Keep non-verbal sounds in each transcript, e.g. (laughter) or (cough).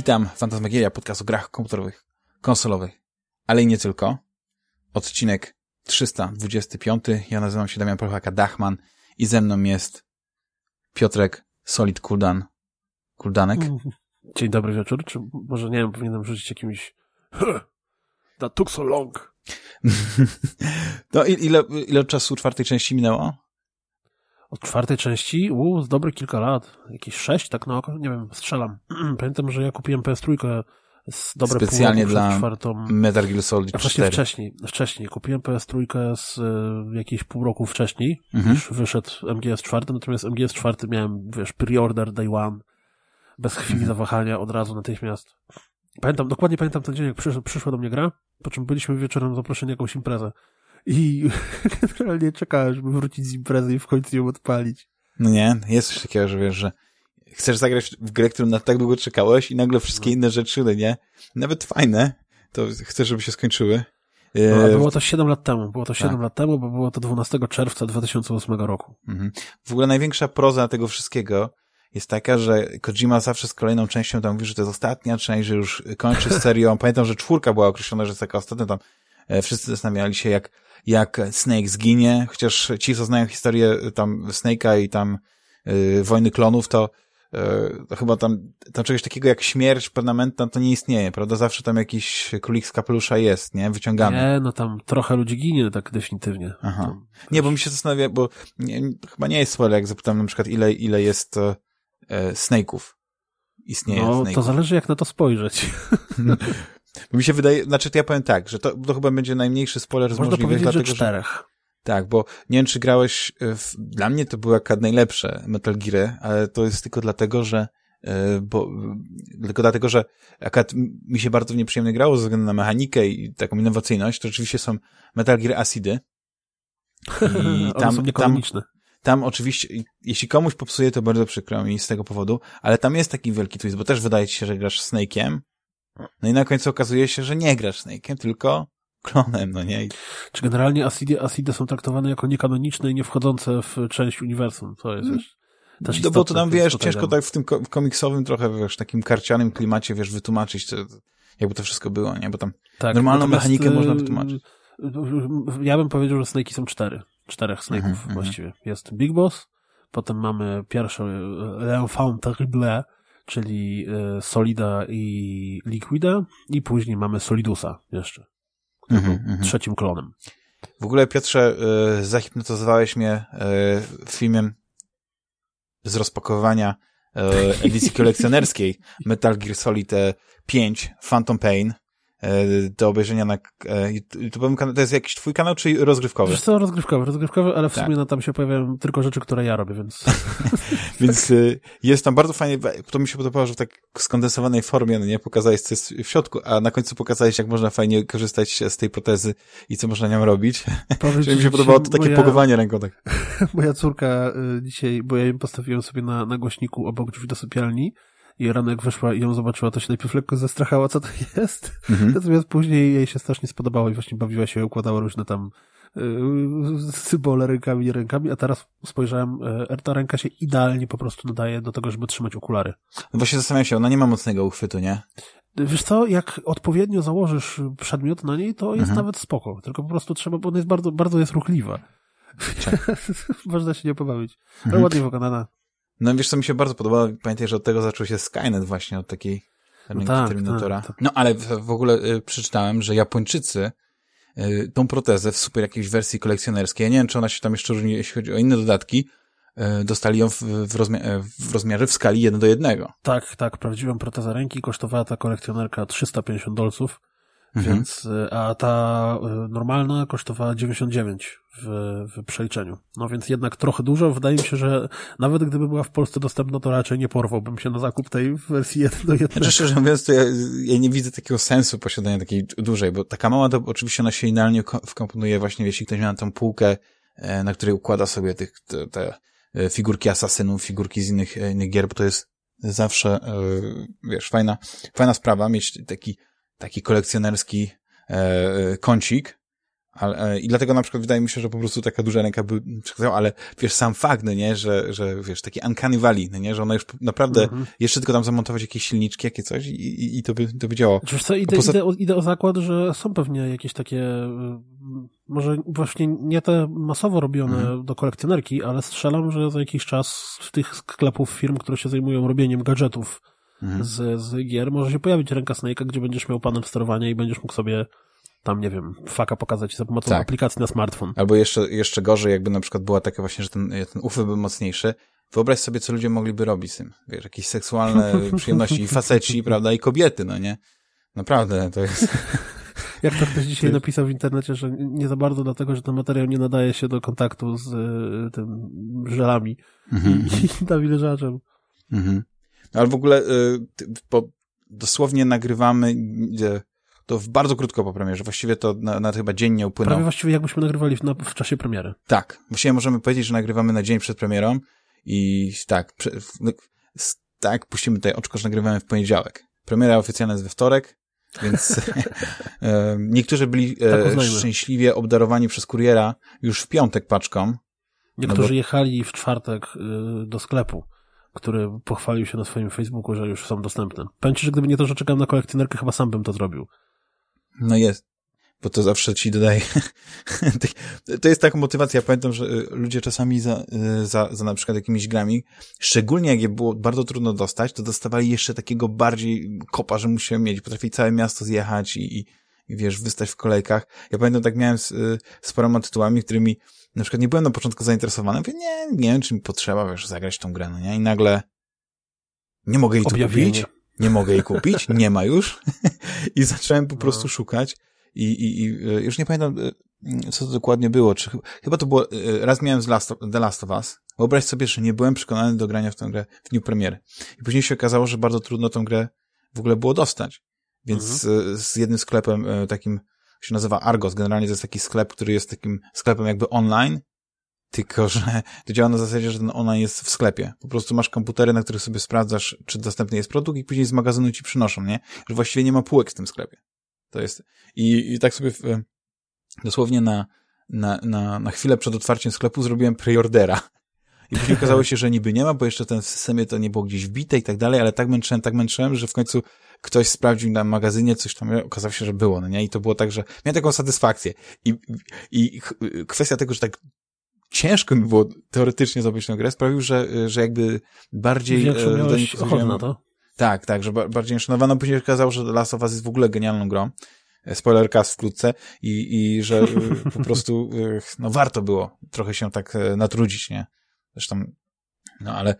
Witam, Fantasmagieria, podcast o grach komputerowych, konsolowych, ale i nie tylko. Odcinek 325. Ja nazywam się Damian Polchaka-Dachman i ze mną jest Piotrek Solid Kuldan. Kuldanek. Dzień dobry wieczór, czy może nie wiem, powinienem rzucić jakimś That took so long. no ile, ile czasu czwartej części minęło? Od czwartej części? U, z dobre kilka lat. Jakieś sześć, tak na oko? Nie wiem, strzelam. (clears throat) Pamiętam, że ja kupiłem PS3 z dobre Specjalnie dla czwartą... Metal Gear Solid 4. Właśnie wcześniej, wcześniej. Kupiłem PS3 z y, jakieś pół roku wcześniej, mhm. niż wyszedł MGS4, natomiast MGS4 miałem, wiesz, pre-order day one, bez chwili mhm. zawahania, od razu natychmiast. Pamiętam, dokładnie pamiętam ten dzień, jak przyszła, przyszła do mnie gra, po czym byliśmy wieczorem zaproszeni na jakąś imprezę. I (laughs) generalnie czekałem, żeby wrócić z imprezy i w końcu ją odpalić. No nie, jest coś takiego, że wiesz, że chcesz zagrać w grę, którą na tak długo czekałeś i nagle wszystkie no. inne rzeczy, no nie? Nawet fajne, to chcesz, żeby się skończyły. No, było to 7 lat temu, było to 7 tak. lat temu, bo było to 12 czerwca 2008 roku. Mhm. W ogóle największa proza tego wszystkiego jest taka, że Kojima zawsze z kolejną częścią tam mówi, że to jest ostatnia część, że już kończy z serią. Pamiętam, że czwórka była określona, że jest taka ostatnia, tam e, wszyscy zastanawiali się, jak, jak Snake zginie, chociaż ci, co znają historię tam Snake'a i tam yy, Wojny Klonów, to, yy, chyba tam, tam czegoś takiego jak śmierć permanentna to nie istnieje, prawda? Zawsze tam jakiś królik z kapelusza jest, nie? Wyciągany. Nie, no tam trochę ludzi ginie tak definitywnie. Aha. Nie, bo mi się zastanawia, bo nie, chyba nie jest spoiler, jak zapytam na przykład ile, ile jest e, Snake'ów. Istnieje No, Snake'ów. to zależy jak na to spojrzeć. (laughs) Bo mi się wydaje, znaczy to ja powiem tak, że to, to chyba będzie najmniejszy spoiler Można z możliwych, dlatego, że czterech. Tak, bo nie wiem, czy grałeś, w, dla mnie to były akurat najlepsze Metal Gear, ale to jest tylko dlatego, że e, bo, tylko dlatego, że akurat mi się bardzo nieprzyjemnie grało ze względu na mechanikę i taką innowacyjność, to oczywiście są Metal Gear Acidy. I (laughs) tam, są tam, tam oczywiście, jeśli komuś popsuje, to bardzo przykro mi z tego powodu, ale tam jest taki wielki twist, bo też wydaje ci się, że grasz Snake'iem, no i na końcu okazuje się, że nie grasz Snake'em, tylko klonem, no nie? Czy generalnie Acidy, Acidy są traktowane jako niekanoniczne i nie wchodzące w część uniwersum, to jest już też no bo to tam, wiesz, ciężko tak w tym komiksowym trochę, wiesz, takim karcianym klimacie, wiesz, wytłumaczyć, to, jakby to wszystko było, nie? Bo tam tak, normalną mechanikę y, można wytłumaczyć. Ja bym powiedział, że Snake'i są cztery. Czterech Snake'ów mm -hmm. właściwie. Jest Big Boss, potem mamy pierwszy L'Enfant Terrible, czyli e, Solida i Liquida i później mamy Solidusa jeszcze, mm -hmm, trzecim klonem. W ogóle, Piotrze, y, zahipnotyzowałeś mnie y, filmem z rozpakowywania y, edycji (laughs) kolekcjonerskiej Metal Gear Solid 5 Phantom Pain. E, do obejrzenia na YouTube'owym To jest jakiś twój kanał, czy rozgrywkowy? Wiesz co, rozgrywkowy, rozgrywkowy, ale w tak. sumie no, tam się pojawiają tylko rzeczy, które ja robię, więc... (laughs) więc e, jest tam bardzo fajnie, to mi się podobało, że w tak skondensowanej formie, no nie, pokazałeś co jest w środku, a na końcu pokazałeś, jak można fajnie korzystać z tej protezy i co można nią robić. (laughs) Czyli mi się podobało to takie moja, pogowanie ręką. Tak. (laughs) Moja córka y, dzisiaj, bo ja ją postawiłem sobie na, na głośniku obok drzwi do sypialni, i rano jak wyszła i ją zobaczyła, to się najpierw lekko zestrachała, co to jest. Mhm. Natomiast później jej się strasznie spodobało i właśnie bawiła się, układała różne tam yy, symbole rękami i rękami, a teraz spojrzałem, yy, ta ręka się idealnie po prostu nadaje do tego, żeby trzymać okulary. No właśnie zastanawiam się, ona nie ma mocnego uchwytu, nie? Wiesz co, jak odpowiednio założysz przedmiot na niej, to jest mhm. nawet spoko, tylko po prostu trzeba, bo ona jest bardzo, bardzo jest ruchliwa. (laughs) Można się nie pobawić. Ale mhm. ładnie wykonana. No wiesz, co mi się bardzo podoba, pamiętaj, że od tego zaczął się Skynet właśnie, od takiej no tak, Terminatora. Tak, tak. No ale w, w ogóle y, przeczytałem, że Japończycy y, tą protezę w super jakiejś wersji kolekcjonerskiej, ja nie wiem, czy ona się tam jeszcze różni, jeśli chodzi o inne dodatki, y, dostali ją w, w, rozmia w rozmiarze w skali 1 do 1. Tak, tak, prawdziwą protezę ręki kosztowała ta kolekcjonerka 350 dolców, Mhm. Więc, y, a ta y, normalna kosztowała 99 w, w przeliczeniu. No więc jednak trochę dużo. Wydaje mi się, że nawet gdyby była w Polsce dostępna, to raczej nie porwałbym się na zakup tej wersji 1 do 1. Znaczy, szczerze mówiąc, to ja, ja nie widzę takiego sensu posiadania takiej dużej, bo taka mała to oczywiście ona się idealnie wkomponuje właśnie, jeśli ktoś ma tą półkę, e, na której układa sobie tych, te, te e, figurki asasynów, figurki z innych, e, innych gier, bo to jest zawsze, wiesz, fajna, fajna sprawa mieć taki taki kolekcjonerski e, kącik, Ale, e, I dlatego na przykład wydaje mi się, że po prostu taka duża ręka by przekazała, ale wiesz, sam fakt, no nie, że, że wiesz, taki uncanny valley, no nie, że ona już naprawdę, mhm. jeszcze tylko tam zamontować jakieś silniczki, jakie coś i, i, i to by, to by działało. Wiesz co, idę, poza... idę, o, idę o zakład, że są pewnie jakieś takie, może właśnie nie te masowo robione mhm. do kolekcjonerki, ale strzelam, że za jakiś czas w tych sklepów firm, które się zajmują robieniem gadżetów mhm. z, z gier, może się pojawić ręka Snake'a, gdzie będziesz miał panel sterowania i będziesz mógł sobie tam, nie wiem, faka pokazać za pomocą tak. aplikacji na smartfon. Albo jeszcze, jeszcze gorzej, jakby na przykład była taka właśnie, że ten, ten UFY był mocniejszy. Wyobraź sobie, co ludzie mogliby robić z tym. Wiesz, jakieś seksualne (laughs) przyjemności i faceci, prawda, i kobiety, no nie? Naprawdę, to jest... (laughs) Jak to ktoś dzisiaj napisał w internecie, że nie za bardzo dlatego, że ten materiał nie nadaje się do kontaktu z y, tym żelami -hmm. (laughs) i nawilżaczem. Mhm. Ale w ogóle y, po, dosłownie nagrywamy to w bardzo krótko po premierze. Właściwie to na, na chyba dzień nie upłynął. Prawie właściwie jakbyśmy nagrywali w, na, w czasie premiery. Tak. Właściwie możemy powiedzieć, że nagrywamy na dzień przed premierą i tak, no, tak, puścimy tutaj oczko, że nagrywamy w poniedziałek. Premiera oficjalna jest we wtorek, więc (laughs) (laughs) niektórzy byli e, tak szczęśliwie obdarowani przez kuriera już w piątek paczką. Niektórzy no bo... jechali w czwartek y, do sklepu który pochwalił się na swoim Facebooku, że już są dostępne. Powiem że gdyby nie to, że czekam na kolekcjonerkę, chyba sam bym to zrobił. No jest, bo to zawsze ci dodaje. (laughs) to jest taka motywacja. Ja pamiętam, że y, ludzie czasami za, y, za, za na przykład jakimiś grami, szczególnie jak je było bardzo trudno dostać, to dostawali jeszcze takiego bardziej kopa, że musiałem mieć. Potrafili całe miasto zjechać i, i wiesz, wystać w kolejkach. Ja pamiętam, tak miałem z, y, z paroma tytułami, którymi na przykład nie byłem na początku zainteresowany. Mówię, nie, nie wiem, czy mi potrzeba, wiesz, zagrać tą grę, no nie? I nagle nie mogę jej tu kupić nie mogę jej kupić, nie ma już. (laughs) I zacząłem po prostu no. szukać i, i, i e, już nie pamiętam, e, co to dokładnie było. Czy, chyba to było, raz miałem z Last of, The Last of Us. Wyobraź sobie, że nie byłem przekonany do grania w tę grę w dniu premiery. I później się okazało, że bardzo trudno tę grę w ogóle było dostać. Więc mhm. z, jednym sklepem takim, się nazywa Argos. Generalnie to jest taki sklep, który jest takim sklepem jakby online tylko, że (laughs) to działa na zasadzie, że ona jest w sklepie. Po prostu masz komputery, na których sobie sprawdzasz, czy dostępny jest produkt i później z magazynu ci przynoszą, nie? Że właściwie nie ma półek w tym sklepie. To jest... I, i tak sobie w, dosłownie na, na, na, na chwilę przed otwarciem sklepu zrobiłem preordera. I później okazało się, że niby nie ma, bo jeszcze ten w systemie to nie było gdzieś wbite i tak dalej, ale tak męczyłem, tak męczyłem, że w końcu ktoś sprawdził na magazynie coś tam, okazało się, że było, no nie? I to było tak, że miałem taką satysfakcję. I, i kwestia tego, że tak ciężko mi było teoretycznie zdobyć tę grę, sprawił, że, że jakby bardziej... Większą e, miałeś ochotę na to? Tak, tak, że bardziej szanowano. Później okazało, że Last of Us jest w ogóle genialną grą. E, spoiler cast wkrótce i, i że e, po prostu no warto było trochę się tak natrudzić, nie? Zresztą, no ale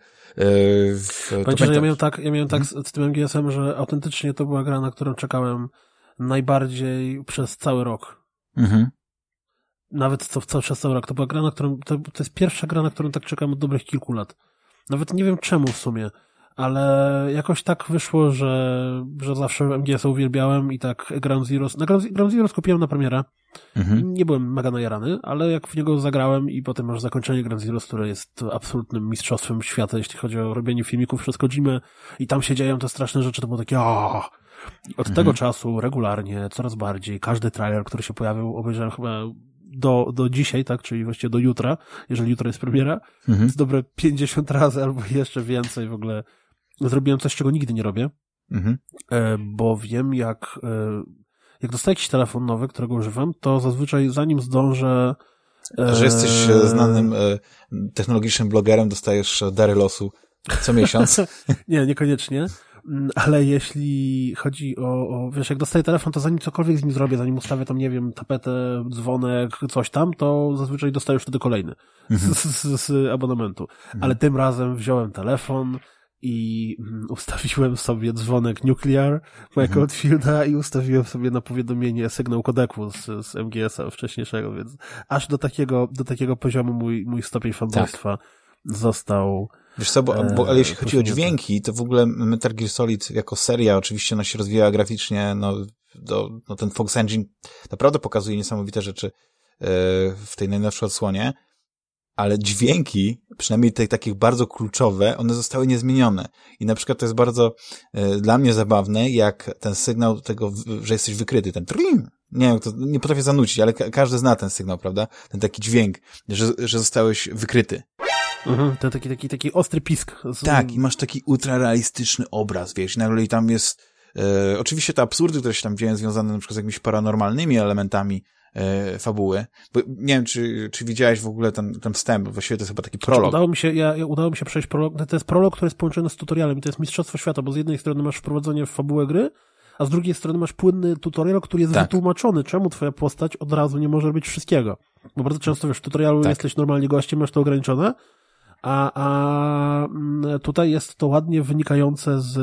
w, Pamiętam, że ja miałem tak, ja miałem tak z, z tym MGS-em, że autentycznie to była gra, na którą czekałem najbardziej przez cały rok. Mhm nawet co, co przez cały rok. To była gra, na którą, to, to jest pierwsza gra, na którą tak czekam od dobrych kilku lat. Nawet nie wiem czemu w sumie, ale jakoś tak wyszło, że, że zawsze MGS uwielbiałem i tak Ground Zero, na Ground Zero skupiłem na premierę. Mhm. Nie byłem mega najarany, ale jak w niego zagrałem i potem masz zakończenie Ground Zero, które jest absolutnym mistrzostwem świata, jeśli chodzi o robienie filmików przez Kojimę i tam się dzieją te straszne rzeczy, to było takie o! Od mhm. tego czasu regularnie, coraz bardziej, każdy trailer, który się pojawił, obejrzałem chyba do, do dzisiaj, tak, czyli właściwie do jutra, jeżeli jutro jest premiera, mhm. z dobre 50 razy albo jeszcze więcej w ogóle zrobiłem coś, czego nigdy nie robię, mhm. e, bo wiem jak, e, jak dostaję jakiś telefon nowy, którego używam, to zazwyczaj zanim zdążę e, że jesteś e, znanym e, technologicznym blogerem, dostajesz dary losu co miesiąc. (laughs) nie, niekoniecznie. Mm, ale jeśli chodzi o, o, wiesz, jak dostaję telefon, to zanim cokolwiek z nim zrobię, zanim ustawię tam, nie wiem, tapetę, dzwonek, coś tam, to zazwyczaj dostaję już wtedy kolejny mhm. (laughs) z, z, z, abonamentu. Mhm. Ale tym razem wziąłem telefon i mm, ustawiłem sobie dzwonek Nuclear Michael mhm. Fielda i ustawiłem sobie na powiadomienie sygnał kodeku z, z MGS-a wcześniejszego, więc aż do takiego, do takiego poziomu mój, mój stopień fanboystwa tak. został Wiesz co, bo, bo ale jeśli chodzi o dźwięki, to w ogóle Metal Gear Solid jako seria oczywiście ona się rozwija graficznie, no, do, no ten Fox Engine naprawdę pokazuje niesamowite rzeczy e, w tej najnowszej odsłonie, ale dźwięki, przynajmniej te takich bardzo kluczowe, one zostały niezmienione. I na przykład to jest bardzo e, dla mnie zabawne, jak ten sygnał tego, że jesteś wykryty, ten trin, nie wiem, to nie potrafię zanucić, ale ka każdy zna ten sygnał, prawda? Ten taki dźwięk, że, że zostałeś wykryty. Mhm, to taki, taki, taki ostry pisk. Tak, i masz taki ultrarealistyczny obraz, wiesz, nagle tam jest, e, oczywiście te absurdy, które się tam dzieją, związane na przykład z jakimiś paranormalnymi elementami e, fabuły, bo nie wiem, czy, czy widziałeś w ogóle ten, ten wstęp, właściwie to jest chyba taki prolog. Udało mi się, ja, ja, udało mi się przejść prolog, to jest prolog, który jest połączony z tutorialem i to jest Mistrzostwo Świata, bo z jednej strony masz wprowadzenie w fabułę gry, a z drugiej strony masz płynny tutorial, który jest tak. wytłumaczony, czemu twoja postać od razu nie może robić wszystkiego. Bo bardzo często, wiesz, w tutorialu tak. jesteś normalnie gościem, masz to ograniczone, a, a mm, tutaj jest to ładnie wynikające z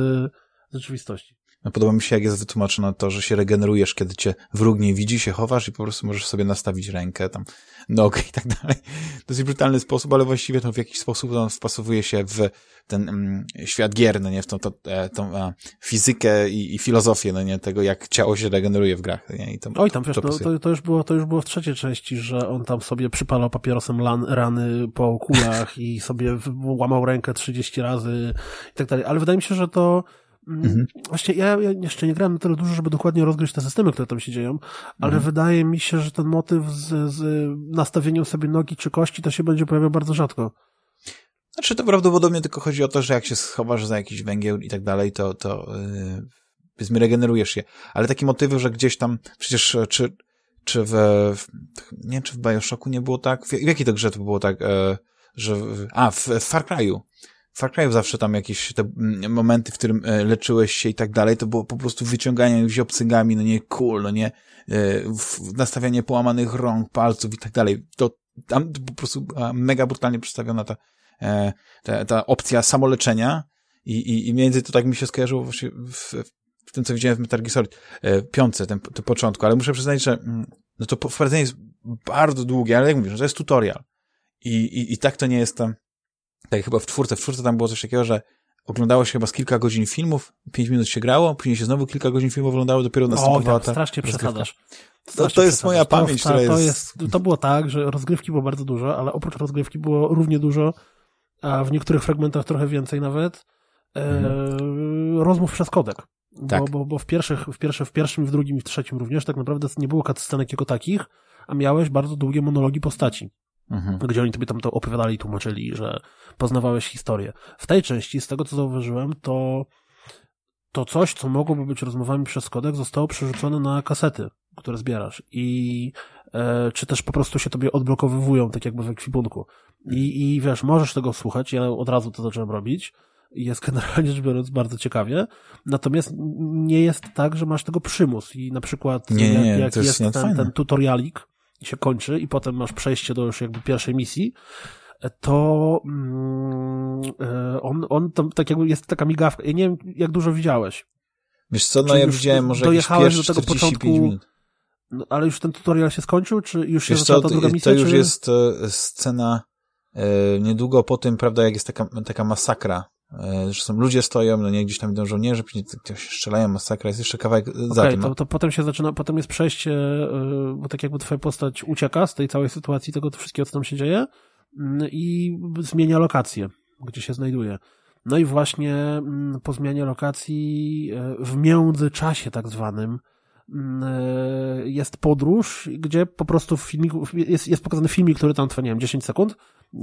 rzeczywistości. No, podoba mi się, jak jest wytłumaczone to, że się regenerujesz, kiedy cię wróg nie widzi, się chowasz i po prostu możesz sobie nastawić rękę, tam nogę i tak dalej. To jest brutalny sposób, ale właściwie to w jakiś sposób on wpasowuje się w ten um, świat gier, no nie, w tą, to, e, tą a, fizykę i, i, filozofię, no nie, tego jak ciało się regeneruje w grach, nie, i Oj, tam wiesz, to, to, to, już było, to już było w trzeciej części, że on tam sobie przypalał papierosem lan, rany po kulach i sobie łamał rękę 30 razy i tak dalej, ale wydaje mi się, że to Mhm. Właśnie ja, ja, jeszcze nie grałem na tyle dużo, żeby dokładnie rozgryźć te systemy, które tam się dzieją, ale mhm. wydaje mi się, że ten motyw z, z nastawieniem sobie nogi czy kości to się będzie pojawiał bardzo rzadko. Znaczy to prawdopodobnie tylko chodzi o to, że jak się schowasz za jakiś węgiel i tak dalej, to, to yy, powiedzmy regenerujesz je. Ale takie motywy, że gdzieś tam, przecież czy, czy w, w nie czy w Bioshocku nie było tak, w, w jakiej to grze to było tak, yy, że, a, w, w Far Cry'u, Far Cry zawsze tam jakieś te mm, momenty, w którym e, leczyłeś się i tak dalej, to było po prostu wyciąganie obcygami, no nie cool, no nie e, nastawianie połamanych rąk, palców i tak dalej. To tam po prostu mega brutalnie przedstawiona ta, e, ta, ta opcja samoleczenia i, i, i między to tak mi się skojarzyło właśnie w, w tym, co widziałem w Metal Gear Solid piące, ten, ten początku, ale muszę przyznać, że mm, no to wprowadzenie jest bardzo długie, ale jak mówisz, to jest tutorial. I, i, i tak to nie jest tam tak chyba w czwórce, w czwórce tam było coś takiego, że oglądało się chyba z kilka godzin filmów, pięć minut się grało, później się znowu kilka godzin filmów oglądało, dopiero następowała o, tak, strasznie przesadzasz. To, to jest moja pamięć, to, która jest... To, jest... to było tak, że rozgrywki było bardzo dużo, ale oprócz rozgrywki było równie dużo, a w niektórych fragmentach trochę więcej nawet, e, mhm. rozmów przez kodek. Tak. Bo, bo, bo w, pierwszych, w, pierwszych, w pierwszym, w drugim i w trzecim również tak naprawdę nie było cutscenek jako takich, a miałeś bardzo długie monologi postaci. Mhm. Gdzie oni tobie tam to opowiadali tłumaczyli, że poznawałeś historię. W tej części, z tego co zauważyłem, to to coś, co mogłoby być rozmowami przez kodek, zostało przerzucone na kasety, które zbierasz. I e, czy też po prostu się tobie odblokowywują, tak jakby w ekwipunku. I, I wiesz, możesz tego słuchać, ja od razu to zacząłem robić. Jest generalnie rzecz biorąc bardzo ciekawie. Natomiast nie jest tak, że masz tego przymus. I na przykład nie, jak, nie, jak jest, jest ten, ten tutorialik, się kończy i potem masz przejście do już jakby pierwszej misji, to mm, e, on, on tam tak jakby jest taka migawka. Ja nie wiem, jak dużo widziałeś. Wiesz co, no czy ja widziałem może dojechałeś do tego początku, minut. No, ale już ten tutorial się skończył, czy już się Wiesz zaczęła ta druga misja? To już czy... jest e, scena e, niedługo po tym, prawda, jak jest taka, taka masakra E, są ludzie stoją, no nie, gdzieś tam idą żołnierze, później ktoś strzelają, masakra, jest jeszcze kawałek okay, za tym. To, to potem się zaczyna, potem jest przejście, e, bo tak jakby twoja postać ucieka z tej całej sytuacji, tego wszystkiego, co tam się dzieje mm, i zmienia lokację, gdzie się znajduje. No i właśnie mm, po zmianie lokacji e, w międzyczasie tak zwanym jest podróż, gdzie po prostu w filmiku, jest, jest pokazany filmik, który tam trwa, nie wiem, 10 sekund,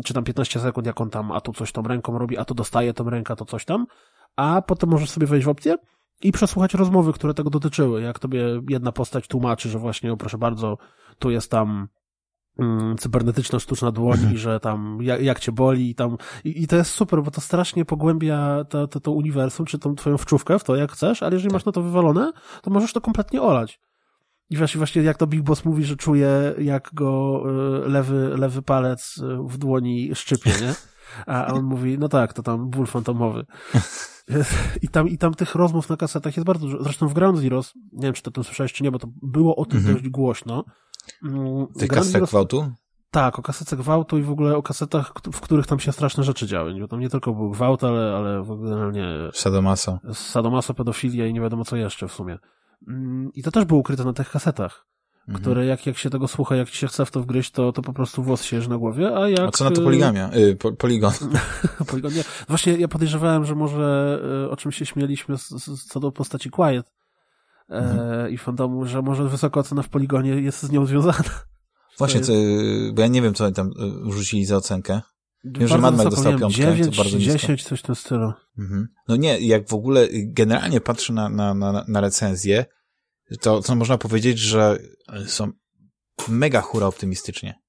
czy tam 15 sekund, jak on tam, a tu coś tą ręką robi, a tu dostaje tą rękę, a to coś tam, a potem możesz sobie wejść w opcję i przesłuchać rozmowy, które tego dotyczyły. Jak tobie jedna postać tłumaczy, że właśnie, o proszę bardzo, tu jest tam mm, cybernetyczna sztuczna dłoń i że tam jak, jak cię boli i tam i, i, to jest super, bo to strasznie pogłębia to, to, to uniwersum, czy tą twoją wczówkę w to, jak chcesz, ale jeżeli tak. masz na to wywalone, to możesz to kompletnie olać. I właśnie, właśnie jak to Big Boss mówi, że czuje, jak go y, lewy, lewy palec y, w dłoni szczypie, nie? A on (laughs) mówi, no tak, to tam ból fantomowy. (laughs) I tam, I tam tych rozmów na kasetach jest bardzo dużo. Zresztą w Ground Zeroes, nie wiem, czy to tym słyszałeś, czy nie, bo to było o tym mhm. dość głośno. Mm, Tych kasetek gwałtu? Tak, o kasetach gwałtu i w ogóle o kasetach, w których tam się straszne rzeczy działy. Bo tam nie tylko był gwałt, ale, ale generalnie... Sadomaso. Sadomaso, pedofilia i nie wiadomo co jeszcze w sumie. Mm, I to też było ukryte na tych kasetach, mhm. które jak, jak się tego słucha, jak ci się chce w to wgryźć, to, to po prostu włos się na głowie, a jak... A co na to poligamia? Yy, po, poligon. (laughs) poligon, nie. Właśnie ja podejrzewałem, że może y, o czym się śmieliśmy co do postaci Quiet, mhm. i fandomu, że może wysoka ocena w poligonie jest z nią związana. Właśnie, co, bo ja nie wiem, co oni tam rzucili za ocenkę. Wiem, że Mad Max dostał piątkę, 9, bardzo 10, coś w tym stylu. Mhm. No nie, jak w ogóle generalnie patrzę na, na, na, na recenzję, to, to można powiedzieć, że są mega hura optymistycznie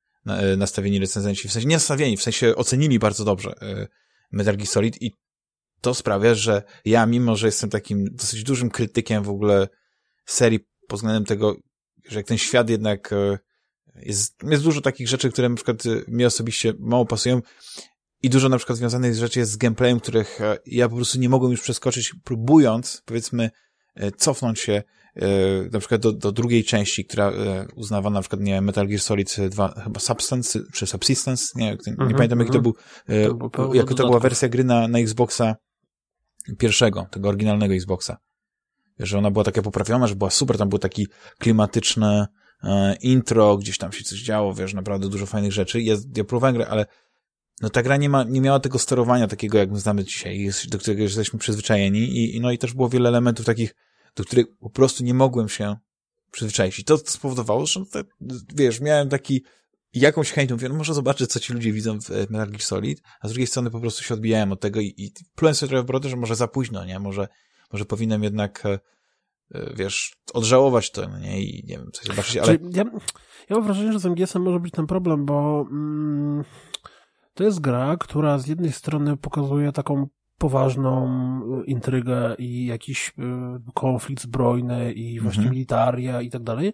nastawieni recenzenci. W sensie nie nastawieni, w sensie ocenili bardzo dobrze Metal Gear Solid i to sprawia, że ja, mimo że jestem takim dosyć dużym krytykiem w ogóle serii pod względem tego, że jak ten świat jednak jest, jest dużo takich rzeczy, które na przykład mi osobiście mało pasują i dużo na przykład związanych rzeczy jest z gameplayem, których ja po prostu nie mogłem już przeskoczyć, próbując, powiedzmy, cofnąć się na przykład do, do drugiej części, która uznawana na przykład, nie wiem, Metal Gear Solid 2, chyba Substance, czy Subsistence, nie, nie mhm, pamiętam jaki to mhm. był, to jako to była wersja gry na, na Xboxa pierwszego, tego oryginalnego Xboxa. Że ona była taka poprawiona, że była super, tam był taki klimatyczny e, intro, gdzieś tam się coś działo, wiesz, naprawdę dużo fajnych rzeczy. Ja, ja próbowałem grę, ale no ta gra nie, ma, nie miała tego sterowania takiego, jak my znamy dzisiaj, do którego jesteśmy przyzwyczajeni i, i no i też było wiele elementów takich, do których po prostu nie mogłem się przyzwyczaić. I to spowodowało, że te, wiesz, miałem taki jakąś chęć, mówię, no może zobaczę, co ci ludzie widzą w Metal Gear Solid, a z drugiej strony po prostu się odbijałem od tego i, i plułem sobie trochę w brodę, że może za późno, nie? Może, może powinienem jednak e, e, wiesz, odżałować to, no nie? I nie wiem, coś zobaczyć, ale... Ja, ja mam wrażenie, że z MGS-em może być ten problem, bo mm, to jest gra, która z jednej strony pokazuje taką poważną e, intrygę i jakiś konflikt zbrojny i właśnie mhm. militaria i tak dalej,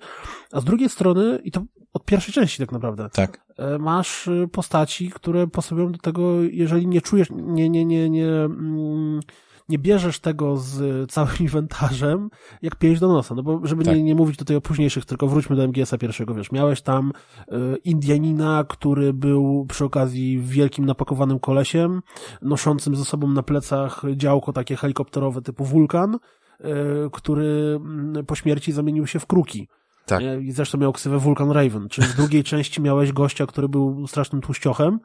a z drugiej strony, i to od pierwszej części tak naprawdę. Tak. Masz postaci, które pasują do tego, jeżeli nie czujesz, nie, nie, nie, nie, mm, nie bierzesz tego z całym (laughs) inwentarzem, jak pięść do nosa. No bo żeby tak. nie, nie mówić tutaj o późniejszych, tylko wróćmy do MGS-a pierwszego, wiesz, miałeś tam y, Indianina, który był przy okazji wielkim napakowanym kolesiem, noszącym ze sobą na plecach działko takie helikopterowe typu wulkan, y, który mm, po śmierci zamienił się w kruki. Tak. I zresztą miał ksywę Vulcan Raven. Czyli w drugiej (laughs) części miałeś gościa, który był strasznym tłuściochem.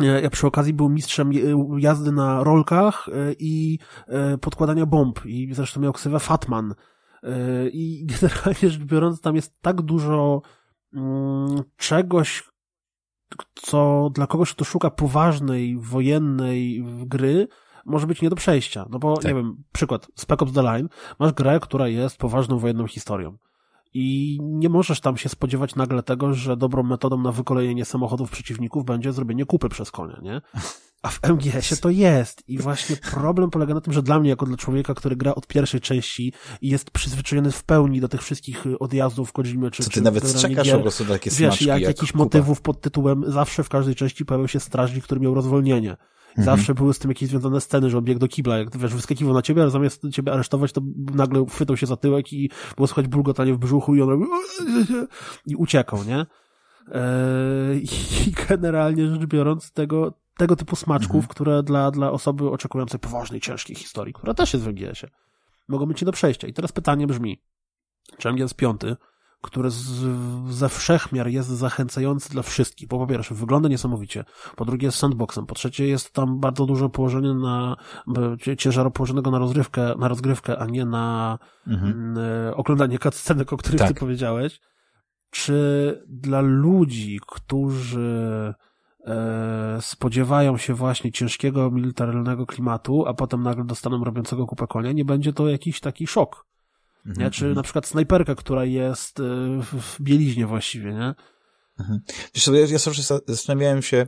Ja przy okazji był mistrzem jazdy na rolkach e, i e, podkładania bomb. I zresztą miał ksywę Fatman. E, I (laughs) generalnie rzecz biorąc, tam jest tak dużo mm, czegoś, co dla kogoś, kto szuka poważnej, wojennej gry, może być nie do przejścia. No bo, tak. nie wiem, przykład, Spec Ops The Line, masz grę, która jest poważną wojenną historią. I nie możesz tam się spodziewać nagle tego, że dobrą metodą na wykolejenie samochodów przeciwników będzie zrobienie kupy przez konia, nie? A w MGS-ie to jest. I właśnie problem polega na tym, że dla mnie, jako dla człowieka, który gra od pierwszej części i jest przyzwyczajony w pełni do tych wszystkich odjazdów Kojimy, czy... Co ty czy nawet czekasz gier, po prostu takie Wiesz, jak, jak jakichś motywów pod tytułem zawsze w każdej części pojawiał się strażnik, który miał rozwolnienie. Mhm. Zawsze były z tym jakieś związane sceny, że on biegł do kibla, jak wiesz, wyskakiwał na ciebie, ale zamiast ciebie aresztować, to nagle chwytał się za tyłek i było słychać bulgotanie w brzuchu i on i uciekał, nie? Eee, (laughs) I generalnie rzecz biorąc, tego, tego typu smaczków, mhm. które dla, dla osoby oczekującej poważnej, ciężkiej historii, która też jest w MGS-ie, mogą być nie do przejścia. I teraz pytanie brzmi, czy MGS 5 który z, ze wszechmiar jest zachęcający dla wszystkich, bo po pierwsze wygląda niesamowicie, po drugie jest sandboxem, po trzecie jest tam bardzo dużo położenie na, ciężaru położonego na rozgrywkę, na rozgrywkę, a nie na mhm. oglądanie cutscenek, o których tak. ty powiedziałeś. Czy dla ludzi, którzy e, spodziewają się właśnie ciężkiego militarnego klimatu, a potem nagle dostaną robiącego kupę konia, nie będzie to jakiś taki szok? Mhm, nie? Czy mhm. na przykład snajperka, która jest y, w bieliźnie właściwie, nie? Mhm. Wiesz co, ja, ja sobie zastanawiałem się,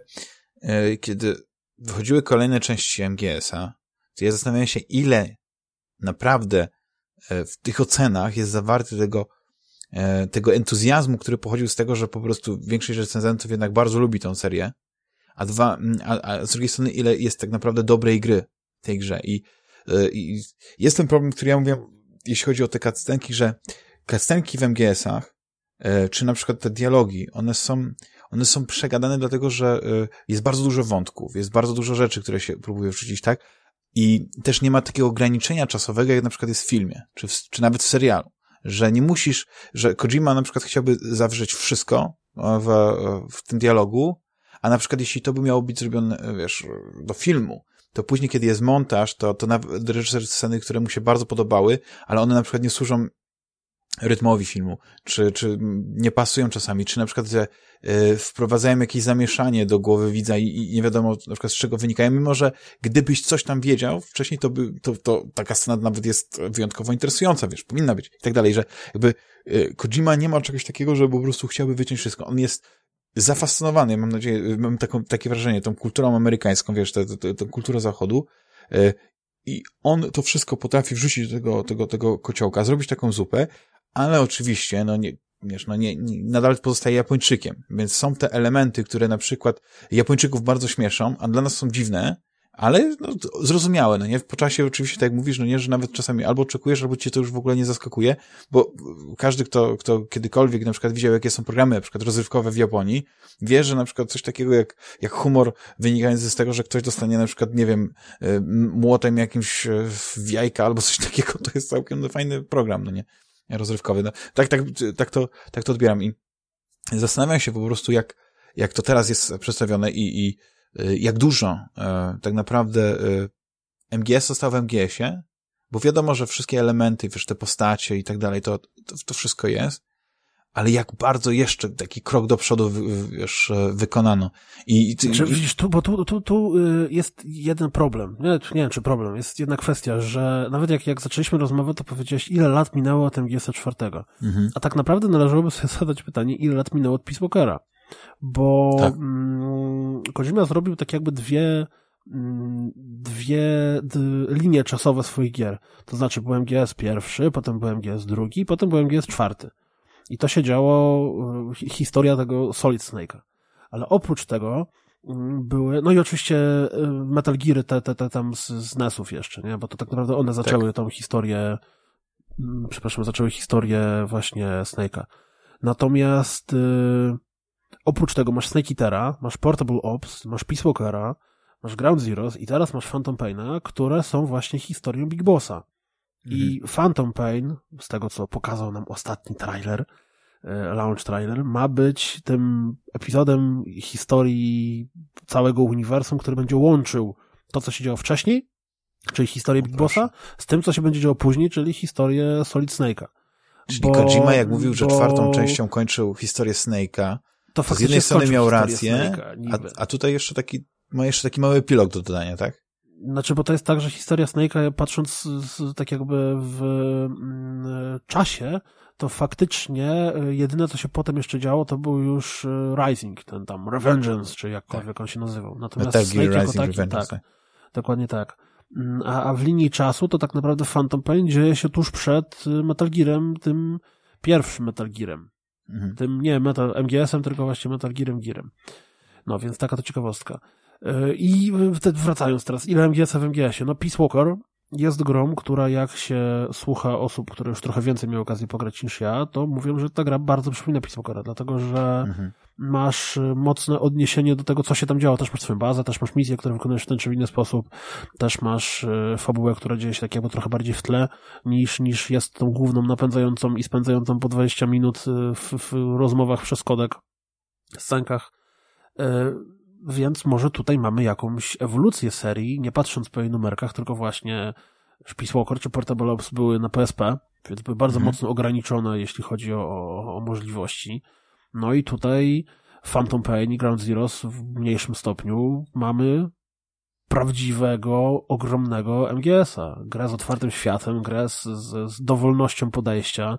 e, kiedy wychodziły kolejne części MGS-a, to ja zastanawiałem się, ile naprawdę e, w tych ocenach jest zawarte tego, e, tego entuzjazmu, który pochodził z tego, że po prostu większość recenzentów jednak bardzo lubi tą serię, a dwa, a, a z drugiej strony, ile jest tak naprawdę dobrej gry w tej grze. I, i jest ten problem, który ja mówię, jeśli chodzi o te cutscenki, że cutscenki w MGS-ach, e, czy na przykład te dialogi, one są, one są przegadane dlatego, że e, jest bardzo dużo wątków, jest bardzo dużo rzeczy, które się próbuje wrzucić, tak? I też nie ma takiego ograniczenia czasowego, jak na przykład jest w filmie, czy, w, czy nawet w serialu, że nie musisz, że Kojima na przykład chciałby zawrzeć wszystko w, w tym dialogu, a na przykład jeśli to by miało być zrobione, wiesz, do filmu, to później, kiedy jest montaż, to, to nawet reżyser sceny, które mu się bardzo podobały, ale one na przykład nie służą rytmowi filmu, czy, czy nie pasują czasami, czy na przykład że, y, wprowadzają jakieś zamieszanie do głowy widza i, i, nie wiadomo na przykład z czego wynikają, mimo że gdybyś coś tam wiedział wcześniej, to, by, to, to taka scena nawet jest wyjątkowo interesująca, wiesz, powinna być i tak dalej, że jakby y, Kojima nie ma czegoś takiego, że po prostu chciałby wyciąć wszystko. On jest zafascynowany, mam nadzieję, mam taką, takie wrażenie, tą kulturą amerykańską, wiesz, tę, kulturę zachodu y, i on to wszystko potrafi wrzucić do tego, tego, tego kociołka, zrobić taką zupę, ale oczywiście, no nie, wiesz, no nie, nie, nadal pozostaje Japończykiem, więc są te elementy, które na przykład Japończyków bardzo śmieszą, a dla nas są dziwne, ale no, zrozumiałe, no nie? Po czasie oczywiście, tak jak mówisz, no nie, że nawet czasami albo oczekujesz, albo cię to już w ogóle nie zaskakuje, bo każdy, kto, kto kiedykolwiek na przykład widział, jakie są programy na przykład rozrywkowe w Japonii, wie, że na przykład coś takiego jak, jak humor wynikający z tego, że ktoś dostanie na przykład, nie wiem, y, młotem jakimś y, w jajka albo coś (laughs) takiego, to jest całkiem fajny program, no nie? rozrywkowy. No, tak, tak, tak, to, tak to odbieram i zastanawiam się po prostu, jak, jak to teraz jest przedstawione i, i jak dużo e, tak naprawdę e, MGS został w MGS-ie, bo wiadomo, że wszystkie elementy, wiesz, te postacie i tak dalej, to, to, to wszystko jest, ale jak bardzo jeszcze taki krok do przodu wiesz, wykonano. I, i, znaczy, widzisz, tu, bo tu, tu, tu y, jest jeden problem. Nie, nie wiem, czy problem. Jest jedna kwestia, że nawet jak, jak zaczęliśmy rozmowę, to powiedziałeś, ile lat minęło od MGS 4. Mhm. A tak naprawdę należałoby sobie zadać pytanie, ile lat minęło od Peace Walkera. Bo tak. mm, Kojima zrobił tak jakby dwie mm, dwie linie czasowe swoich gier. To znaczy był MGS pierwszy, potem był MGS drugi, potem był MGS czwarty. I to się działo, y, historia tego Solid Snake'a. Ale oprócz tego mm, były, no i oczywiście y, Metal Geary te, te, te tam z, z NES-ów jeszcze, nie? Bo to tak naprawdę one zaczęły tak. tą historię, przepraszam, zaczęły historię właśnie Snake'a. Natomiast yy, oprócz tego masz Snake Eatera, masz Portable Ops, masz Peace Walkera, masz Ground Zeroes i teraz masz Phantom Paina, które są właśnie historią Big Bossa. I mhm. Phantom Pain, z tego co pokazał nam ostatni trailer, e, launch trailer, ma być tym epizodem historii całego uniwersum, który będzie łączył to, co się działo wcześniej, czyli historię Big Bossa, z tym, co się będzie działo później, czyli historię Solid Snake'a. Czyli bo, Kojima, jak mówił, że bo... czwartą częścią kończył historię Snake'a, to, z jednej strony miał rację, a, a tutaj jeszcze taki, ma jeszcze taki mały epilog do dodania, tak? Znaczy, bo to jest tak, że historia Snake'a, patrząc z, tak jakby w mm, czasie, to faktycznie y, jedyne, co się potem jeszcze działo, to był już y, Rising, ten tam Revengeance, czy jakkolwiek tak. on się nazywał. Natomiast Metal Snake jako taki, tak, tak, dokładnie tak. Mm, a, a w linii czasu to tak naprawdę Phantom Pain dzieje się tuż przed Metal Gearem, tym pierwszym Metal Gearem. Mhm. Tym nie Metal MGS-em, tylko właśnie Metal Gearem Gearem. No, więc taka to ciekawostka. I wracając teraz, ile MGS w MGS-ie? No Peace Walker jest grą, która jak się słucha osób, które już trochę więcej miały okazję pograć niż ja, to mówią, że ta gra bardzo przypomina Peace Walkera, dlatego że mhm. masz mocne odniesienie do tego, co się tam działo. Też masz swoją bazę, też masz misję, które wykonujesz w ten czy inny sposób, też masz e, fabułę, która dzieje się tak jakby trochę bardziej w tle, niż, niż jest tą główną napędzającą i spędzającą po 20 minut e, w, w rozmowach przez kodek, scenkach więc może tutaj mamy jakąś ewolucję serii, nie patrząc po jej numerkach, tylko właśnie Peace Walker czy Portable Ops były na PSP, więc były bardzo mhm. mocno ograniczone, jeśli chodzi o, o, możliwości. No i tutaj Phantom Pain i Ground Zeroes w mniejszym stopniu mamy prawdziwego, ogromnego MGS-a. Grę z otwartym światem, grę z, z, z dowolnością podejścia.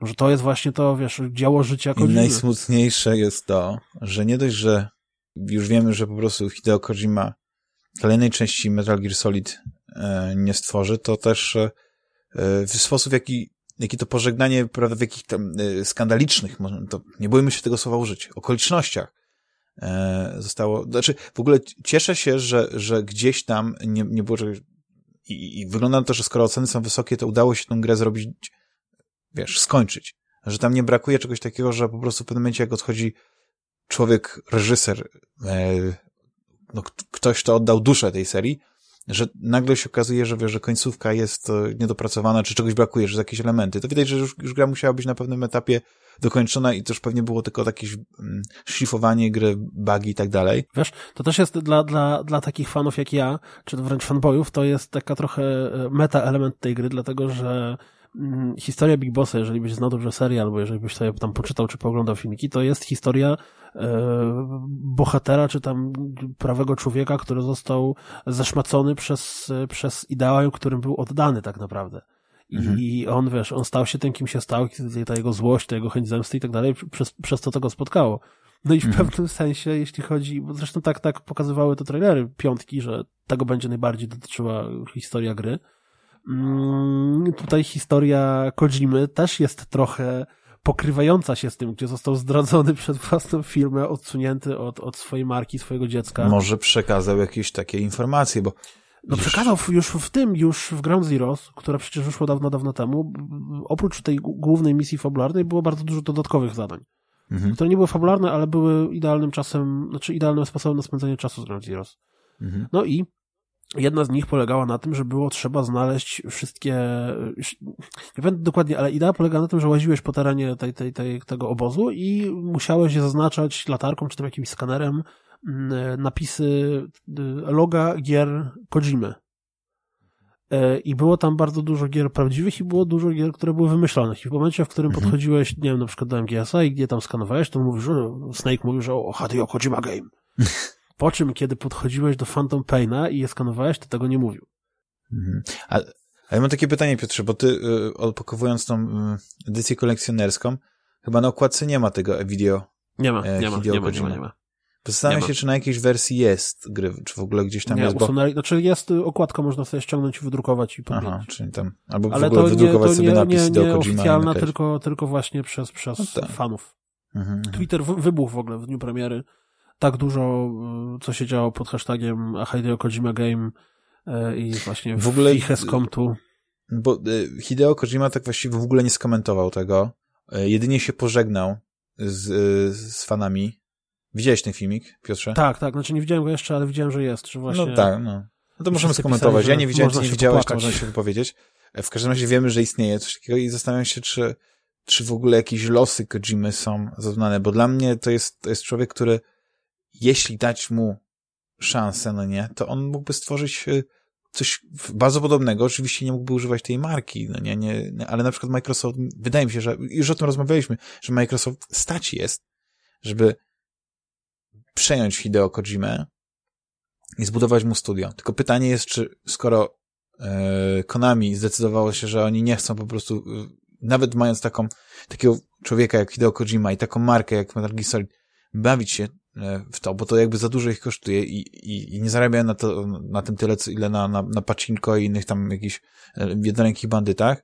Może to jest właśnie to, wiesz, dzieło życia I najsmutniejsze jest to, że nie dość, że już wiemy, że po prostu Hideo Kojima kolejnej części Metal Gear Solid e, nie stworzy, to też e, w sposób, jaki, jaki to pożegnanie, prawda, w jakich tam e, skandalicznych, to nie bójmy się tego słowa użyć, okolicznościach zostało, znaczy w ogóle cieszę się, że, że gdzieś tam nie, nie było, i, i wygląda na to, że skoro oceny są wysokie, to udało się tę grę zrobić, wiesz, skończyć. Że tam nie brakuje czegoś takiego, że po prostu w pewnym momencie, jak odchodzi człowiek, reżyser, e, no, ktoś, kto oddał duszę tej serii, że nagle się okazuje, że, wiesz, że końcówka jest niedopracowana, czy czegoś brakuje, że są jakieś elementy, to widać, że już, już gra musiała być na pewnym etapie dokończona i też pewnie było tylko jakieś mm, szlifowanie gry, bugi i tak dalej. Wiesz, to też jest dla, dla, dla takich fanów jak ja, czy wręcz fanboyów, to jest taka trochę e, meta element tej gry, dlatego że historia Big Bossa, jeżeli byś znał dobrze serial, albo jeżeli byś sobie tam poczytał czy pooglądał filmiki, to jest historia e, bohatera, czy tam prawego człowieka, który został zaszmacony przez, przez ideał, którym był oddany tak naprawdę. Mhm. I on, wiesz, on stał się tym, kim się stał, ta jego złość, ta jego chęć zemsty i tak dalej, przez, przez to, co go spotkało. No i w mhm. pewnym sensie, jeśli chodzi, bo zresztą tak, tak pokazywały to trailery piątki, że tego będzie najbardziej dotyczyła historia gry. Mm, tutaj historia Kojimy też jest trochę pokrywająca się z tym, gdzie został zdradzony (laughs) przed własną firmę, odsunięty od, od swojej marki, swojego dziecka. Może przekazał jakieś takie informacje, bo no przekazał już w tym, już w Ground Zeroes, która przecież wyszła dawno, dawno temu, oprócz tej głównej misji fabularnej było bardzo dużo dodatkowych zadań, mhm. które nie były fabularne, ale były idealnym czasem, znaczy idealnym sposobem na spędzenie czasu z Ground Zeroes. Mhm. No i jedna z nich polegała na tym, że było trzeba znaleźć wszystkie, nie wiem dokładnie, ale idea polega na tym, że łaziłeś po terenie tej, tej, tej, tego obozu i musiałeś je zaznaczać latarką czy tam jakimś skanerem Mm, napisy y, loga gier Kojimy. E, I było tam bardzo dużo gier prawdziwych i było dużo gier, które były wymyślone. I w momencie, w którym mhm. podchodziłeś, nie wiem, na przykład do MGS-a i gdzie tam skanowałeś, to mówisz, że Snake mówił, że o, Hideo Kojima Game. (laughs) Po czym, kiedy podchodziłeś do Phantom Paina i je skanowałeś, to tego nie mówił. Mhm. A, a ja mam takie pytanie, Piotrze, bo ty, y, odpakowując tą y, edycję kolekcjonerską, chyba na okładce nie ma tego video. Nie ma, e, nie, ma, nie ma, nie ma, nie ma. Zastanawiam się, czy na jakiejś wersji jest gry, czy w ogóle gdzieś tam nie, jest. Usunęli, bo... Znaczy jest y, okładka, można sobie ściągnąć i wydrukować i podmienić. Aha, czyli tam, albo Ale w ogóle wydrukować nie, sobie nie, napis nie, nie oficjalna, tylko, tylko właśnie przez, przez no tak. fanów. Mhm, mhm. Twitter wybuchł w ogóle w dniu premiery. Tak dużo, y, co się działo pod hashtagiem Hideo Kojima Game y, i właśnie w ogóle ich tu. Bo Hideo Kojima tak właściwie w ogóle nie skomentował tego. Jedynie się pożegnał z, z fanami Widziałeś ten filmik, Piotrze? Tak, tak. Znaczy nie widziałem go jeszcze, ale widziałem, że jest. Że właśnie... No tak, no. No to możemy skomentować. ja nie widziałem, ty nie widziałeś, to można się wypowiedzieć. E, w każdym razie wiemy, że istnieje coś takiego i zastanawiam się, czy, czy w ogóle jakieś losy Kojimy są zaznane, bo dla mnie to jest, to jest człowiek, który jeśli dać mu szansę, no nie, to on mógłby stworzyć e, coś bardzo podobnego. Oczywiście nie mógłby używać tej marki, no nie, nie, ale na przykład Microsoft, wydaje mi się, że już o tym rozmawialiśmy, że Microsoft stać jest, żeby przejąć Hideo Kojimę i zbudować mu studio. Tylko pytanie jest, czy skoro e, Konami zdecydowało się, że oni nie chcą po prostu, e, nawet mając taką, takiego człowieka jak Hideo Kojima i taką markę jak Metal Gear Solid, bawić się w to, bo to jakby za dużo ich kosztuje i, i, i nie zarabiają na, to, na tym tyle, co ile na, na, na pacinko i innych tam jakichś e, jednorękich bandytach,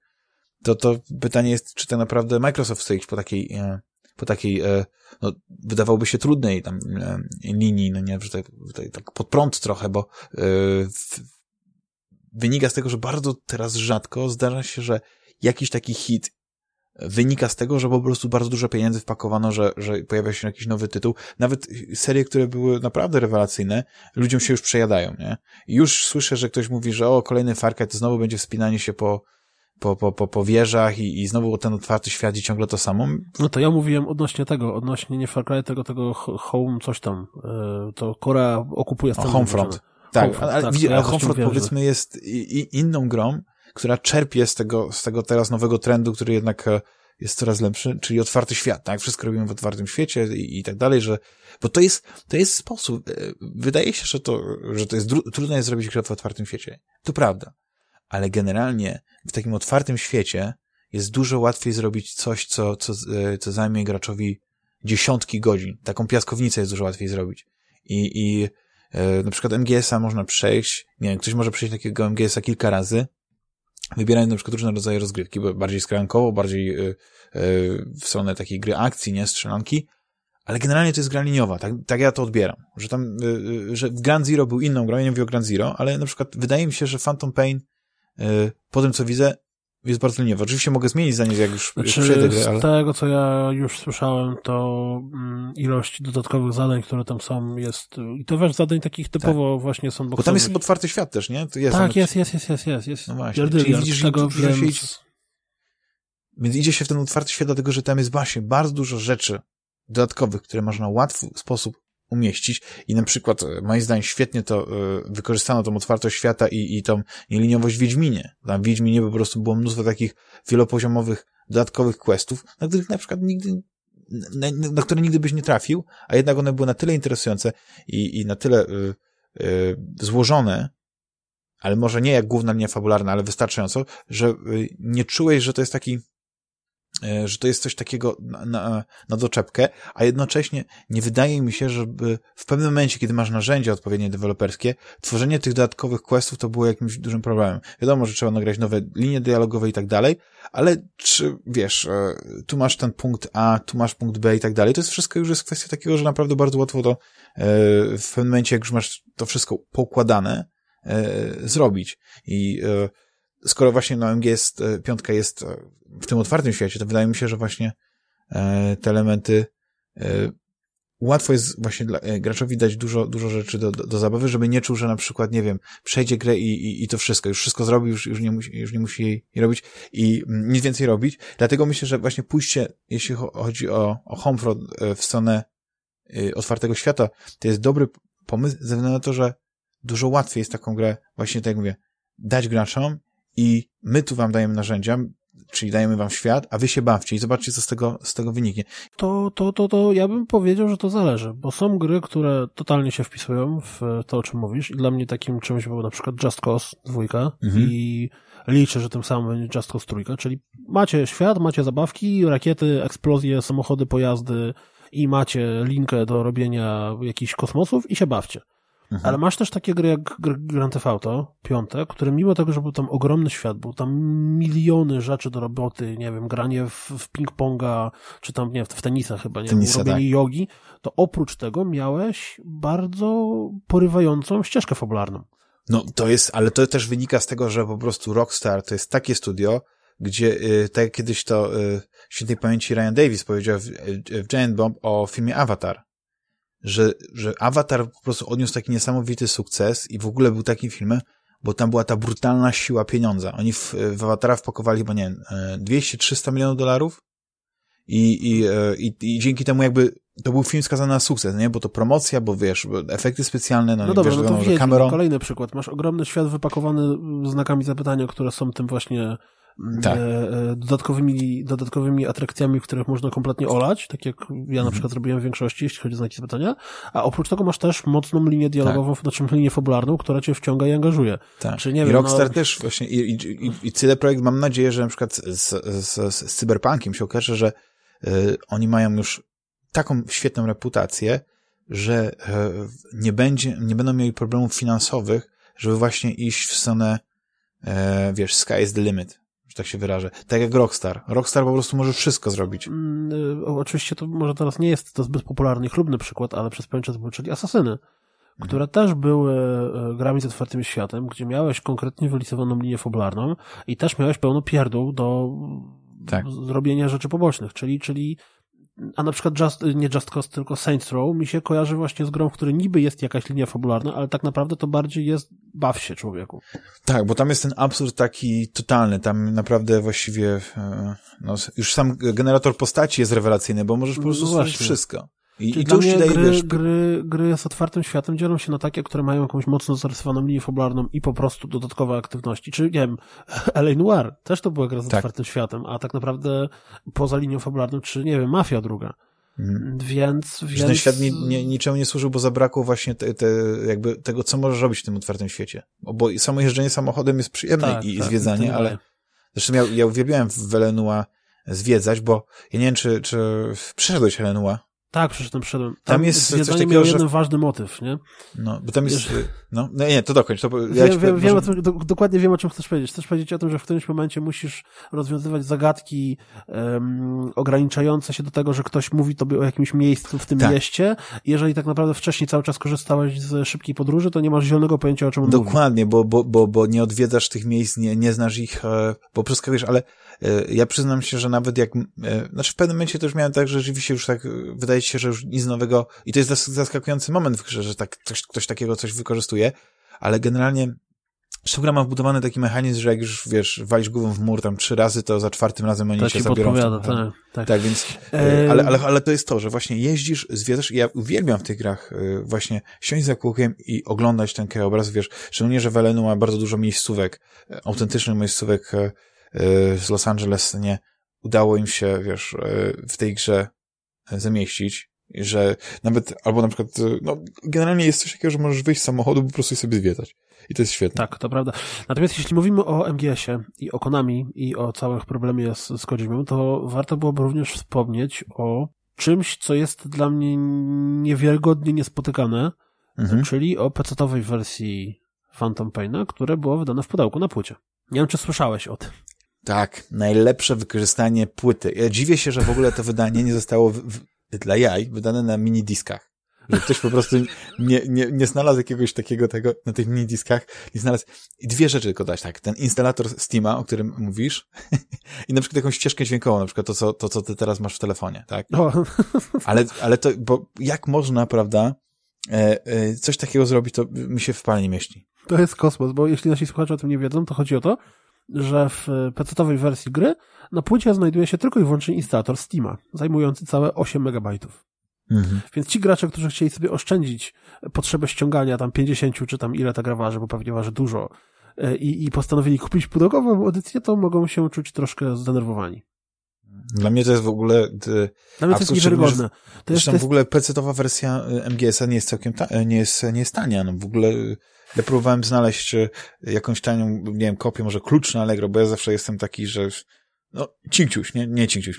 to to pytanie jest, czy tak naprawdę Microsoft chce iść po takiej, e, po takiej e, no, wydawałoby się trudnej tam e, linii, no nie, że tak, tak pod prąd trochę, bo e, w, wynika z tego, że bardzo teraz rzadko zdarza się, że jakiś taki hit wynika z tego, że po prostu bardzo dużo pieniędzy wpakowano, że, że pojawia się jakiś nowy tytuł. Nawet serie, które były naprawdę rewelacyjne, ludziom się już przejadają, nie? I już słyszę, że ktoś mówi, że o, kolejny Far Cry to znowu będzie wspinanie się po, po, po, po, po wieżach i, i znowu ten otwarty świat i ciągle to samo. No to ja mówiłem odnośnie tego, odnośnie nie Far Cry, tego, tego Home coś tam, e, to Korea okupuje scenę. Homefront. Tak, Homefront, ale, tak, ja Homefront powiedzmy jest i, i inną grą, która czerpie z tego, z tego teraz nowego trendu, który jednak e, jest coraz lepszy, czyli otwarty świat, tak? Wszystko robimy w otwartym świecie i, i tak dalej, że, bo to jest, to jest sposób, e, wydaje się, że to, że to jest, trudno jest zrobić grę w otwartym świecie. To prawda ale generalnie w takim otwartym świecie jest dużo łatwiej zrobić coś, co, co, e, co zajmie graczowi dziesiątki godzin. Taką piaskownicę jest dużo łatwiej zrobić. I, i na przykład MGS-a można przejść, nie wiem, ktoś może przejść takiego MGS-a kilka razy, wybierając na przykład różne rodzaje rozgrywki, bardziej skrankowo, bardziej e, e, w stronę takiej gry akcji, nie, strzelanki, ale generalnie to jest gra liniowa, tak, tak ja to odbieram, że tam, e, że Grand Zero był inną grą, ja nie mówię o Grand Zero, ale na przykład wydaje mi się, że Phantom Pain Y, po tym, co widzę, jest bardzo liniowy. Oczywiście mogę zmienić zdanie, jak już znaczy, przejdę grę, ale... Z tego, co ja już słyszałem, to mm, ilość dodatkowych zadań, które tam są, jest... I to wiesz, zadań takich typowo tak. właśnie są Bo tam jest otwarty świat też, nie? To jest tak, jest, jest, jest, jest, jest, jest. No właśnie, czyli widzisz, tego że wiem... Więc idzie się w ten otwarty świat, dlatego że tam jest właśnie bardzo dużo rzeczy dodatkowych, które można w łatwy sposób umieścić i na przykład, e, moim zdaniem, świetnie to y, wykorzystano tą otwartość świata i, i tą nieliniowość w Wiedźminie. Tam w Wiedźminie po prostu było mnóstwo takich wielopoziomowych, dodatkowych questów, na których na przykład nigdy na, na które nigdy byś nie trafił, a jednak one były na tyle interesujące i, i na tyle y, y, złożone, ale może nie jak główna linia fabularna, ale wystarczająco, że nie czułeś, że to jest taki E, że to jest coś takiego na, na, na doczepkę, a jednocześnie nie wydaje mi się, żeby w pewnym momencie, kiedy masz narzędzia odpowiednie deweloperskie, tworzenie tych dodatkowych questów to było jakimś dużym problemem. Wiadomo, że trzeba nagrać nowe linie dialogowe i tak dalej, ale czy, wiesz, e, tu masz ten punkt A, tu masz punkt B i tak dalej, to jest wszystko już jest kwestia takiego, że naprawdę bardzo łatwo to e, w pewnym momencie, jak już masz to wszystko poukładane, zrobić. I skoro właśnie na MG jest, piątka jest w tym otwartym świecie, to wydaje mi się, że właśnie e, te elementy e, łatwo jest właśnie dla, e, graczowi dać dużo, dużo rzeczy do, do, zabawy, żeby nie czuł, że na przykład, nie wiem, przejdzie grę i, i, i to wszystko, już wszystko zrobi, już, już, nie, musi, już nie musi jej, jej robić i mm, nic więcej robić. Dlatego myślę, że właśnie pójście, jeśli chodzi o, o Homefront w stronę otwartego świata, to jest dobry pomysł, ze względu na to, że dużo łatwiej jest taką grę, właśnie tak jak mówię, dać graczom i my tu wam dajemy narzędzia, czyli dajemy wam świat, a wy się bawcie i zobaczcie, co z tego, z tego wyniknie. To, to, to, to ja bym powiedział, że to zależy, bo są gry, które totalnie się wpisują w to, o czym mówisz i dla mnie takim czymś był na przykład Just Cause 2 mhm. i liczę, że tym samym będzie Just Cause 3, czyli macie świat, macie zabawki, rakiety, eksplozje, samochody, pojazdy i macie linkę do robienia jakichś kosmosów i się bawcie. Mhm. Ale masz też takie gry jak Grand Theft Auto, piąte, które mimo tego, że był tam ogromny świat, był tam miliony rzeczy do roboty, nie wiem, granie w, w ping-ponga, czy tam, nie w, w tenisa chyba, nie Tenisa, robienie tak. jogi, to oprócz tego miałeś bardzo porywającą ścieżkę fabularną. No to jest, ale to też wynika z tego, że po prostu Rockstar to jest takie studio, gdzie, y, tak jak kiedyś to y, świętej pamięci Ryan Davis powiedział w, w Giant Bomb o filmie Avatar, że, że Avatar po prostu odniósł taki niesamowity sukces i w ogóle był takim filmem, bo tam była ta brutalna siła pieniądza. Oni w, w Avatara wpakowali chyba, nie wiem, 200-300 milionów dolarów i, i, e, i, i dzięki temu jakby to był film skazany na sukces, nie? Bo to promocja, bo wiesz, efekty specjalne, no, no dobra, wiesz, no to wiecie, Cameron... kolejny przykład. Masz ogromny świat wypakowany znakami zapytania, które są tym właśnie tak. E, e, dodatkowymi, dodatkowymi atrakcjami, których można kompletnie olać, tak jak ja na mhm. przykład robiłem w większości, jeśli chodzi o znaki zapytania, a oprócz tego masz też mocną linię dialogową, tak. znaczy linię fabularną, która cię wciąga i angażuje. Tak. Czy, nie I wiem, Rockstar no... też właśnie, i, i, i, i CD Projekt mam nadzieję, że na przykład z, z, z, z Cyberpunkiem się okaże, że y, oni mają już taką świetną reputację, że y, nie będzie, nie będą mieli problemów finansowych, żeby właśnie iść w stronę, y, wiesz, sky is the limit że tak się wyrażę. Tak jak Rockstar. Rockstar po prostu może wszystko zrobić. Mm, y, oczywiście to może teraz nie jest to zbyt popularny chlubny przykład, ale przez pewien czas były, czyli Asasyny, mhm. które też były y, grami z otwartym światem, gdzie miałeś konkretnie wylicowaną linię fabularną i też miałeś pełno pierdół do tak. zrobienia rzeczy pobocznych, czyli, czyli a na przykład Just, nie Just Cause, tylko Saints Row mi się kojarzy właśnie z grą, w której niby jest jakaś linia fabularna, ale tak naprawdę to bardziej jest baw się człowieku. Tak, bo tam jest ten absurd taki totalny, tam naprawdę właściwie e, no, już sam generator postaci jest rewelacyjny, bo możesz po prostu no wszystko. I, Czyli i to już daje, gry, wiesz... gry, gry z otwartym światem dzielą się na takie, które mają jakąś mocno zarysowaną linię fabularną i po prostu dodatkowe aktywności. Czy nie wiem, (laughs) L.A. Noir też to była gra z tak. otwartym światem, a tak naprawdę poza linią fabularną, czy nie wiem, Mafia druga. Hmm. Więc, więc... ten świat ni, ni, niczemu nie służył, bo zabrakło właśnie te, te, jakby tego, co możesz robić w tym otwartym świecie. Bo samo jeżdżenie samochodem jest przyjemne tak, i tak, zwiedzanie, ale zresztą ja, ja uwielbiałem w Velenua zwiedzać, bo ja nie wiem, czy, czy przeszedłeś Velenua? Tak, przeczytam, przeszedłem. Tam, tam jest coś takiego, miał że... jeden ważny motyw, nie? No, bo tam jest... No, no nie, to dokończ. To, ja wiem, wiem, wiem może... do, dokładnie wiem, o czym chcesz powiedzieć. Chcesz powiedzieć o tym, że w którymś momencie musisz rozwiązywać zagadki um, ograniczające się do tego, że ktoś mówi tobie o jakimś miejscu w tym tak. mieście. Jeżeli tak naprawdę wcześniej cały czas korzystałeś z szybkiej podróży, to nie masz zielonego pojęcia, o czym on Dokładnie, mówi. bo, bo, bo, bo nie odwiedzasz tych miejsc, nie, nie znasz ich, e, bo przeskakujesz, ale e, ja przyznam się, że nawet jak, e, znaczy w pewnym momencie też miałem tak, że rzeczywiście już tak, wydaje się, że już nic nowego, i to jest zaskakujący moment w grze, że tak, ktoś, ktoś takiego coś wykorzystuje, ale generalnie Sztugra ma wbudowany taki mechanizm, że jak już, wiesz, walisz głową w mur tam trzy razy, to za czwartym razem oni to cię zabiorą. Tak, tak. tak, więc, ale, ale, ale to jest to, że właśnie jeździsz, zwiedzasz i ja uwielbiam w tych grach właśnie siąść za kółkiem i oglądać ten krajobraz, wiesz, szczególnie, że Welenu ma bardzo dużo miejscówek, autentycznych miejscówek z Los Angeles, nie, udało im się, wiesz, w tej grze zamieścić że nawet, albo na przykład, no, generalnie jest coś takiego, że możesz wyjść z samochodu, po prostu sobie zwiedzać. I to jest świetne. Tak, to prawda. Natomiast jeśli mówimy o MGS-ie i o Konami i o całych problemie z, z Kojimą, to warto byłoby również wspomnieć o czymś, co jest dla mnie niewiarygodnie niespotykane, mhm. czyli o pecetowej wersji Phantom Paina, które było wydane w pudełku na płycie. Nie wiem, czy słyszałeś o tym. Tak, najlepsze wykorzystanie płyty. Ja dziwię się, że w ogóle to wydanie nie zostało w, w, dla jaj wydane na mini-diskach. Że ktoś po prostu nie, nie, nie znalazł jakiegoś takiego tego na tych mini-diskach, nie znalazł. I dwie rzeczy tylko dać, tak. Ten instalator Steama, o którym mówisz, (laughs) i na przykład jakąś ścieżkę dźwiękową, na przykład to, co, to, co ty teraz masz w telefonie, tak? Ale, ale to, bo jak można, prawda, e, e, coś takiego zrobić, to mi się w palnie mieści. To jest kosmos, bo jeśli nasi słuchacze o tym nie wiedzą, to chodzi o to, że w PC-owej wersji gry na płycie znajduje się tylko i wyłącznie instalator Steama, zajmujący całe 8 megabajtów. Mhm. Więc ci gracze, którzy chcieli sobie oszczędzić potrzebę ściągania tam 50 czy tam ile ta gra waży, bo pewnie waży dużo, e, i, i postanowili kupić pudełkową edycję, to mogą się czuć troszkę zdenerwowani. Dla mnie to jest w ogóle... Ty, Dla mnie to jest niewiarygodne. To jest, to jest... w ogóle PC-owa wersja e, MGS-a nie jest całkiem ta, e, nie jest, nie jest tania. No w ogóle ja próbowałem znaleźć jakąś tanią, nie wiem, kopię, może klucz na Allegro, bo ja zawsze jestem taki, że no, cinkciuś, nie, nie cinkciuś,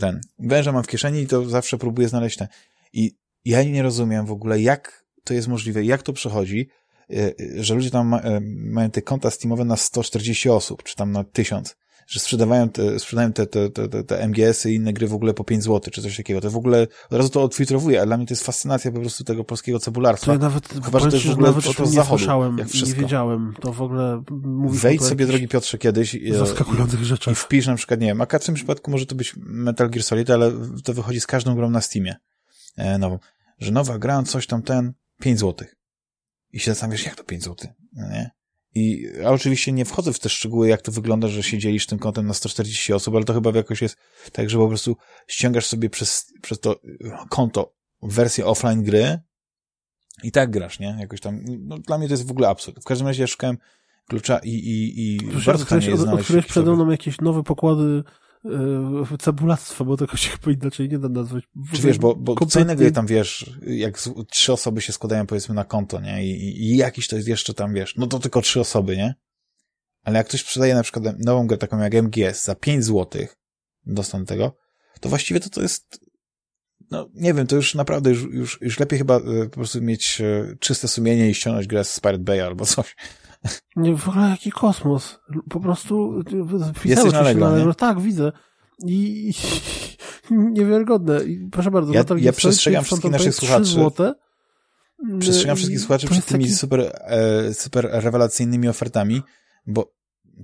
ten. Węża mam w kieszeni i to zawsze próbuję znaleźć ten. I ja nie rozumiem w ogóle, jak to jest możliwe, jak to przechodzi, że ludzie tam mają te konta Steamowe na 140 osób, czy tam na 1000 że sprzedawają te, sprzedają te, te, te, te MGS-y i inne gry w ogóle po 5 zł, czy coś takiego. To w ogóle od razu to odfiltrowuje, a dla mnie to jest fascynacja po prostu tego polskiego cebularstwa. To ja nawet, Chyba, że to jest w ogóle nawet to, zachodu, słyszałem, jak wszystko. nie wiedziałem. To w ogóle Wejdź sobie, drogi Piotrze, kiedyś zaskakujących rzeczy. i wpisz na przykład, nie wiem, a w tym przypadku może to być Metal Gear Solid, ale to wychodzi z każdą grą na Steamie e, nową, że nowa gra, coś tam ten, 5 zł. I się zastanawiasz, jak to 5 zł? No nie? I a oczywiście nie wchodzę w te szczegóły, jak to wygląda, że się dzielisz tym kontem na 140 osób, ale to chyba jakoś jest tak, że po prostu ściągasz sobie przez, przez to konto wersję offline gry i tak grasz, nie? Jakoś tam, no, dla mnie to jest w ogóle absurd. W każdym razie ja szukałem klucza i, i, i bardzo tanie jest. Odkryłeś przede mną jakieś nowe pokłady yy, cebulactwa, bo tego (laughs) się chyba inaczej nie da nazwać. Czy wiesz, bo, bo kompletnie... co innego tam, wiesz, jak z, trzy osoby się składają powiedzmy na konto, nie? I, I jakiś to jest jeszcze tam, wiesz, no to tylko trzy osoby, nie? Ale jak ktoś sprzedaje na przykład nową grę taką jak MGS za 5 zł dostęp tego, to właściwie to to jest no nie wiem, to już naprawdę już, już, już lepiej chyba y, po prostu mieć y, czyste sumienie i ściągnąć grę z Pirate Bay albo (laughs) coś. Nie, w ogóle jaki kosmos. Po prostu Jesteś na Allegro, Tak, widzę. I, i (laughs) niewiarygodne. I proszę bardzo. Ja, ja przestrzegam wszystkich naszych słuchaczy. Złote. Przestrzegam wszystkich słuchaczy przed tymi taki... super, e, super rewelacyjnymi ofertami, bo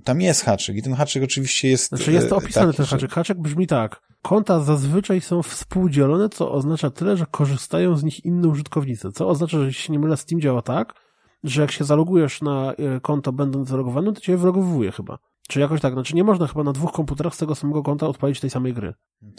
tam jest haczyk i ten haczyk oczywiście jest... Znaczy jest to e, opisane taki, ten haczyk. Haczyk brzmi tak. Konta zazwyczaj są współdzielone, co oznacza tyle, że korzystają z nich inne użytkownicy. Co oznacza, że jeśli się nie mylę, Steam działa tak, że jak się zalogujesz na e, konto będąc zalogowanym, to cię wylogowuje chyba. Czy jakoś tak, znaczy nie można chyba na dwóch komputerach z tego samego konta odpalić tej samej gry.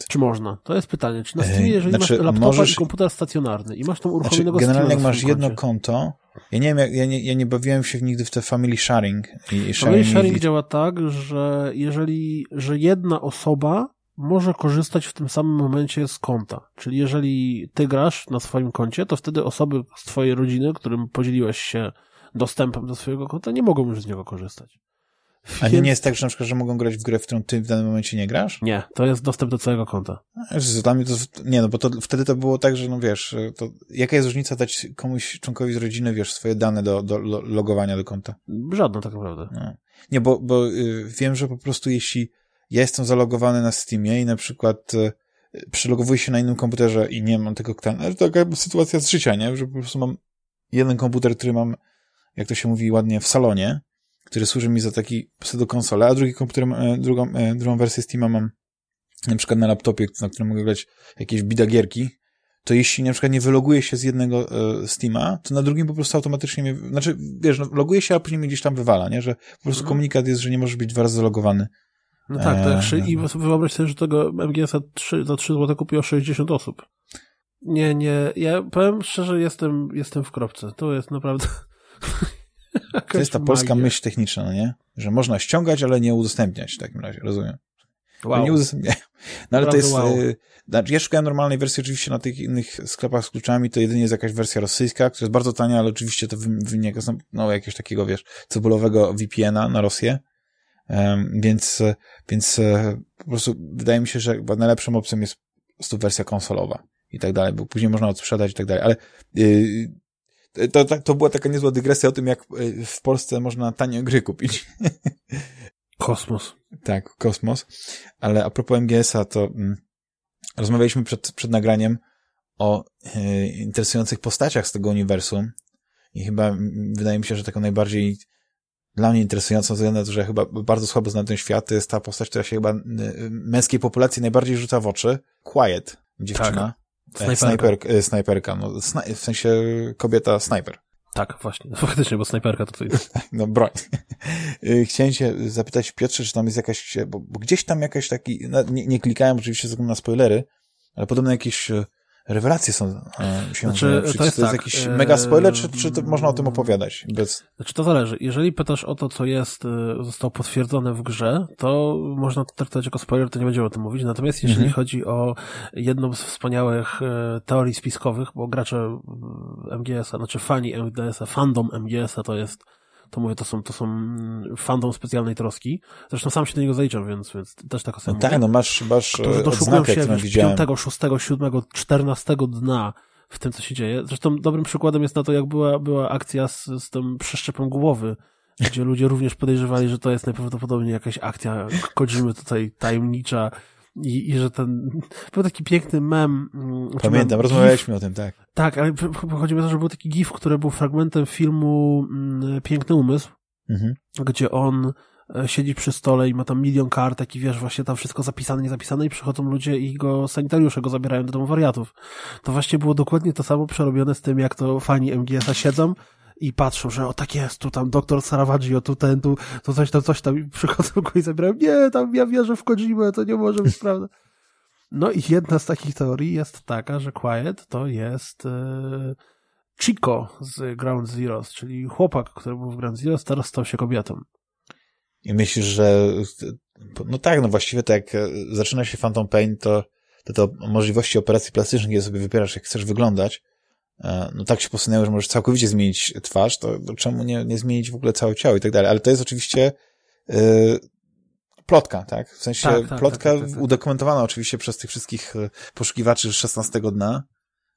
Czy można? To jest pytanie. Czy na Steamie, jeżeli znaczy, masz laptopa możesz... i komputer stacjonarny i masz tam uruchomionego znaczy, Generalnie jak masz jedno konto, ja nie wiem, ja, nie, ja nie bawiłem się nigdy w te family sharing. I, i family sharing działa tak, że jeżeli, że jedna osoba może korzystać w tym samym momencie z konta. Czyli jeżeli ty grasz na swoim koncie, to wtedy osoby z twojej rodziny, którym podzieliłeś się dostępem do swojego konta, nie mogą już z niego korzystać. A nie, nie jest tak, że na przykład, że mogą grać w grę, w którą ty w danym momencie nie grasz? Nie, to jest dostęp do całego konta. Dla mnie to, nie no, bo to wtedy to było tak, że no wiesz, to jaka jest różnica dać komuś, członkowi z rodziny, wiesz, swoje dane do, do logowania do konta? Żadna tak naprawdę. No. Nie, bo, bo y, wiem, że po prostu jeśli ja jestem zalogowany na Steamie i na przykład y, przelogowuję się na innym komputerze i nie mam tego, ale to taka sytuacja z życia, nie? Że po prostu mam jeden komputer, który mam, jak to się mówi ładnie, w salonie, który służy mi za taki pseudo-konsolę, a drugi komputer, e, drugą, e, drugą wersję Steama mam na przykład na laptopie, na którym mogę grać jakieś bidagierki, to jeśli na przykład nie wyloguję się z jednego e, Steama, to na drugim po prostu automatycznie mnie, znaczy, wiesz, no, loguję się, a później mnie gdzieś tam wywala, nie? Że po prostu mhm. komunikat jest, że nie możesz być dwa razy zalogowany. No tak, to jak szy- i wyobraź sobie, że tego MGS-a 3, za 3 zł kupiło 60 osób. Nie, nie, ja powiem szczerze, jestem, jestem w kropce. To jest naprawdę... (laughs) to jest ta magia. polska myśl techniczna, no nie? Że można ściągać, ale nie udostępniać w takim razie, rozumiem. Wow. Nie udostępniają. No ale to jest... Wow. Y, znaczy, ja szukałem normalnej wersji oczywiście na tych innych sklepach z kluczami, to jedynie jest jakaś wersja rosyjska, która jest bardzo tania, ale oczywiście to wynika z no, jakiegoś takiego, wiesz, cebulowego VPN-a na Rosję. Więc, więc e, po prostu wydaje mi się, że chyba najlepszą opcją jest po prostu wersja konsolowa i tak dalej, bo później można odsprzedać i tak dalej, ale yy, to, to, to była taka niezła dygresja o tym, jak y, w Polsce można tanie gry kupić. (laughs) Kosmos. Tak, kosmos. Ale a propos MGS-a, to mm, rozmawialiśmy przed, przed nagraniem o y, interesujących postaciach z tego uniwersum i chyba mm, wydaje mi się, że taką najbardziej dla mnie interesującą, ze względu na to, że chyba bardzo słabo znam ten świat, to jest ta postać, która się chyba y, męskiej populacji najbardziej rzuca w oczy. Quiet, dziewczyna. Tak. Snajperka. Snajperka, e, snajperka no, sna w sensie kobieta snajper. Tak, właśnie. Faktycznie, bo snajperka to co (laughs) No, broń. E, chciałem się zapytać Piotrze, czy tam jest jakaś, bo, bo gdzieś tam jakaś taki, no, nie, nie klikałem oczywiście ze na spoilery, ale podobno jakieś e, rewelacje są e, się znaczy, to jest, to jest tak, jakiś mega spoiler, czy, czy to można o tym opowiadać? Bez... Znaczy to zależy. Jeżeli pytasz o to, co jest, e, zostało potwierdzone w grze, to można to traktować jako spoiler, to nie będziemy o tym mówić. Natomiast jeżeli mhm. chodzi o jedną z wspaniałych e, teorii spiskowych, bo gracze MGS-a, znaczy fani MGS-a, fandom MGS-a to jest to mówię, to są, to są fandom specjalnej troski. Zresztą sam się do niego zaliczam, więc, więc też tak o no Tak, no masz, masz Którzy doszukują się wiesz, 5, 6, 7, 14 dna w tym, co się dzieje. Zresztą dobrym przykładem jest na to, jak była, była akcja z, z tym przeszczepem głowy, gdzie ludzie również podejrzewali, że to jest najprawdopodobniej jakaś akcja Kodzimy tutaj tajemnicza, i, i że ten, był taki piękny mem. Mm, Pamiętam, rozmawialiśmy o tym, tak. Tak, ale chodzi mi o to, że był taki gif, który był fragmentem filmu mm, Piękny Umysł, mhm. gdzie on e, siedzi przy stole i ma tam milion kartek i wiesz, właśnie tam wszystko zapisane, niezapisane i przychodzą ludzie i go, sanitariusze go zabierają do domu wariatów. To właśnie było dokładnie to samo przerobione z tym, jak to fani MGS-a siedzą i patrzą, że o tak jest, tu tam doktor Saravaggio, tu ten, tu, coś tam, coś tam i przychodzą go i zabierają, nie, tam ja wierzę w Kojimę, to nie może być prawda. No i jedna z takich teorii jest taka, że Quiet to jest e, Chico z Ground Zeroes, czyli chłopak, który był w Ground Zeroes, teraz stał się kobietą. I myślisz, że no tak, no właściwie tak jak zaczyna się Phantom Pain, to, to, to możliwości operacji plastycznych, gdzie sobie wybierasz, jak chcesz wyglądać, E, no tak się posunęło, że możesz całkowicie zmienić twarz, to, to czemu nie, nie zmienić w ogóle całe ciało i tak dalej. Ale to jest oczywiście yy, plotka, tak? W sensie tak, tak, plotka tak, tak, tak, udokumentowana oczywiście przez tych wszystkich e, poszukiwaczy 16 dna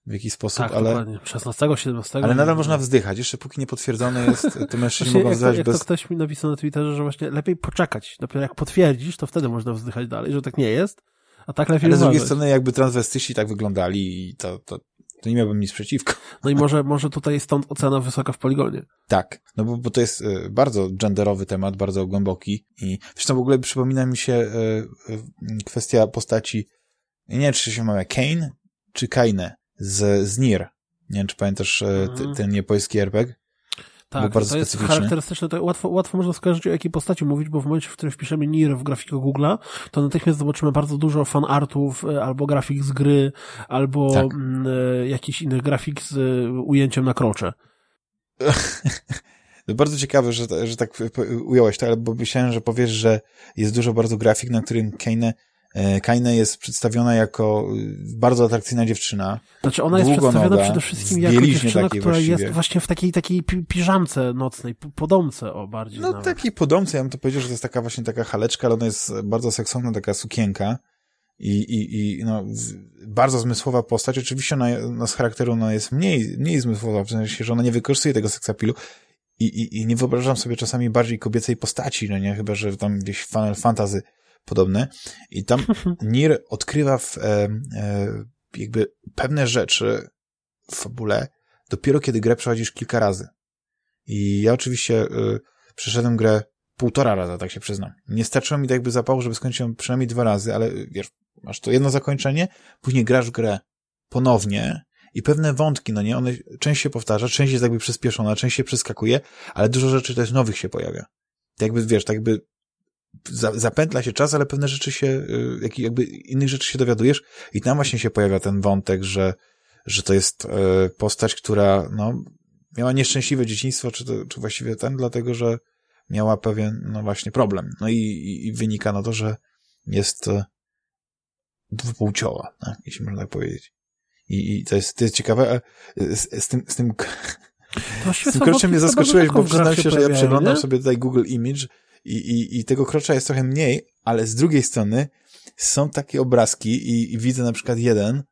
w jakiś sposób, tak, ale... Dokładnie. 16, 17. Ale nadal można wzdychać. Jeszcze póki nie potwierdzone jest, to mężczyźni mogą wzdychać jak bez... to ktoś mi napisał na Twitterze, że właśnie lepiej poczekać. Dopiero jak potwierdzisz, to wtedy można wzdychać dalej, że tak nie jest. A tak lepiej Ale z drugiej strony jakby transwestyści tak wyglądali i to, to, to nie miałbym nic przeciwko. No i może, może tutaj stąd ocena wysoka w poligonie. Tak, no bo, bo to jest y, bardzo genderowy temat, bardzo głęboki i zresztą w ogóle przypomina mi się y, y, kwestia postaci, nie wiem, czy się mawia Kane czy Kaine z, z Nier. Nie wiem, czy pamiętasz mhm. ten japoński RPG? Tak, bardzo to jest charakterystyczne, to łatwo, łatwo można skojarzyć o jakiej postaci mówić, bo w momencie, w którym wpiszemy NIR w grafikę Google'a, to natychmiast zobaczymy bardzo dużo fanartów, e, albo grafik z gry, albo tak. m, mm, e, jakiś innych grafik z e, ujęciem na krocze. (laughs) Bardzo ciekawe, że, że tak ująłeś to, ale bo myślałem, że powiesz, że jest dużo bardzo grafik, na którym Kane Kaine jest przedstawiona jako bardzo atrakcyjna dziewczyna. Znaczy ona jest przedstawiona przede wszystkim jako dziewczyna, która właściwie. jest właśnie w takiej takiej piżamce nocnej, podomce o bardziej No nawet. takiej podomce, ja bym to powiedział, że to jest taka właśnie taka haleczka, ale ona jest bardzo seksowna, taka sukienka i, i, i no, bardzo zmysłowa postać. Oczywiście ona, no, z charakteru ona jest mniej, mniej zmysłowa, w sensie, że ona nie wykorzystuje tego seksapilu i, i, i nie wyobrażam sobie czasami bardziej kobiecej postaci, no nie, chyba, że tam gdzieś Final Fantasy podobne. I tam (laughs) Nir odkrywa w, e, e, jakby pewne rzeczy w fabule dopiero kiedy grę przechodzisz kilka razy. I ja oczywiście e, przeszedłem grę półtora raza, tak się przyznam. Nie starczyło mi tak jakby zapału, żeby skończyć ją przynajmniej dwa razy, ale wiesz, masz to jedno zakończenie, później grasz grę ponownie i pewne wątki, no nie, one część się powtarza, część jest jakby przyspieszona, część się przeskakuje, ale dużo rzeczy też nowych się pojawia. Tak jakby, wiesz, tak jakby zapętla się czas, ale pewne rzeczy się, y, jak, jakby innych rzeczy się dowiadujesz i tam właśnie się pojawia ten wątek, że, że to jest e, postać, która, no, miała nieszczęśliwe dzieciństwo, czy, to, czy właściwie ten, dlatego, że miała pewien, no właśnie, problem. No i, i, i wynika na to, że jest e, dwupłciowa, tak, jeśli można tak powiedzieć. I, i to, jest, to jest ciekawe. Z, z tym, z tym, z tym mnie zaskoczyłeś, bo przyznam się, że ja przeglądam nie? sobie tutaj Google Image i, i, i tego krocza jest trochę mniej, ale z drugiej strony są takie obrazki i, i widzę na przykład jeden,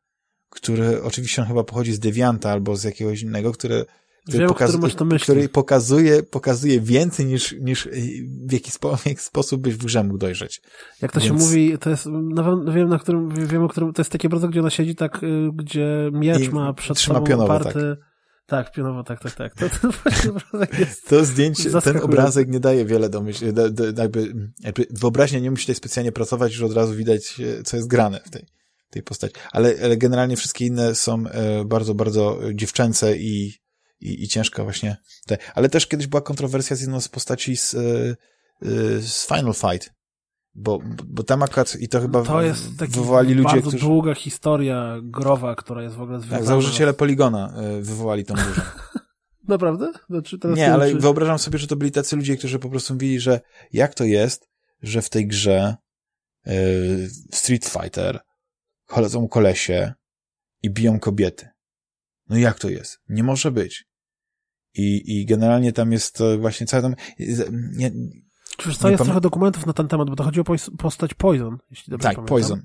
który oczywiście on chyba pochodzi z Devianta albo z jakiegoś innego, który który, Wiem, który pokazuje, pokazuje więcej niż, niż w jaki spo, (laughs) w jaki sposób byś w grze mógł dojrzeć. Jak to Więc... się mówi, to jest, no wiem, na którym, wiem, o którym, to jest takie obrazek, gdzie ona siedzi tak, y, gdzie miecz I ma przed sobą pionowo, party. Tak. Tak, pionowo, tak, tak, tak. To, to (laughs) właśnie obrazek jest To zdjęcie, ten obrazek nie daje wiele do myśli, jakby, jakby wyobraźnia nie musi tutaj specjalnie pracować, że od razu widać, e, co jest grane w tej, tej postaci. Ale, ale generalnie wszystkie inne są e, bardzo, bardzo dziewczęce i i, i ciężko właśnie. Te. Ale też kiedyś była kontrowersja z jedną z postaci z, e, z Final Fight. Bo, bo tam akurat, i to chyba to jest wywołali ludzie, bardzo którzy... długa historia growa, która jest w ogóle związana... Tak, założyciele Poligona e, wywołali tą burzę. (laughs) Naprawdę? Znaczy, teraz nie, ale czy... wyobrażam sobie, że to byli tacy ludzie, którzy po prostu mówili, że jak to jest, że w tej grze yy, Street Fighter chodzą kolesie i biją kobiety. No jak to jest? Nie może być. I, i generalnie tam jest właśnie całe tam... Nie, Przecież to jest trochę dokumentów na ten temat, bo to chodzi o postać Poison, jeśli dobrze tak, pamiętam. Poison.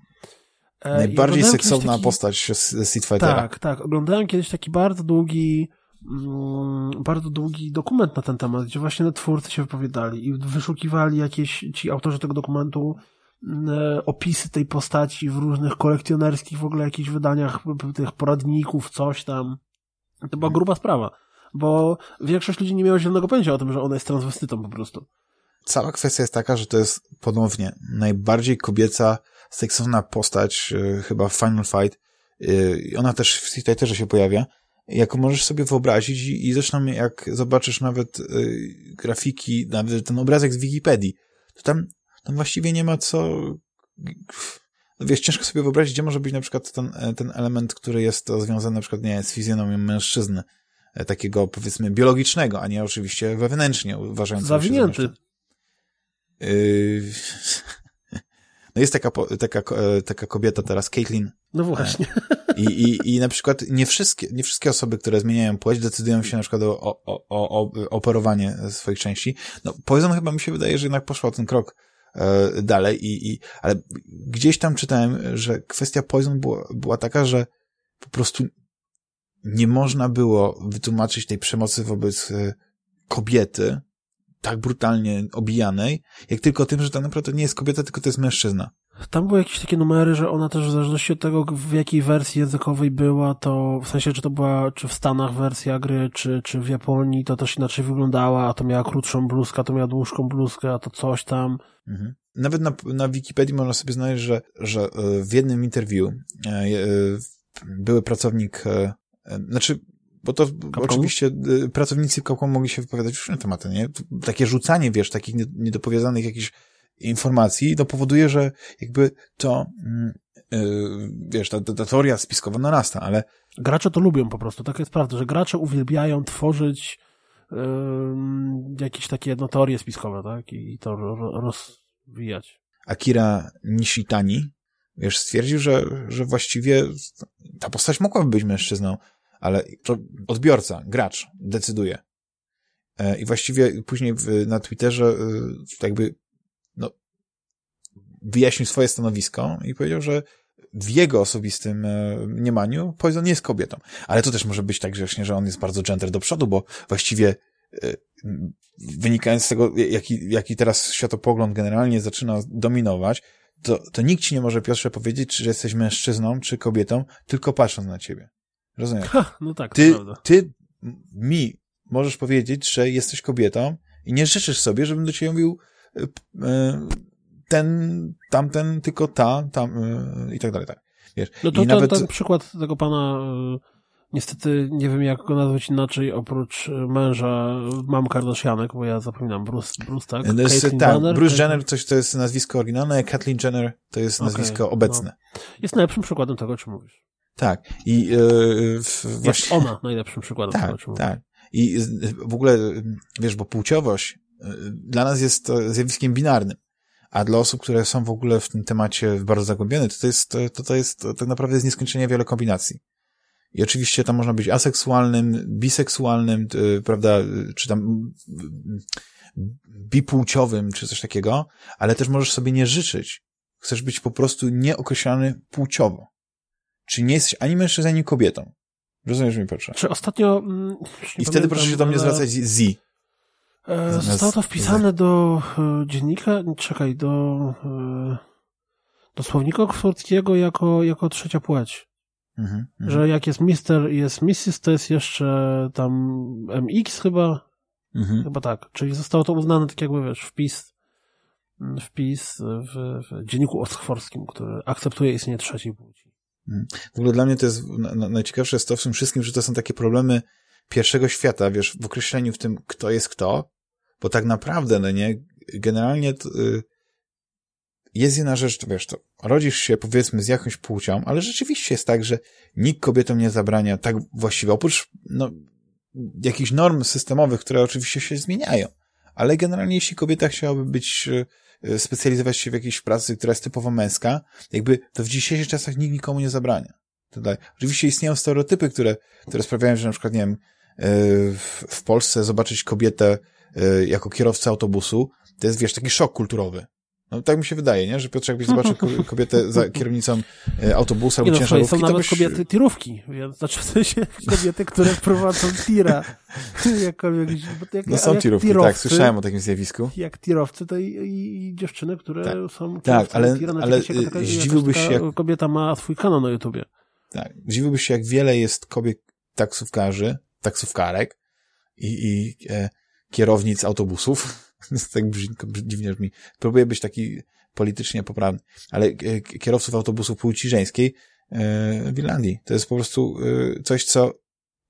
E, Najbardziej seksowna taki... postać z Street Fightera. Tak, tak. Oglądałem kiedyś taki bardzo długi mm, bardzo długi dokument na ten temat, gdzie właśnie twórcy się wypowiadali i wyszukiwali jakieś, ci autorzy tego dokumentu mm, e, opisy tej postaci w różnych kolekcjonerskich w ogóle jakichś wydaniach tych poradników, coś tam. To była gruba sprawa bo większość ludzi nie miała zielonego pojęcia o tym, że ona jest transwestytą po prostu. Cała kwestia jest taka, że to jest ponownie najbardziej kobieca, seksowna postać yy, chyba w Final Fight. Yy, ona też w Fighterze się pojawia. Jak możesz sobie wyobrazić i, i zresztą jak zobaczysz nawet yy, grafiki, nawet ten obrazek z Wikipedii, to tam, tam właściwie nie ma co... No wiesz, ciężko sobie wyobrazić, gdzie może być na przykład ten, ten element, który jest związany na przykład, nie z fizjonomią mężczyzny E, takiego powiedzmy biologicznego, a nie oczywiście wewnętrznie uważającego Zawinięty. Yy... (laughs) No jest taka, taka, e, taka kobieta teraz, Caitlin. No właśnie. I, i, I na przykład nie wszystkie, nie wszystkie osoby, które zmieniają płeć, decydują się na przykład o, o, o, o operowanie swoich części. No, Poison chyba mi się wydaje, że jednak poszła ten krok e, dalej i, i, ale gdzieś tam czytałem, że kwestia Poison była, była taka, że po prostu nie można było wytłumaczyć tej przemocy wobec e, kobiety, tak brutalnie obijanej, jak tylko tym, że tak naprawdę nie jest kobieta, tylko to jest mężczyzna. Tam były jakieś takie numery, że ona też w zależności od tego, w jakiej wersji językowej była, to w sensie, czy to była, czy w Stanach wersja gry, czy, czy w Japonii, to też inaczej wyglądała, a to miała krótszą bluzkę, a to miała dłuższą bluzkę, a to coś tam. Mhm. Nawet na, na Wikipedii można sobie znaleźć, że, że e, w jednym interwiu e, były pracownik znaczy, bo to oczywiście y, pracownicy Capcom mogli się wypowiadać już na tematy, nie? Takie rzucanie, wiesz, takich niedopowiedzianych jakichś informacji, to powoduje, że jakby to, yy, wiesz, ta, ta teoria spiskowa narasta, ale... Gracze to lubią po prostu, tak jest prawda, że gracze uwielbiają tworzyć yy, jakieś takie no, teorie spiskowe, tak? I to ro, rozwijać. Akira Nishitani wiesz, stwierdził, że, że właściwie ta postać mogłaby być mężczyzną, ale to odbiorca, gracz decyduje. E, I właściwie później na Twitterze e, jakby no, wyjaśnił swoje stanowisko i powiedział, że w jego osobistym e, mniemaniu Poison jest kobietą. Ale to też może być tak grzecznie, że on jest bardzo gender do przodu, bo właściwie wynikając z tego, jaki, jaki teraz światopogląd generalnie zaczyna dominować, to, to nikt ci nie może, Piotrze, powiedzieć, czy jesteś mężczyzną, czy kobietą, tylko patrząc na ciebie. Rozumiesz? Ha, no tak, ty, prawda. Ty mi możesz powiedzieć, że jesteś kobietą i nie życzysz sobie, żebym do ciebie mówił e, e, ten, tamten, tylko ta, tam e, i tak dalej, tak. Wiesz, no to, I to nawet... ten przykład tego pana niestety nie wiem jak go nazwać inaczej oprócz męża mam Kardashianek, bo ja zapominam Bruce, Bruce tak? No jest, tak, Jenner, Bruce Jenner coś to jest nazwisko oryginalne, a Kathleen Jenner to jest okay, nazwisko obecne. No. Jest najlepszym przykładem tego, o czym mówisz. Tak. I yy, w, właśnie... Ona najlepszym przykładem tak. Tak. I w ogóle, wiesz, bo płciowość dla nas jest zjawiskiem binarnym, a dla osób, które są w ogóle w tym temacie bardzo zagłębione, to, to jest, to, to jest tak naprawdę jest nieskończenie wiele kombinacji. I oczywiście tam można być aseksualnym, biseksualnym, prawda, czy tam bipłciowym, czy coś takiego, ale też możesz sobie nie życzyć. Chcesz być po prostu nieokreślany płciowo. Czy nie jesteś ani mężczyzną, ani kobietą. Rozumiesz mi, proszę? Czy ostatnio... Mm, I wtedy proszę się do mnie zwracać z. E, zostało to wpisane do e, dziennika, czekaj, do, e, do słownika oksfordzkiego jako, jako trzecia płeć. Mhm, mhm, że jak jest Mister jest Mrs., to jest jeszcze tam MX chyba. Mhm. Chyba tak. Czyli zostało to uznane tak jakby, wiesz, wpis wpis w, w dzienniku oksfordzkim, który akceptuje istnienie trzeciej płci. Mhm. W ogóle dla mnie to jest najciekawsze jest to w tym wszystkim, że to są takie problemy pierwszego świata, wiesz, w określeniu w tym, kto jest kto, bo tak naprawdę, no nie, generalnie to, y, jest jedna rzecz, to wiesz, to rodzisz się powiedzmy z jakąś płcią, ale rzeczywiście jest tak, że nikt kobietom nie zabrania tak właściwie, oprócz no, jakichś norm systemowych, które oczywiście się zmieniają. Ale generalnie jeśli kobieta chciałaby być, e, specjalizować się w jakiejś pracy, która jest typowo męska, jakby to w dzisiejszych czasach nikt nikomu nie zabrania. Tutaj. Oczywiście istnieją stereotypy, które, które sprawiają, że na przykład, nie wiem, e, w Polsce zobaczyć kobietę e, jako kierowcę autobusu, to jest, wiesz, taki szok kulturowy. No tak mi się wydaje, nie? Że Piotr jakbyś zobaczył (laughs) kobietę za kierownicą e, autobusu albo ciężarówki, są nawet byś... kobiety tirówki, więc znaczy w sensie kobiety, które (laughs) prowadzą tira. (laughs) Jakkolwiek, jak, no są tirówki, tak, słyszałem o takim zjawisku. Jak tirowcy, to i, i, dziewczyny, które tak. są Tak, ale, tira, ale się, taka, zdziwiłbyś się... Jak... Kobieta ma swój kanał na YouTubie. Tak, zdziwiłbyś się, jak wiele jest kobiet taksówkarzy, taksówkarek i, i e, kierownic autobusów, (laughs) tak brzydko, dziwnie brzmi. Próbuję być taki politycznie poprawny, ale e, kierowców autobusów płci żeńskiej e, w Irlandii. To jest po prostu e, coś, co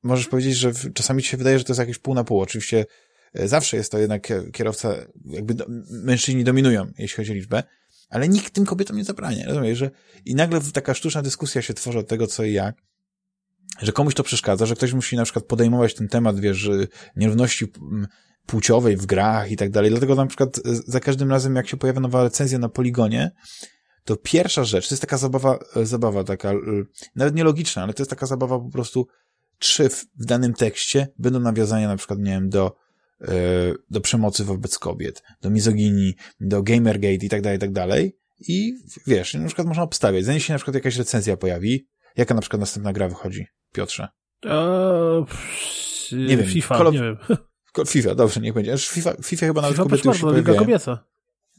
możesz powiedzieć, że czasami ci się wydaje, że to jest jakieś pół na pół. Oczywiście zawsze jest to jednak kierowca, jakby do, mężczyźni dominują, jeśli chodzi o liczbę, ale nikt tym kobietom nie zabrania. Rozumiesz, że i nagle taka sztuczna dyskusja się tworzy od tego, co i jak, że komuś to przeszkadza, że ktoś musi na przykład podejmować ten temat, wiesz, nierówności płciowej w grach i tak dalej. Dlatego na przykład e, za każdym razem, jak się pojawia nowa recenzja na poligonie, to pierwsza rzecz, to jest taka zabawa, e, zabawa taka, nawet nielogiczna, ale to jest taka zabawa po prostu, czy w, w danym tekście będą nawiązania na przykład, nie wiem, do, do przemocy wobec kobiet, do mizoginii, do gamergate i tak dalej, i tak dalej. I wiesz, na przykład można obstawiać. Zanim się na przykład jakaś recenzja pojawi, jaka na przykład następna gra wychodzi, Piotrze? Eee, nie wiem, FIFA, Call of, nie wiem. (laughs) FIFA, dobrze, niech będzie. FIFA, FIFA chyba nawet FIFA kobiety już się Liga kobieca.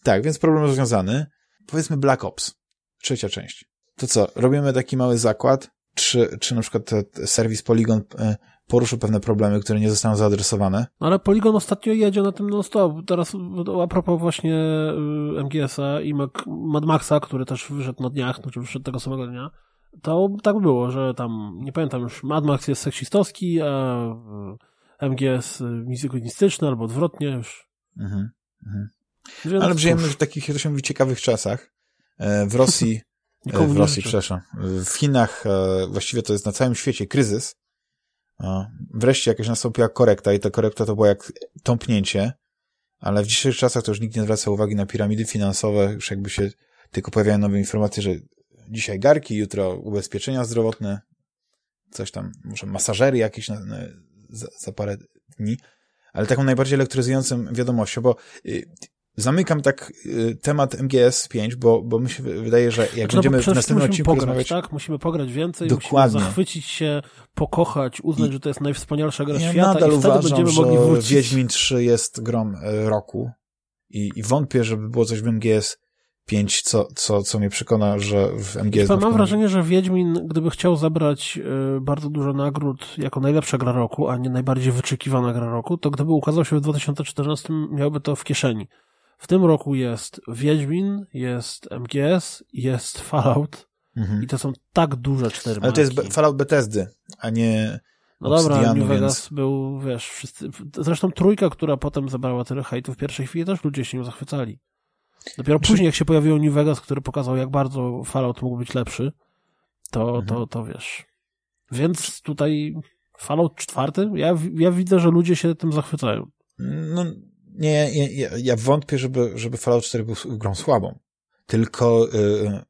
Tak, więc problem rozwiązany. Powiedzmy Black Ops, trzecia część. To co, robimy taki mały zakład, czy, czy na przykład serwis Polygon e, poruszył pewne problemy, które nie zostaną zaadresowane? No ale Polygon ostatnio jedzie na tym non-stop. Teraz a propos właśnie y, MGS-a i Mad Maxa, który też wyszedł na dniach, znaczy wyszedł tego samego dnia, to tak było, że tam, nie pamiętam już, Mad Max jest seksistowski, a MGS mizoginistyczny albo odwrotnie już. Mhm, mhm. Więc Ale żyjemy w takich, to się mówi, ciekawych czasach. E, w Rosji, (laughs) e, w Rosji, przepraszam, w Chinach, e, właściwie to jest na całym świecie kryzys. Wreszcie jakaś nastąpiła korekta i ta korekta to było jak tąpnięcie, ale w dzisiejszych czasach to już nikt nie zwraca uwagi na piramidy finansowe, już jakby się tylko pojawiają nowe informacje, że dzisiaj garki, jutro ubezpieczenia zdrowotne, coś tam, może masażery jakieś za, za parę dni, ale taką najbardziej elektryzującą wiadomością, bo y, zamykam tak y, temat MGS5, bo, bo mi się wydaje, że jak znaczy, no, będziemy w następnym odcinku pograć, rozmawiać... tak? Musimy pograć więcej, Dokładnie. musimy zachwycić się, pokochać, uznać, I, że to jest najwspanialsza gra ja świata nadal i wtedy uważam, będziemy mogli wrócić. Wiedźmin 3 jest grom e, roku i, i wątpię, żeby było coś w MGS 5, co, co, co mnie przekona, że w MGS... Mam wrażenie, że Wiedźmin, gdyby chciał zabrać y, bardzo dużo nagród jako najlepsza gra roku, a nie najbardziej wyczekiwana gra roku, to gdyby ukazał się w 2014, miałby to w kieszeni. W tym roku jest Wiedźmin, jest MGS, jest Fallout mhm. i to są tak duże cztery Ale to jest Fallout Bethesdy, a nie no dobra, New Vegas więc... był, wiesz, wszyscy... Zresztą trójka, która potem zabrała tyle hejtu w pierwszej chwili, też ludzie się nią zachwycali. Dopiero Czy... później, jak się pojawił New Vegas, który pokazał, jak bardzo Fallout mógł być lepszy, to, mhm. to, to wiesz. Więc tutaj Fallout czwarty, ja, ja widzę, że ludzie się tym zachwycają. No, nie, ja, ja wątpię, żeby, żeby Fallout 4 był grą słabą. Tylko yy,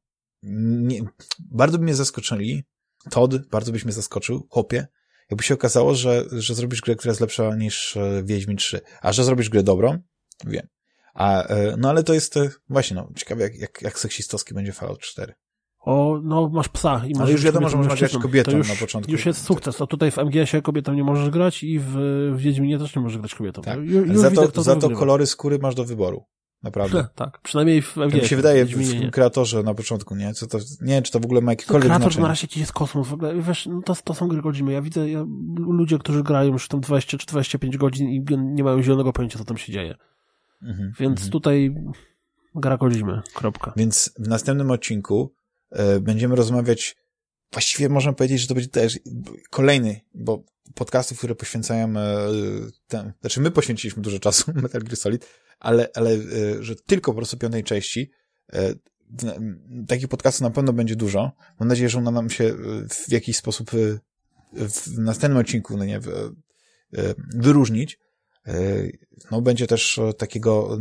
nie, bardzo by mnie zaskoczyli, Todd bardzo byś mnie zaskoczył, chłopie, jakby się okazało, że, że zrobisz grę, która jest lepsza niż e, Wiedźmin 3. A że zrobisz grę dobrą, wiem. A, e, no ale to jest e, właśnie, no, ciekawe jak, jak, jak seksistowski będzie Fallout 4. O, no masz psa i masz. Ale już wiadomo, że można grać kobietą już, na początku. Już jest sukces. A tutaj w MGS-ie kobietą nie możesz grać i w, w Wiedźminie też nie możesz grać kobietą. Tak. Ju, już za to, za to kolory skóry masz do wyboru. Naprawdę. (laughs) tak, przynajmniej w MGS. Tak mi się wydaje w, w kreatorze na początku, nie? Co to, nie wiem, czy to w ogóle ma jakiekolwiek Kreator znaczenie. na razie jakiś jest kosmos. W ogóle, wiesz, no to, to są gry godziny. Ja widzę ja, ludzie, którzy grają już tam 20 czy 25 godzin i nie mają zielonego pojęcia, co tam się dzieje. Mhm, Więc mhm. tutaj gra Kojimy. Kropka. Więc w następnym odcinku e, będziemy rozmawiać właściwie można powiedzieć, że to będzie też kolejny, bo podcastów, które poświęcają e, ten, znaczy my poświęciliśmy dużo czasu (laughs) Metal Gear Solid, ale, ale e, że tylko po prostu piątej części takich podcastów na pewno będzie dużo. Mam nadzieję, że uda nam się w jakiś sposób w następnym odcinku no nie, wyróżnić. No będzie też takiego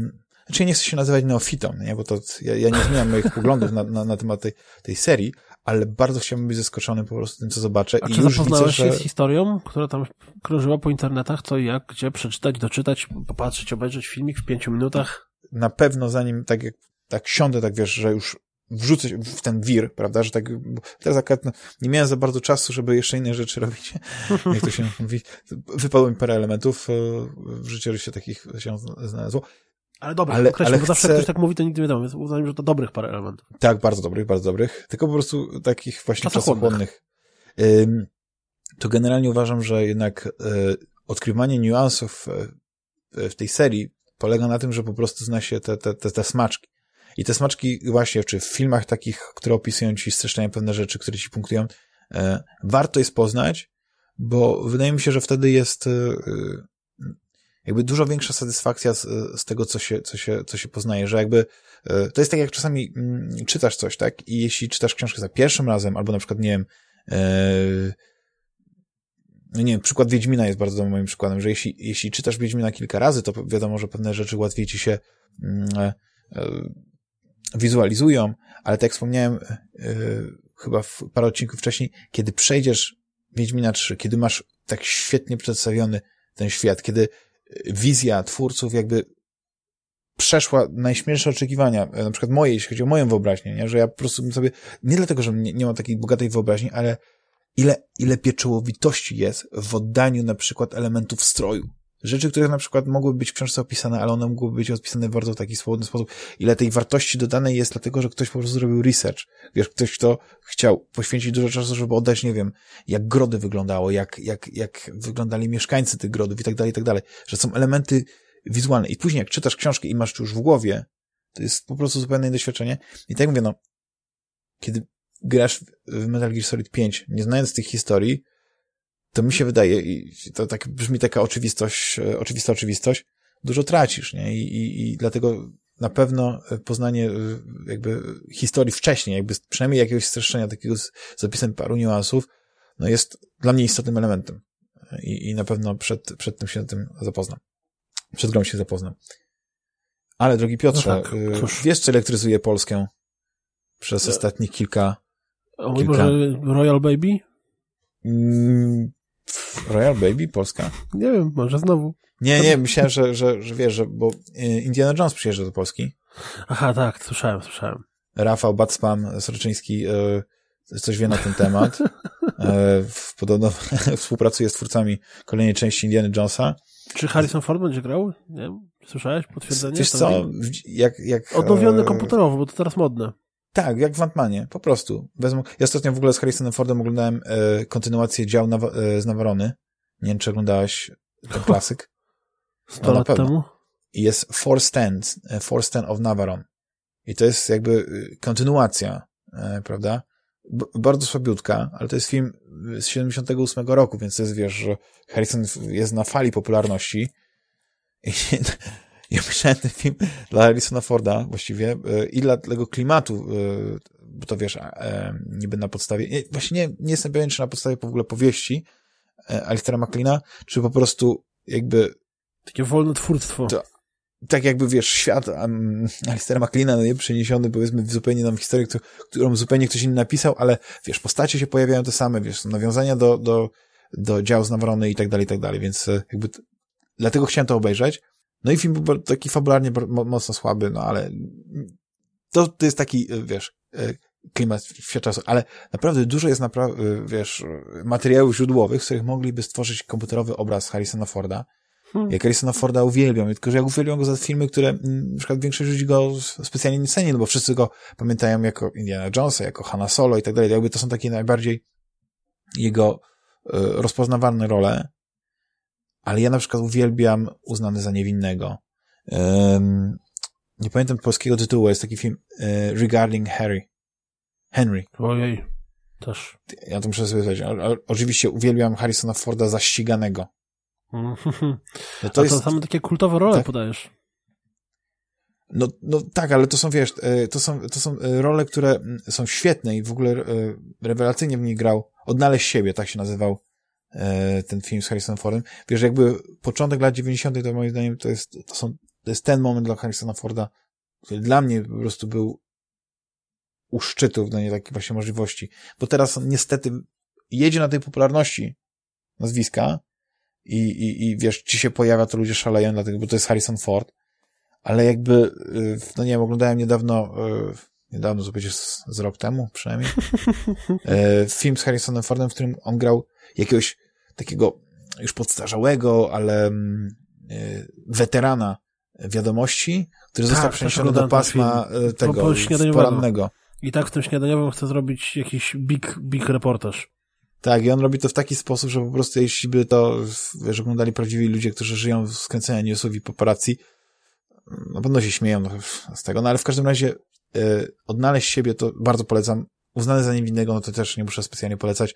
znaczy ja nie chcę się nazywać neofitą, nie? bo to ja, ja nie zmieniam moich poglądów na, na, na temat tej, tej serii, ale bardzo chciałbym być zaskoczony po prostu tym, co zobaczę. A I czy już zapoznałeś widzę, że... się z historią, która tam krążyła po internetach, co i jak, gdzie przeczytać, doczytać, popatrzeć, obejrzeć filmik w pięciu minutach? Na pewno zanim tak jak tak siądę, tak wiesz, że już wrzucę w ten wir, prawda, że tak, teraz akurat no, nie miałem za bardzo czasu, żeby jeszcze inne rzeczy (laughs) robić, jak to się (laughs) mówi, wypadło mi parę elementów, e, w życiorysie takich się znalazło, ale dobrych, ale, ale bo zawsze chcę... ktoś tak mówi, to nigdy nie wiadomo, więc uznałem, że to dobrych parę elementów. Tak, bardzo dobrych, bardzo dobrych, tylko po prostu takich właśnie czasochłonnych. To generalnie uważam, że jednak e, odkrywanie niuansów w tej serii polega na tym, że po prostu zna się te, te, te, te smaczki. I te smaczki właśnie, czy w filmach takich, które opisują ci streszczają pewne rzeczy, które ci punktują, e, warto jest poznać, bo wydaje mi się, że wtedy jest e, jakby dużo większa satysfakcja z, z tego, co się, co, się, co się poznaje, że jakby e, to jest tak, jak czasami mm, czytasz coś, tak? I jeśli czytasz książkę za pierwszym razem, albo na przykład, nie wiem, e, no nie wiem, przykład Wiedźmina jest bardzo moim przykładem, że jeśli, jeśli czytasz Wiedźmina kilka razy, to wiadomo, że pewne rzeczy łatwiej ci się mm, e, wizualizują, ale tak jak wspomniałem chyba w parę odcinków wcześniej, kiedy przejdziesz Wiedźmina 3, kiedy masz tak świetnie przedstawiony ten świat, kiedy wizja twórców jakby przeszła najśmielsze oczekiwania, e, na przykład moje, jeśli chodzi o moją wyobraźnię, nie? że ja po prostu sobie, nie dlatego, że nie, nie mam takiej bogatej wyobraźni, ale ile, ile pieczołowitości jest w oddaniu na przykład elementów stroju. Rzeczy, które na przykład mogłyby być w książce opisane, ale one mogłyby być opisane w bardzo taki swobodny sposób. Ile tej wartości dodanej jest dlatego, że ktoś po prostu zrobił research. Wiesz, ktoś, kto chciał poświęcić dużo czasu, żeby oddać, nie wiem, jak grody wyglądało, jak, jak, jak wyglądali mieszkańcy tych grodów i tak dalej, i tak dalej. Że są elementy wizualne. I później jak czytasz książkę i masz to już w głowie, to jest po prostu zupełnie doświadczenie. I tak mówię, no, kiedy grasz w Metal Gear Solid 5, nie znając tych historii, to mi się wydaje, i to tak brzmi taka oczywistość, e, oczywista oczywistość, dużo tracisz, nie? I, i, i dlatego na pewno poznanie e, jakby historii wcześniej, jakby przynajmniej jakiegoś streszczenia takiego z zapisem paru niuansów, no jest dla mnie istotnym elementem. I, i na pewno przed, przed tym się tym zapoznam. Przed grą się zapoznam. Ale, drogi Piotrze, no tak, e, wiesz, co elektryzuje Polskę przez ostatnich kilka O mój Boże, Royal Baby? Mm, Royal Baby, Polska? Nie wiem, może znowu. Nie, nie, myślałem, że, że, że wiesz, że, bo y, Indiana Jones przyjeżdża do Polski. Aha, tak, słyszałem, słyszałem. Rafał Bacpan Sroczyński y, coś wie na ten temat. (laughs) E, podobno (laughs) współpracuje z twórcami kolejnej części Indiana Jonesa. Czy Harrison Ford będzie grał? Nie wiem. Słyszałeś potwierdzenie? Wiesz co, jak, jak... Odnowiony e, komputerowo, bo to teraz modne. Tak, jak w Antmanie, po prostu. Wezmą... Ja ostatnio w ogóle z Harrisonem Fordem oglądałem e, kontynuację dział e, z Navarony. Nie wiem, czy oglądałeś ten klasyk. 100 no, lat temu? I jest Four Stands, e, Four Stand of Navaron. I to jest jakby e, kontynuacja, e, prawda? B bardzo słabiutka, ale to jest film z 78 roku, więc to jest, wiesz, że Harrison jest na fali popularności. I (laughs) ja myślałem ten film dla Harrisona Forda właściwie i dla tego klimatu, bo to wiesz, niby na podstawie, właśnie nie, nie jestem pewien, czy na podstawie w ogóle powieści Alistera McLeana, czy po prostu jakby takie wolne twórstwo. To, tak jakby, wiesz, świat um, Alistera McLeana, no nie, przeniesiony, powiedzmy, w zupełnie nową historię, którą zupełnie ktoś inny napisał, ale, wiesz, postacie się pojawiają te same, wiesz, są nawiązania do, do, do dział z Nawarony i tak dalej, i tak dalej, więc e, jakby, dlatego chciałem to obejrzeć. No i film był taki fabularnie mocno słaby, no ale to, to jest taki, e, wiesz, e, klimat świat czasu, ale naprawdę dużo jest, naprawdę, wiesz, materiałów źródłowych, z których mogliby stworzyć komputerowy obraz Harrisona Forda, Hmm. Jak Harrisona Forda uwielbiam, tylko że ja uwielbiam go za filmy, które mm, na przykład większość ludzi go specjalnie nie ceni, no bo wszyscy go pamiętają jako Indiana Jonesa, jako Hanna Solo i tak dalej. Jakby to są takie najbardziej jego rozpoznawalne role, ale ja na przykład uwielbiam Uznany za niewinnego. Um, nie pamiętam polskiego tytułu, jest taki film y, Regarding Harry. Henry. Ojej, też. Ja to muszę sobie powiedzieć. Oczywiście uwielbiam Harrisona Forda za ściganego. (laughs) No to, to jest... same takie kultowe role tak. podajesz. No, no tak, ale to są, wiesz, e, to są, to są e, role, które mm, są świetne i w ogóle rewelacyjnie w nich grał. Odnaleźć siebie, tak się nazywał ten film z Harrison Fordem. Wiesz, jakby początek lat 90. to moim zdaniem to jest, to są, to jest ten moment dla Harrisona Forda, który dla mnie po prostu był u szczytu, no nie takiej właśnie możliwości. Bo teraz on niestety jedzie na tej popularności nazwiska, i, i, i wiesz, ci się pojawia, to ludzie szaleją, dlatego, bo to jest Harrison Ford, ale jakby, y, no nie wiem, oglądałem niedawno, y, niedawno, to będzie z, z rok temu przynajmniej, (laughs) film z Harrisonem Fordem, w którym on grał jakiegoś takiego już podstarzałego, ale mm, weterana wiadomości, który tak, został przeniesiony do pasma tego porannego. I tak w tym śniadaniowym chcę zrobić jakiś big, big reportaż. Tak, i on robi to w taki sposób, że po prostu jeśli by to, wiesz, oglądali prawdziwi ludzie, którzy żyją z skręcenia newsów i paparazzi, na pewno się śmieją z tego, no ale w każdym razie y, odnaleźć siebie to bardzo polecam. Uznany za niewinnego, no to też nie muszę specjalnie polecać.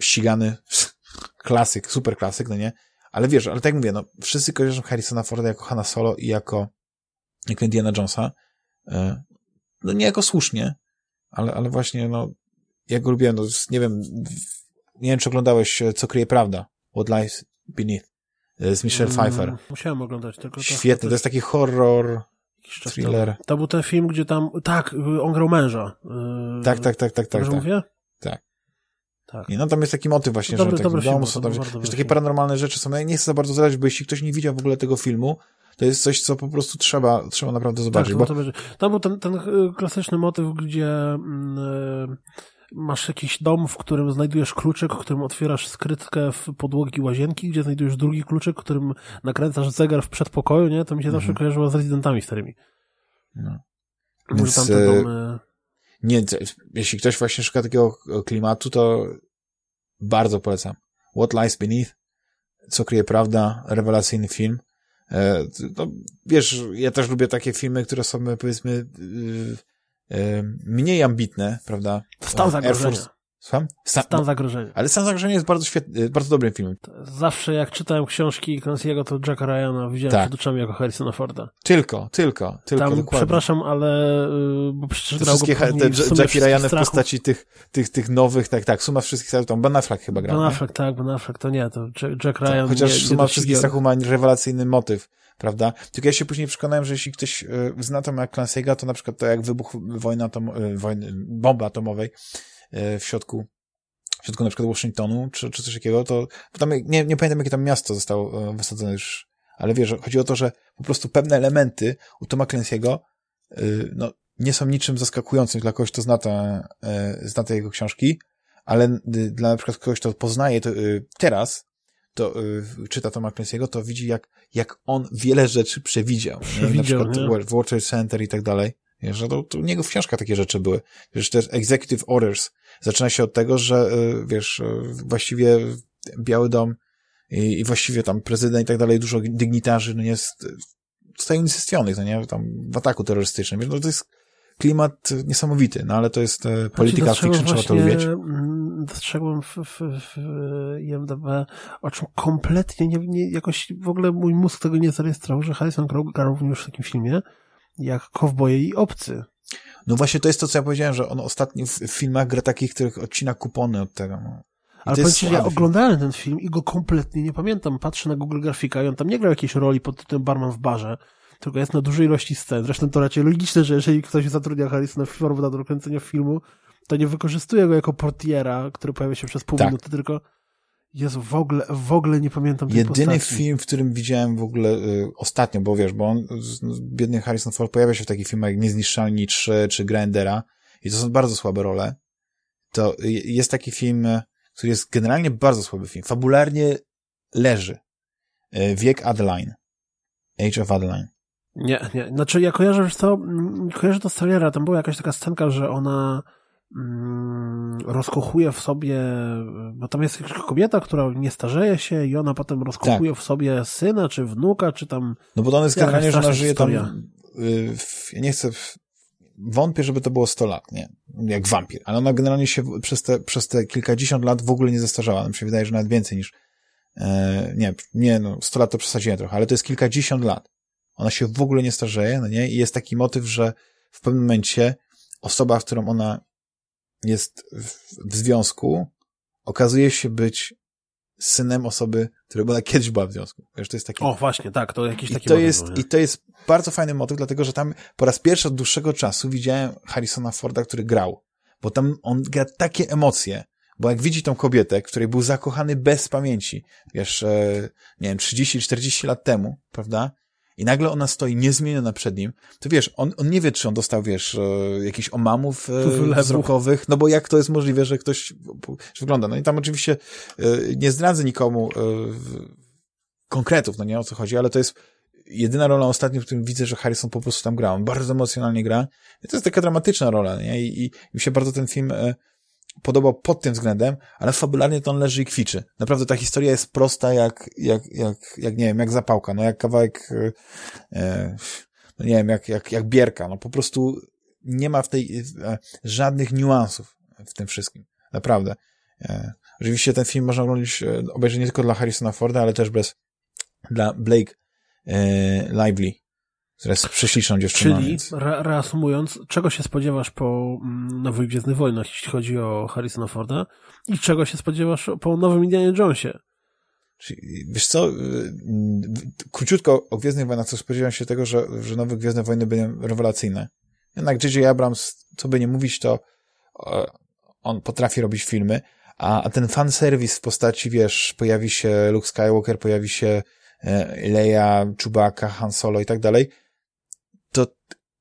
Ścigany, (laughs) klasyk, super klasyk, no nie? Ale wiesz, ale tak jak mówię, no wszyscy kojarzą Harrisona Forda jako Hanna Solo i jako, jako Indiana Jonesa. Y, no nie jako słusznie, ale, ale właśnie, no ja go lubiłem, no, nie wiem, nie wiem, czy oglądałeś e, Co kryje prawda, What Lies Beneath, e, z Michelle mm, Pfeiffer. Musiałem oglądać, tylko to... Świetny, to jest taki horror, thriller. To był ten film, gdzie tam, tak, on grał męża. E, tak, tak, tak, tak, tak. tak. mówię? Tak. Tak. I no tam jest taki motyw właśnie, dobry, że w takim domu są, tam, że takie paranormalne rzeczy są. Ja nie chcę za bardzo zdradzić, bo jeśli ktoś nie widział w ogóle tego filmu, to jest coś, co po prostu trzeba, trzeba naprawdę zobaczyć. Tak, bo... Tam był ten, ten klasyczny motyw, gdzie mm, masz jakiś dom, w którym znajdujesz kluczyk, którym otwierasz skrytkę w podłogi łazienki, gdzie znajdujesz drugi kluczyk, którym nakręcasz zegar w przedpokoju, nie? To mi się mhm. zawsze kojarzyło z rezydentami starymi. No. Więc, tamte e, domy... Nie, jeśli ktoś właśnie szuka takiego klimatu, to bardzo polecam. What Lies Beneath, Co kryje prawda, rewelacyjny film. E, no, wiesz, ja też lubię takie filmy, które są, powiedzmy, mniej ambitne, prawda? Stan zagrożenia. Słucham? Stan, Stan zagrożenia. Ale Stan zagrożenia jest bardzo świetny, bardzo dobrym filmem. Zawsze jak czytałem książki Clancy'ego, to Jacka Ryana widziałem tak. przed oczami jako Harrisona Forda. Tylko, tylko, tylko, Tam, dokładnie. Przepraszam, ale y, bo przecież grał wszystkie go te Ryany w postaci tych, tych, tych nowych, tak, tak, suma wszystkich strachów, tam Ben Affleck chyba grał. Ben Affleck, tak, Ben Affleck, to nie, to Jack Ryan. Tak, chociaż nie, suma nie wszystkich strachów ma rewelacyjny motyw prawda? Tylko ja się później przekonałem, że jeśli ktoś y, zna Toma Clancy'ego, to na przykład to jak wybuch wojny, atom, y, wojny bomby atomowej w środku w środku na przykład Waszyngtonu, czy, czy coś takiego, to tam, nie, nie pamiętam, jakie tam miasto zostało e, wysadzone już, ale wiesz, chodzi o to, że po prostu pewne elementy u Toma Clancy'ego yy, no, nie są niczym zaskakującym dla kogoś, kto zna te, yy, zna te jego książki, ale dla na przykład kogoś, kto poznaje to teraz, to czyta Toma Clancy'ego, to widzi, jak, jak on wiele rzeczy przewidział. przewidział na przykład nie? Trade Center i tak dalej. Że to, to u niego w książkach takie rzeczy były. Wiesz, też executive orders. Zaczyna się od tego, że, y, wiesz, y, właściwie Biały Dom i, i właściwie tam prezydent i tak dalej, dużo dygnitarzy, no jest, zostaje unicestwionych, no nie, tam w ataku terrorystycznym. Wiesz, no to jest klimat niesamowity, no ale to jest e, polityka znaczy, fiction, trzeba to umieć. Mm, dostrzegłem w, w, w IMDB, o czym kompletnie nie, nie, jakoś w ogóle mój mózg tego nie zarejestrował, że Harrison grał również w takim filmie, jak Kowboje i Obcy. No właśnie to jest to, co ja powiedziałem, że on ostatnio w filmach gra takich, których odcina kupony od tego. No. Ale powiem ci, ja oglądałem ten film i go kompletnie nie pamiętam. Patrzę na Google Grafika i on tam nie grał jakiejś roli pod tytułem Barman w barze, tylko jest na dużej ilości scen. Zresztą to raczej logiczne, że jeżeli ktoś zatrudnia Harrisona Forda do kręcenia filmu, to nie wykorzystuje go jako portiera, który pojawia się przez pół tak. minuty, tylko Jezu, w ogóle, w ogóle nie pamiętam tej Jedyny postaci. film, w którym widziałem w ogóle y, ostatnio, bo wiesz, bo on, biedny Harrison Ford pojawia się w takich filmach jak Niezniszczalni 3 czy Grindera i to są bardzo słabe role. To jest taki film, który jest generalnie bardzo słaby film. Fabularnie leży. Y, Wiek Adeline. Age of Adeline. Nie, nie. Znaczy ja kojarzę, że to, kojarzę to z trailera. Tam była jakaś taka scenka, że ona rozkochuje w sobie, bo tam jest kobieta, która nie starzeje się i ona potem rozkochuje tak. w sobie syna, czy wnuka, czy tam... No bo to jest generalnie, że ona żyje historia. tam... Y, ja nie chcę... Wątpię, żeby to było 100 lat, nie? Jak wampir. Ale ona generalnie się przez te, przez te kilkadziesiąt lat w ogóle nie zestarzała. Mi się wydaje, że nawet więcej niż... E, nie, nie, no 100 lat to przesadziłem trochę, ale to jest kilkadziesiąt lat. Ona się w ogóle nie starzeje, no nie? I jest taki motyw, że w pewnym momencie osoba, z którą ona jest w, związku, okazuje się być synem osoby, która była kiedyś była w związku. Wiesz, to jest taki... O, właśnie, tak, to jakiś I taki to jest I to jest bardzo fajny motyw, dlatego, że tam po raz pierwszy od dłuższego czasu widziałem Harrisona Forda, który grał. Bo tam on gra takie emocje, bo jak widzi tą kobietę, której był zakochany bez pamięci, wiesz, e, nie wiem, 30-40 lat temu, prawda? I nagle ona stoi niezmieniona przed nim, to wiesz, on, on nie wie, czy on dostał, wiesz, e, jakichś omamów e, (laughs) wzrokowych, no bo jak to jest możliwe, że ktoś że wygląda. No i tam oczywiście e, nie zdradzę nikomu konkretów, no nie o co chodzi, ale to jest jedyna rola ostatnio, w którym widzę, że Harrison po prostu tam gra. On bardzo emocjonalnie gra. I to jest taka dramatyczna rola, nie? I, i, i mi się bardzo ten film podobał pod tym względem, ale fabularnie to on leży i kwiczy. Naprawdę ta historia jest prosta jak, jak, jak, jak nie wiem, jak zapałka, no jak kawałek, e, e, no nie wiem, jak, jak, jak bierka, no po prostu nie ma w tej e, żadnych niuansów w tym wszystkim. Naprawdę. E, oczywiście ten film można oglądać, e, obejrzeć nie tylko dla Harrisona Forda, ale też bez, dla Blake e, Lively, która jest prześliczną dziewczyną. Czyli, więc... re reasumując, czego się spodziewasz po mm, Nowych Gwiezdnych Wojnach, jeśli chodzi o Harrisona Forda i czego się spodziewasz po Nowym Indianie Jonesie? Wiesz co, y, króciutko o Gwiezdnych Wojnach, co spodziewam się tego, że, że Nowe Gwiezdne Wojny będą rewelacyjne. Jednak J.J. Abrams, co by nie mówić, to on potrafi robić filmy, a, a ten fanserwis w postaci, wiesz, pojawi się Luke Skywalker, pojawi się e, Leia, Chewbacca, Han Solo i tak dalej,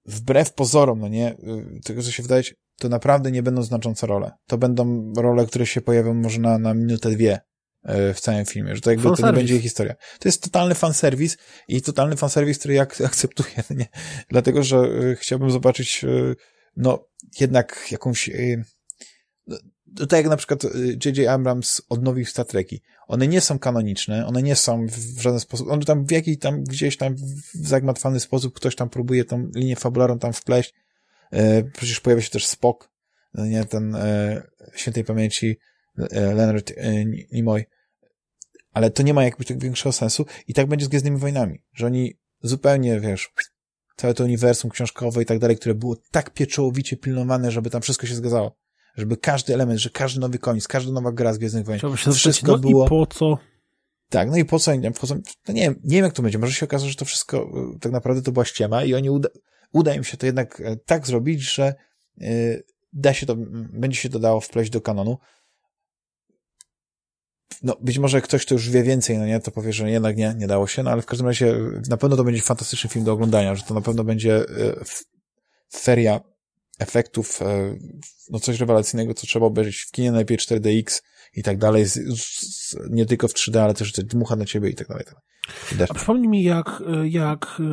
wbrew pozorom, no nie, y, tego co się wydaje, to naprawdę nie będą znaczące role. To będą role, które się pojawią może na, na minutę, dwie y, w całym filmie, że to jakby to nie będzie historia. To jest totalny fanserwis i totalny fanserwis, który ja (laughs) akceptuję, no nie? Dlatego, że y, chciałbym zobaczyć, no, jednak jakąś, tak jak na przykład J.J. Abrams odnowił Star Treki. One nie są kanoniczne, one nie są w żaden sposób, one tam w jakiś tam, gdzieś tam w zagmatwany sposób ktoś tam próbuje tą linię fabularną tam wpleść. E, przecież pojawia się też Spock no nie, ten e, świętej pamięci e, Leonard Nimoy, ale to nie ma jakby tak większego sensu i tak będzie z Gwiezdnymi Wojnami, że oni zupełnie, wiesz, całe to uniwersum książkowe i tak dalej, które było tak pieczołowicie pilnowane, żeby tam wszystko się zgadzało. Żeby każdy element, że każdy nowy koniec, każda nowa gra z Gwiezdnych Wojen, wszystko no było... i po co? Tak, no i po co oni tam wchodzą? No nie wiem, nie wiem jak to będzie. Może się okaże, że to wszystko e, tak naprawdę to była ściema i oni uda, uda im się to jednak e, tak zrobić, że yy, da się to, będzie się to dało wpleść do kanonu. No, być może ktoś, kto już wie więcej, no nie, to powie, że jednak nie, nie dało się, no ale w każdym razie na pewno to będzie fantastyczny film do oglądania, że to na pewno będzie feria efektów, no coś rewelacyjnego, co trzeba obejrzeć w kinie, najlepiej 4DX, i tak dalej, z, z, nie tylko w 3D, ale też dmucha na ciebie i tak dalej. Tak A przypomnij mi, jak, jak, e,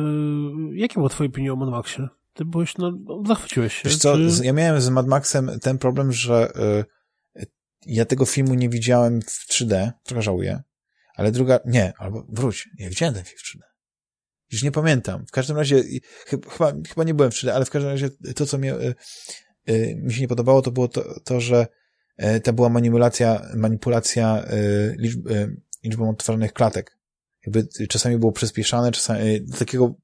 jakie było twoje opinie o Mad Maxie? Ty byłeś, no, zachwyciłeś się. Wiesz co, czy... ja miałem z Mad Maxem ten problem, że y, ja tego filmu nie widziałem w 3D, trochę żałuję, ale druga, nie, albo wróć, ja widziałem ten film w 3D. Już nie pamiętam. W każdym razie, chyba, chyba nie byłem w 3D, ale w każdym razie to, co mnie, y, y, mi się nie podobało, to było to, to że E, to była manipulacja, manipulacja e, liczb, liczbą odtwarzanych klatek. Jakby czasami było przyspieszane, czasami do takiego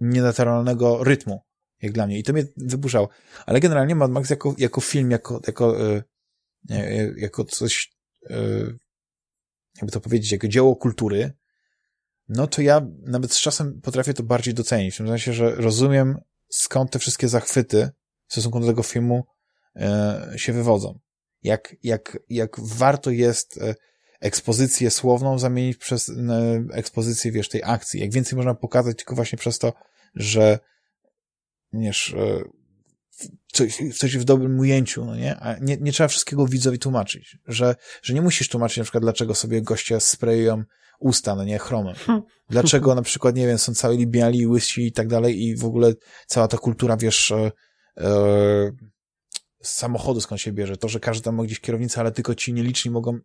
nienaturalnego rytmu, jak dla mnie. I to mnie wyburzało. Ale generalnie Mad Max jako, jako film, jako, jako, jako coś, jakby to powiedzieć, jako dzieło kultury, no to ja nawet z czasem potrafię to bardziej docenić. W tym sensie, że rozumiem skąd te wszystkie zachwyty w stosunku do tego filmu się wywodzą jak, jak, jak warto jest e, ekspozycję słowną zamienić przez e, ekspozycję, wiesz, tej akcji. Jak więcej można pokazać tylko właśnie przez to, że wiesz, e, coś, coś w dobrym ujęciu, no nie? A nie, nie trzeba wszystkiego widzowi tłumaczyć, że, że nie musisz tłumaczyć na przykład, dlaczego sobie goście sprayują usta, no nie, chromem. Dlaczego na przykład, nie wiem, są całe biali, łysi i tak dalej i w ogóle cała ta kultura, wiesz, e, e, z samochodu skąd się bierze. To, że każdy tam ma gdzieś kierownicę, ale tylko ci nieliczni mogą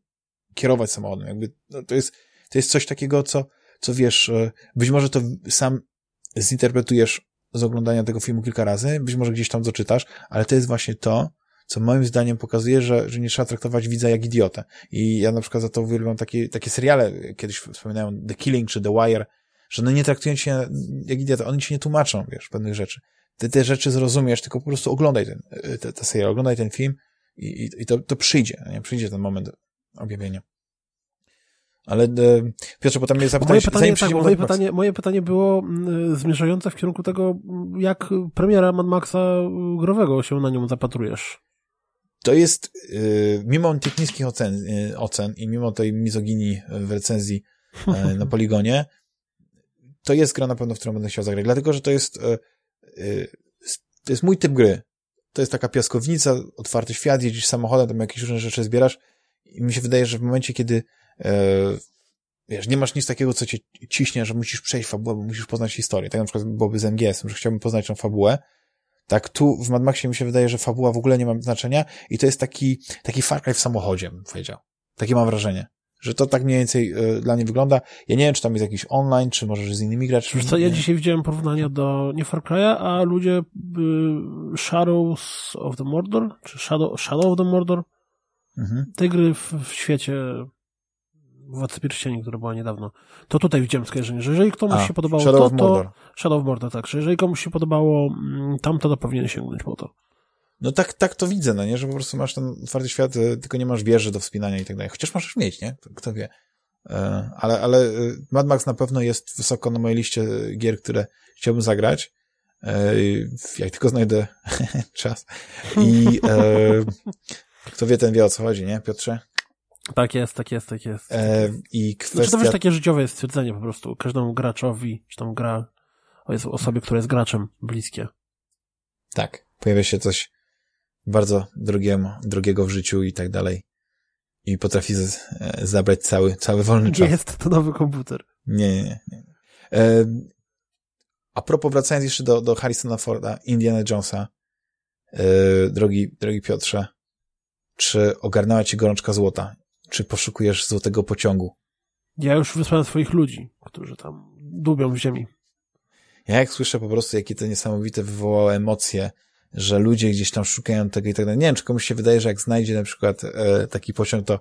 kierować samochodem. Jakby no, to, jest, to jest coś takiego, co, co wiesz, e, być może to sam zinterpretujesz z oglądania tego filmu kilka razy, być może gdzieś tam doczytasz, ale to jest właśnie to, co moim zdaniem pokazuje, że, że nie trzeba traktować widza jak idiotę. I ja na przykład za to uwielbiam takie, takie seriale, kiedyś wspominałem The Killing czy The Wire, że no nie traktują cię jak idiotę, oni ci nie tłumaczą, wiesz, pewnych rzeczy ty te rzeczy zrozumiesz, tylko po prostu oglądaj ten, y, tę serial, oglądaj ten film i, i, i to, to przyjdzie, nie? przyjdzie ten moment objawienia. Ale e, Piotrze, potem mnie zapytałeś... Moje pytanie, tak, moje, pytanie, moje pytanie było mm, zmierzające w kierunku tego, jak premiera Mad Maxa growego się na nią zapatrujesz. To jest, y, mimo tych niskich ocen, y, ocen i mimo tej mizoginii w recenzji na (laughs) poligonie, to jest gra na pewno, w którą będę chciał zagrać, dlatego, że to jest Y, to jest mój typ gry. To jest taka piaskownica, otwarty świat, jeździsz samochodem, tam jakieś różne rzeczy zbierasz i mi się wydaje, że w momencie, kiedy e, wiesz, nie masz nic takiego, co cię ciśnie, że musisz przejść fabułę, bo musisz poznać historię. Tak na przykład byłoby z MGS, że chciałbym poznać tą fabułę. Tak, tu w Mad Maxie mi się wydaje, że fabuła w ogóle nie ma znaczenia i to jest taki, taki Far Cry w samochodzie, bym powiedział. Takie mam wrażenie. Że to tak mniej więcej y, dla mnie wygląda. Ja nie wiem, czy tam jest jakiś online, czy może z innymi graczami. co, ja dzisiaj widziałem porównania do nie Far Cry'a, a ludzie y, Shadows of the Mordor, czy Shadow, Shadow of the Mordor, mhm. te gry w, w świecie Władcy Pierścieni, która była niedawno, to tutaj widziałem skojarzenie, że jeżeli komuś a, się podobało Shadow to, to Shadow of Mordor, tak, że jeżeli komuś się podobało mm, tamto, to powinien sięgnąć po to. No tak, tak to widzę, no nie, że po prostu masz ten otwarty świat, e, tylko nie masz wieży do wspinania i tak dalej. Chociaż możesz mieć, nie? Kto wie. E, ale, ale e, Mad Max na pewno jest wysoko na mojej liście gier, które chciałbym zagrać. Jak tylko znajdę (laughs) czas. I (laughs) kto wie, ten wie o co chodzi, nie, Piotrze? Tak jest, tak jest, tak jest. I kwestia... Znaczy to też takie życiowe stwierdzenie po prostu. Każdemu graczowi, czy tam gra, jest osobie, która jest graczem, bliskie. Tak. Pojawia się coś bardzo drugiemu, drugiego w życiu i tak dalej. I potrafi z, e, zabrać cały, cały wolny czas. Nie jest to nowy komputer. Nie, nie, nie. E, a propos, wracając jeszcze do, do Harrisona Forda, Indiana Jonesa, e, drogi, drogi Piotrze, czy ogarnęła ci gorączka złota? Czy poszukujesz złotego pociągu? Ja już wysłałem swoich ludzi, którzy tam dubią w ziemi. Ja jak słyszę po prostu, jakie to niesamowite wywołało emocje że ludzie gdzieś tam szukają tego i tak dalej. Nie wiem, czy komuś się wydaje, że jak znajdzie na przykład e, taki pociąg, to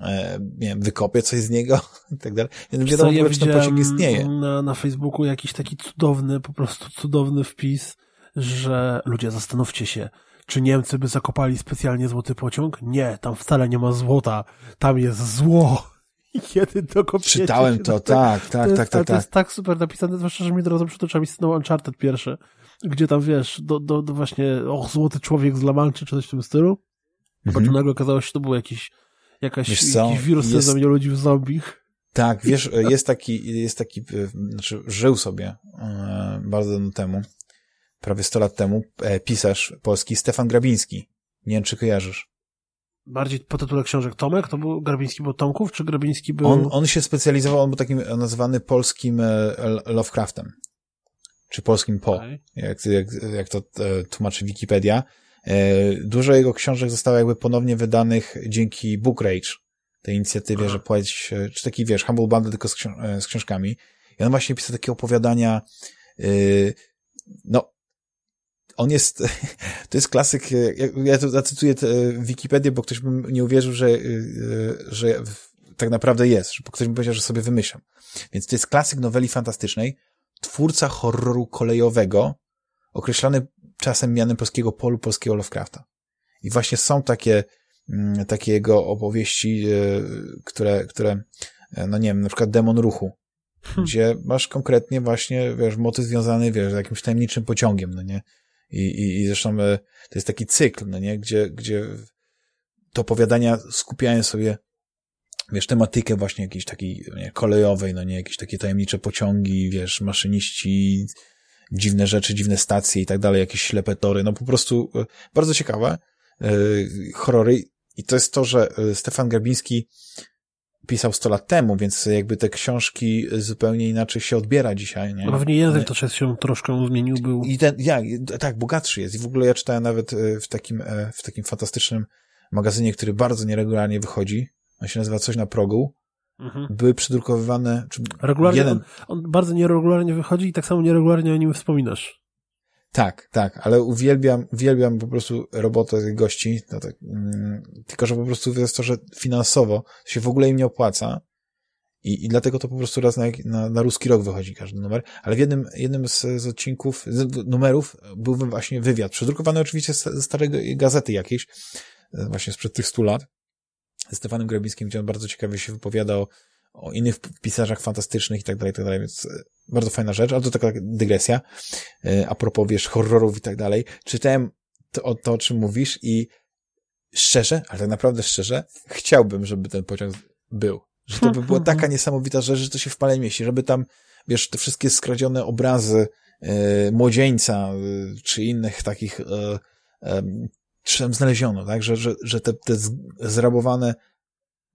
e, nie wiem, wykopie coś z niego (laughs) i tak dalej. Nie wiadomo, ja czy ten pociąg istnieje. Na, na Facebooku jakiś taki cudowny, po prostu cudowny wpis, że ludzie zastanówcie się, czy Niemcy by zakopali specjalnie złoty pociąg? Nie, tam wcale nie ma złota. Tam jest zło. (laughs) Kiedy to kopiecie Czytałem to, tak, tak, tak, tak, tak. To jest tak super napisane, zwłaszcza, że mi od razu przed oczami stanął Uncharted pierwszy, gdzie tam, wiesz, do, do, do właśnie, och, złoty człowiek z Lamanczy, czy coś w tym stylu. Mhm. Po czym nagle okazało się, że to był jakiś, jakaś, jakiś wirus, który zamienił ludzi w zombich. Tak, wiesz, jest taki, jest taki, znaczy żył sobie e, bardzo dawno temu, prawie 100 lat temu, e, pisarz polski Stefan Grabiński. Nie wiem, czy kojarzysz. Bardziej po tytule książek Tomek? To był Grabiński był Tomków, czy Grabiński był... On, on się specjalizował, on był takim nazwany polskim e, Lovecraftem. Czy polskim Po, okay. jak, jak, jak to e, tłumaczy Wikipedia. Dużo jego książek zostało jakby ponownie wydanych dzięki Book Rage, tej inicjatywie, Aha. że płacić, czy taki, wiesz, Humble Bundle tylko z, książ z książkami. I on właśnie pisał takie opowiadania, yy, no, on jest, (laughs) to jest klasyk, ja tu zacytuję Wikipedię, bo ktoś by nie uwierzył, że, że tak naprawdę jest, że ktoś by powiedział, że sobie wymyślam. Więc to jest klasyk noweli fantastycznej, twórca horroru kolejowego, określany czasem mianem polskiego polu polskiego Lovecrafta. I właśnie są takie, mm, takie jego opowieści, e, które, które, e, no nie wiem, na przykład Demon Ruchu, hmm. gdzie masz konkretnie właśnie, wiesz, motyw związany, wiesz, z jakimś tajemniczym pociągiem, no nie? I, i, i zresztą e, to jest taki cykl, no nie? Gdzie, gdzie to opowiadania skupiają sobie wiesz, tematykę właśnie jakiejś takiej nie, kolejowej, no nie, jakieś takie tajemnicze pociągi, wiesz, maszyniści, dziwne rzeczy, dziwne stacje i tak dalej, jakieś ślepe tory, no po prostu e, bardzo ciekawe yy, horrory. I to jest to, że Stefan Grabiński pisał 100 lat temu, więc jakby te książki zupełnie inaczej się odbiera dzisiaj. Nie? Pewnie język to się troszkę zmienił, był. I ten, ja, tak, bogatszy jest. I w ogóle ja czytałem nawet e, w takim, e, w takim fantastycznym magazynie, który bardzo nieregularnie wychodzi. On się nazywa Coś na progu. Mhm. Były przedrukowywane. Czy regularnie, jeden... on, on bardzo nieregularnie wychodzi i tak samo nieregularnie o nim wspominasz. Tak, tak, ale uwielbiam, uwielbiam po prostu robotę tych gości, no tak, mm, tylko że po prostu jest to, że finansowo się w ogóle im nie opłaca i, i dlatego to po prostu raz na, na, na ruski rok wychodzi każdy numer, ale w jednym, jednym z, z odcinków, z numerów był właśnie wywiad, przedrukowany oczywiście ze starej gazety jakiejś, e, właśnie sprzed tych stu lat, ze Stefanem Grabińskim, gdzie on bardzo ciekawie się wypowiadał o innych pisarzach fantastycznych i tak dalej, i tak dalej, więc e, bardzo fajna rzecz, ale to taka dygresja. E, a propos, wiesz, horrorów i tak dalej. Czytałem to, o to, o czym mówisz i szczerze, ale tak naprawdę szczerze, chciałbym, żeby ten pociąg był. Że to by była taka niesamowita rzecz, że to się w pale mieści, żeby tam, wiesz, te wszystkie skradzione obrazy e, młodzieńca e, czy innych takich e, e, czy tam znaleziono, tak, że, że, że te, te zrabowane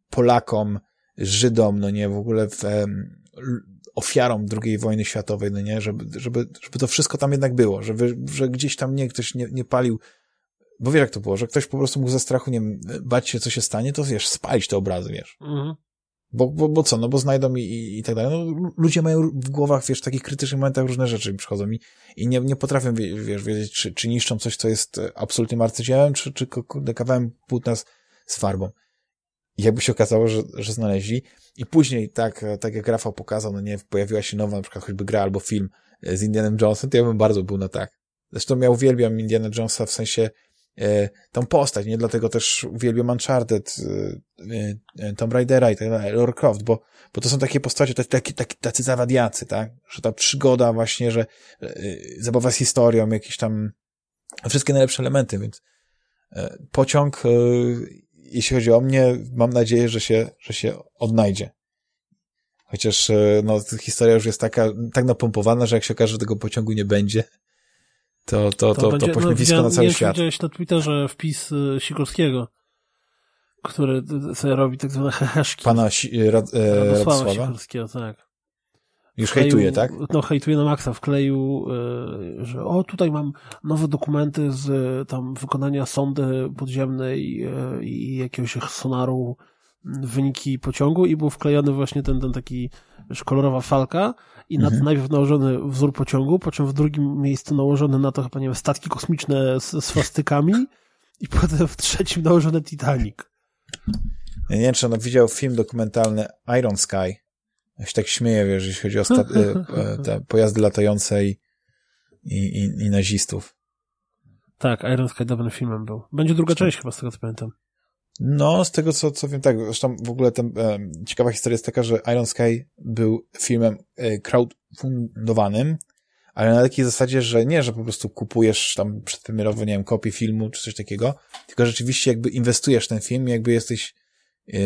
Polakom Żydom, no nie, w ogóle w, ofiarom II wojny światowej, no nie, żeby, żeby, żeby to wszystko tam jednak było, żeby, że gdzieś tam nie, ktoś nie, nie palił, bo wiesz jak to było, że ktoś po prostu mógł ze strachu, nie wiem, bać się, co się stanie, to wiesz, spalić te obrazy, wiesz. Mhm. Bo, bo, bo co, no bo znajdą i, i, i tak dalej. No, ludzie mają w głowach, wiesz, w takich krytycznych momentach różne rzeczy przychodzą i, i nie, nie potrafią, wiesz, wiedzieć, czy, czy niszczą coś, co jest absolutnym arcydziełem, czy, czy kawałem płótna z, z farbą. I jakby się okazało, że, że znaleźli. I później, tak, tak jak Rafał pokazał, no nie, pojawiła się nowa, na przykład choćby gra albo film z Indianem Jonesem, to ja bym bardzo był na tak. Zresztą ja uwielbiam Indiana Jonesa w sensie e, tą postać, nie? Dlatego też uwielbiam Uncharted, e, e, Tomb Raidera i tak dalej, Lara Croft, bo, bo to są takie postacie, taki, taki, tacy zawadiacy, tak? Że ta przygoda właśnie, że e, zabawa z historią, jakieś tam wszystkie najlepsze elementy, więc e, pociąg e, jeśli chodzi o mnie, mam nadzieję, że się, że się odnajdzie. Chociaż e, no, historia już jest taka, tak napompowana, że jak się okaże, że tego pociągu nie będzie, to, to, to, to, będzie, to pośmiewisko no, na cały nie świat. Widziałeś na Twitterze wpis y, Sikorskiego, który sobie robi tak zwane (laughs) heheszki. Pana si, Rad, e, Radosława Sikorskiego, tak. Już wkleju, hejtuje, tak? No, hejtuje na maksa. Wkleił, y, że o, tutaj mam nowe dokumenty z tam wykonania sondy podziemnej y, i jakiegoś sonaru wyniki pociągu i był wklejony właśnie ten, ten taki kolorowa falka i na mhm. najpierw nałożony wzór pociągu, po czym w drugim miejscu nałożony na to chyba, nie wiem, statki kosmiczne z swastykami (laughs) i potem w trzecim nałożony Titanic. Ja nie wiem, czy on widział film dokumentalny Iron Sky. Ja się tak śmieję, wiesz, jeśli chodzi o (laughs) e, te pojazdy latające i, i, i, i nazistów. Tak, Iron Sky dobrym filmem był. Będzie druga część chyba, z tego co pamiętam. No, z tego co, co wiem, tak. Zresztą w ogóle ten, e, ciekawa historia jest taka, że Iron Sky był filmem e, crowdfundowanym, ale na takiej zasadzie, że nie, że po prostu kupujesz tam przedpremierowo, nie wiem, kopię filmu czy coś takiego, tylko rzeczywiście jakby inwestujesz w ten film, jakby jesteś e,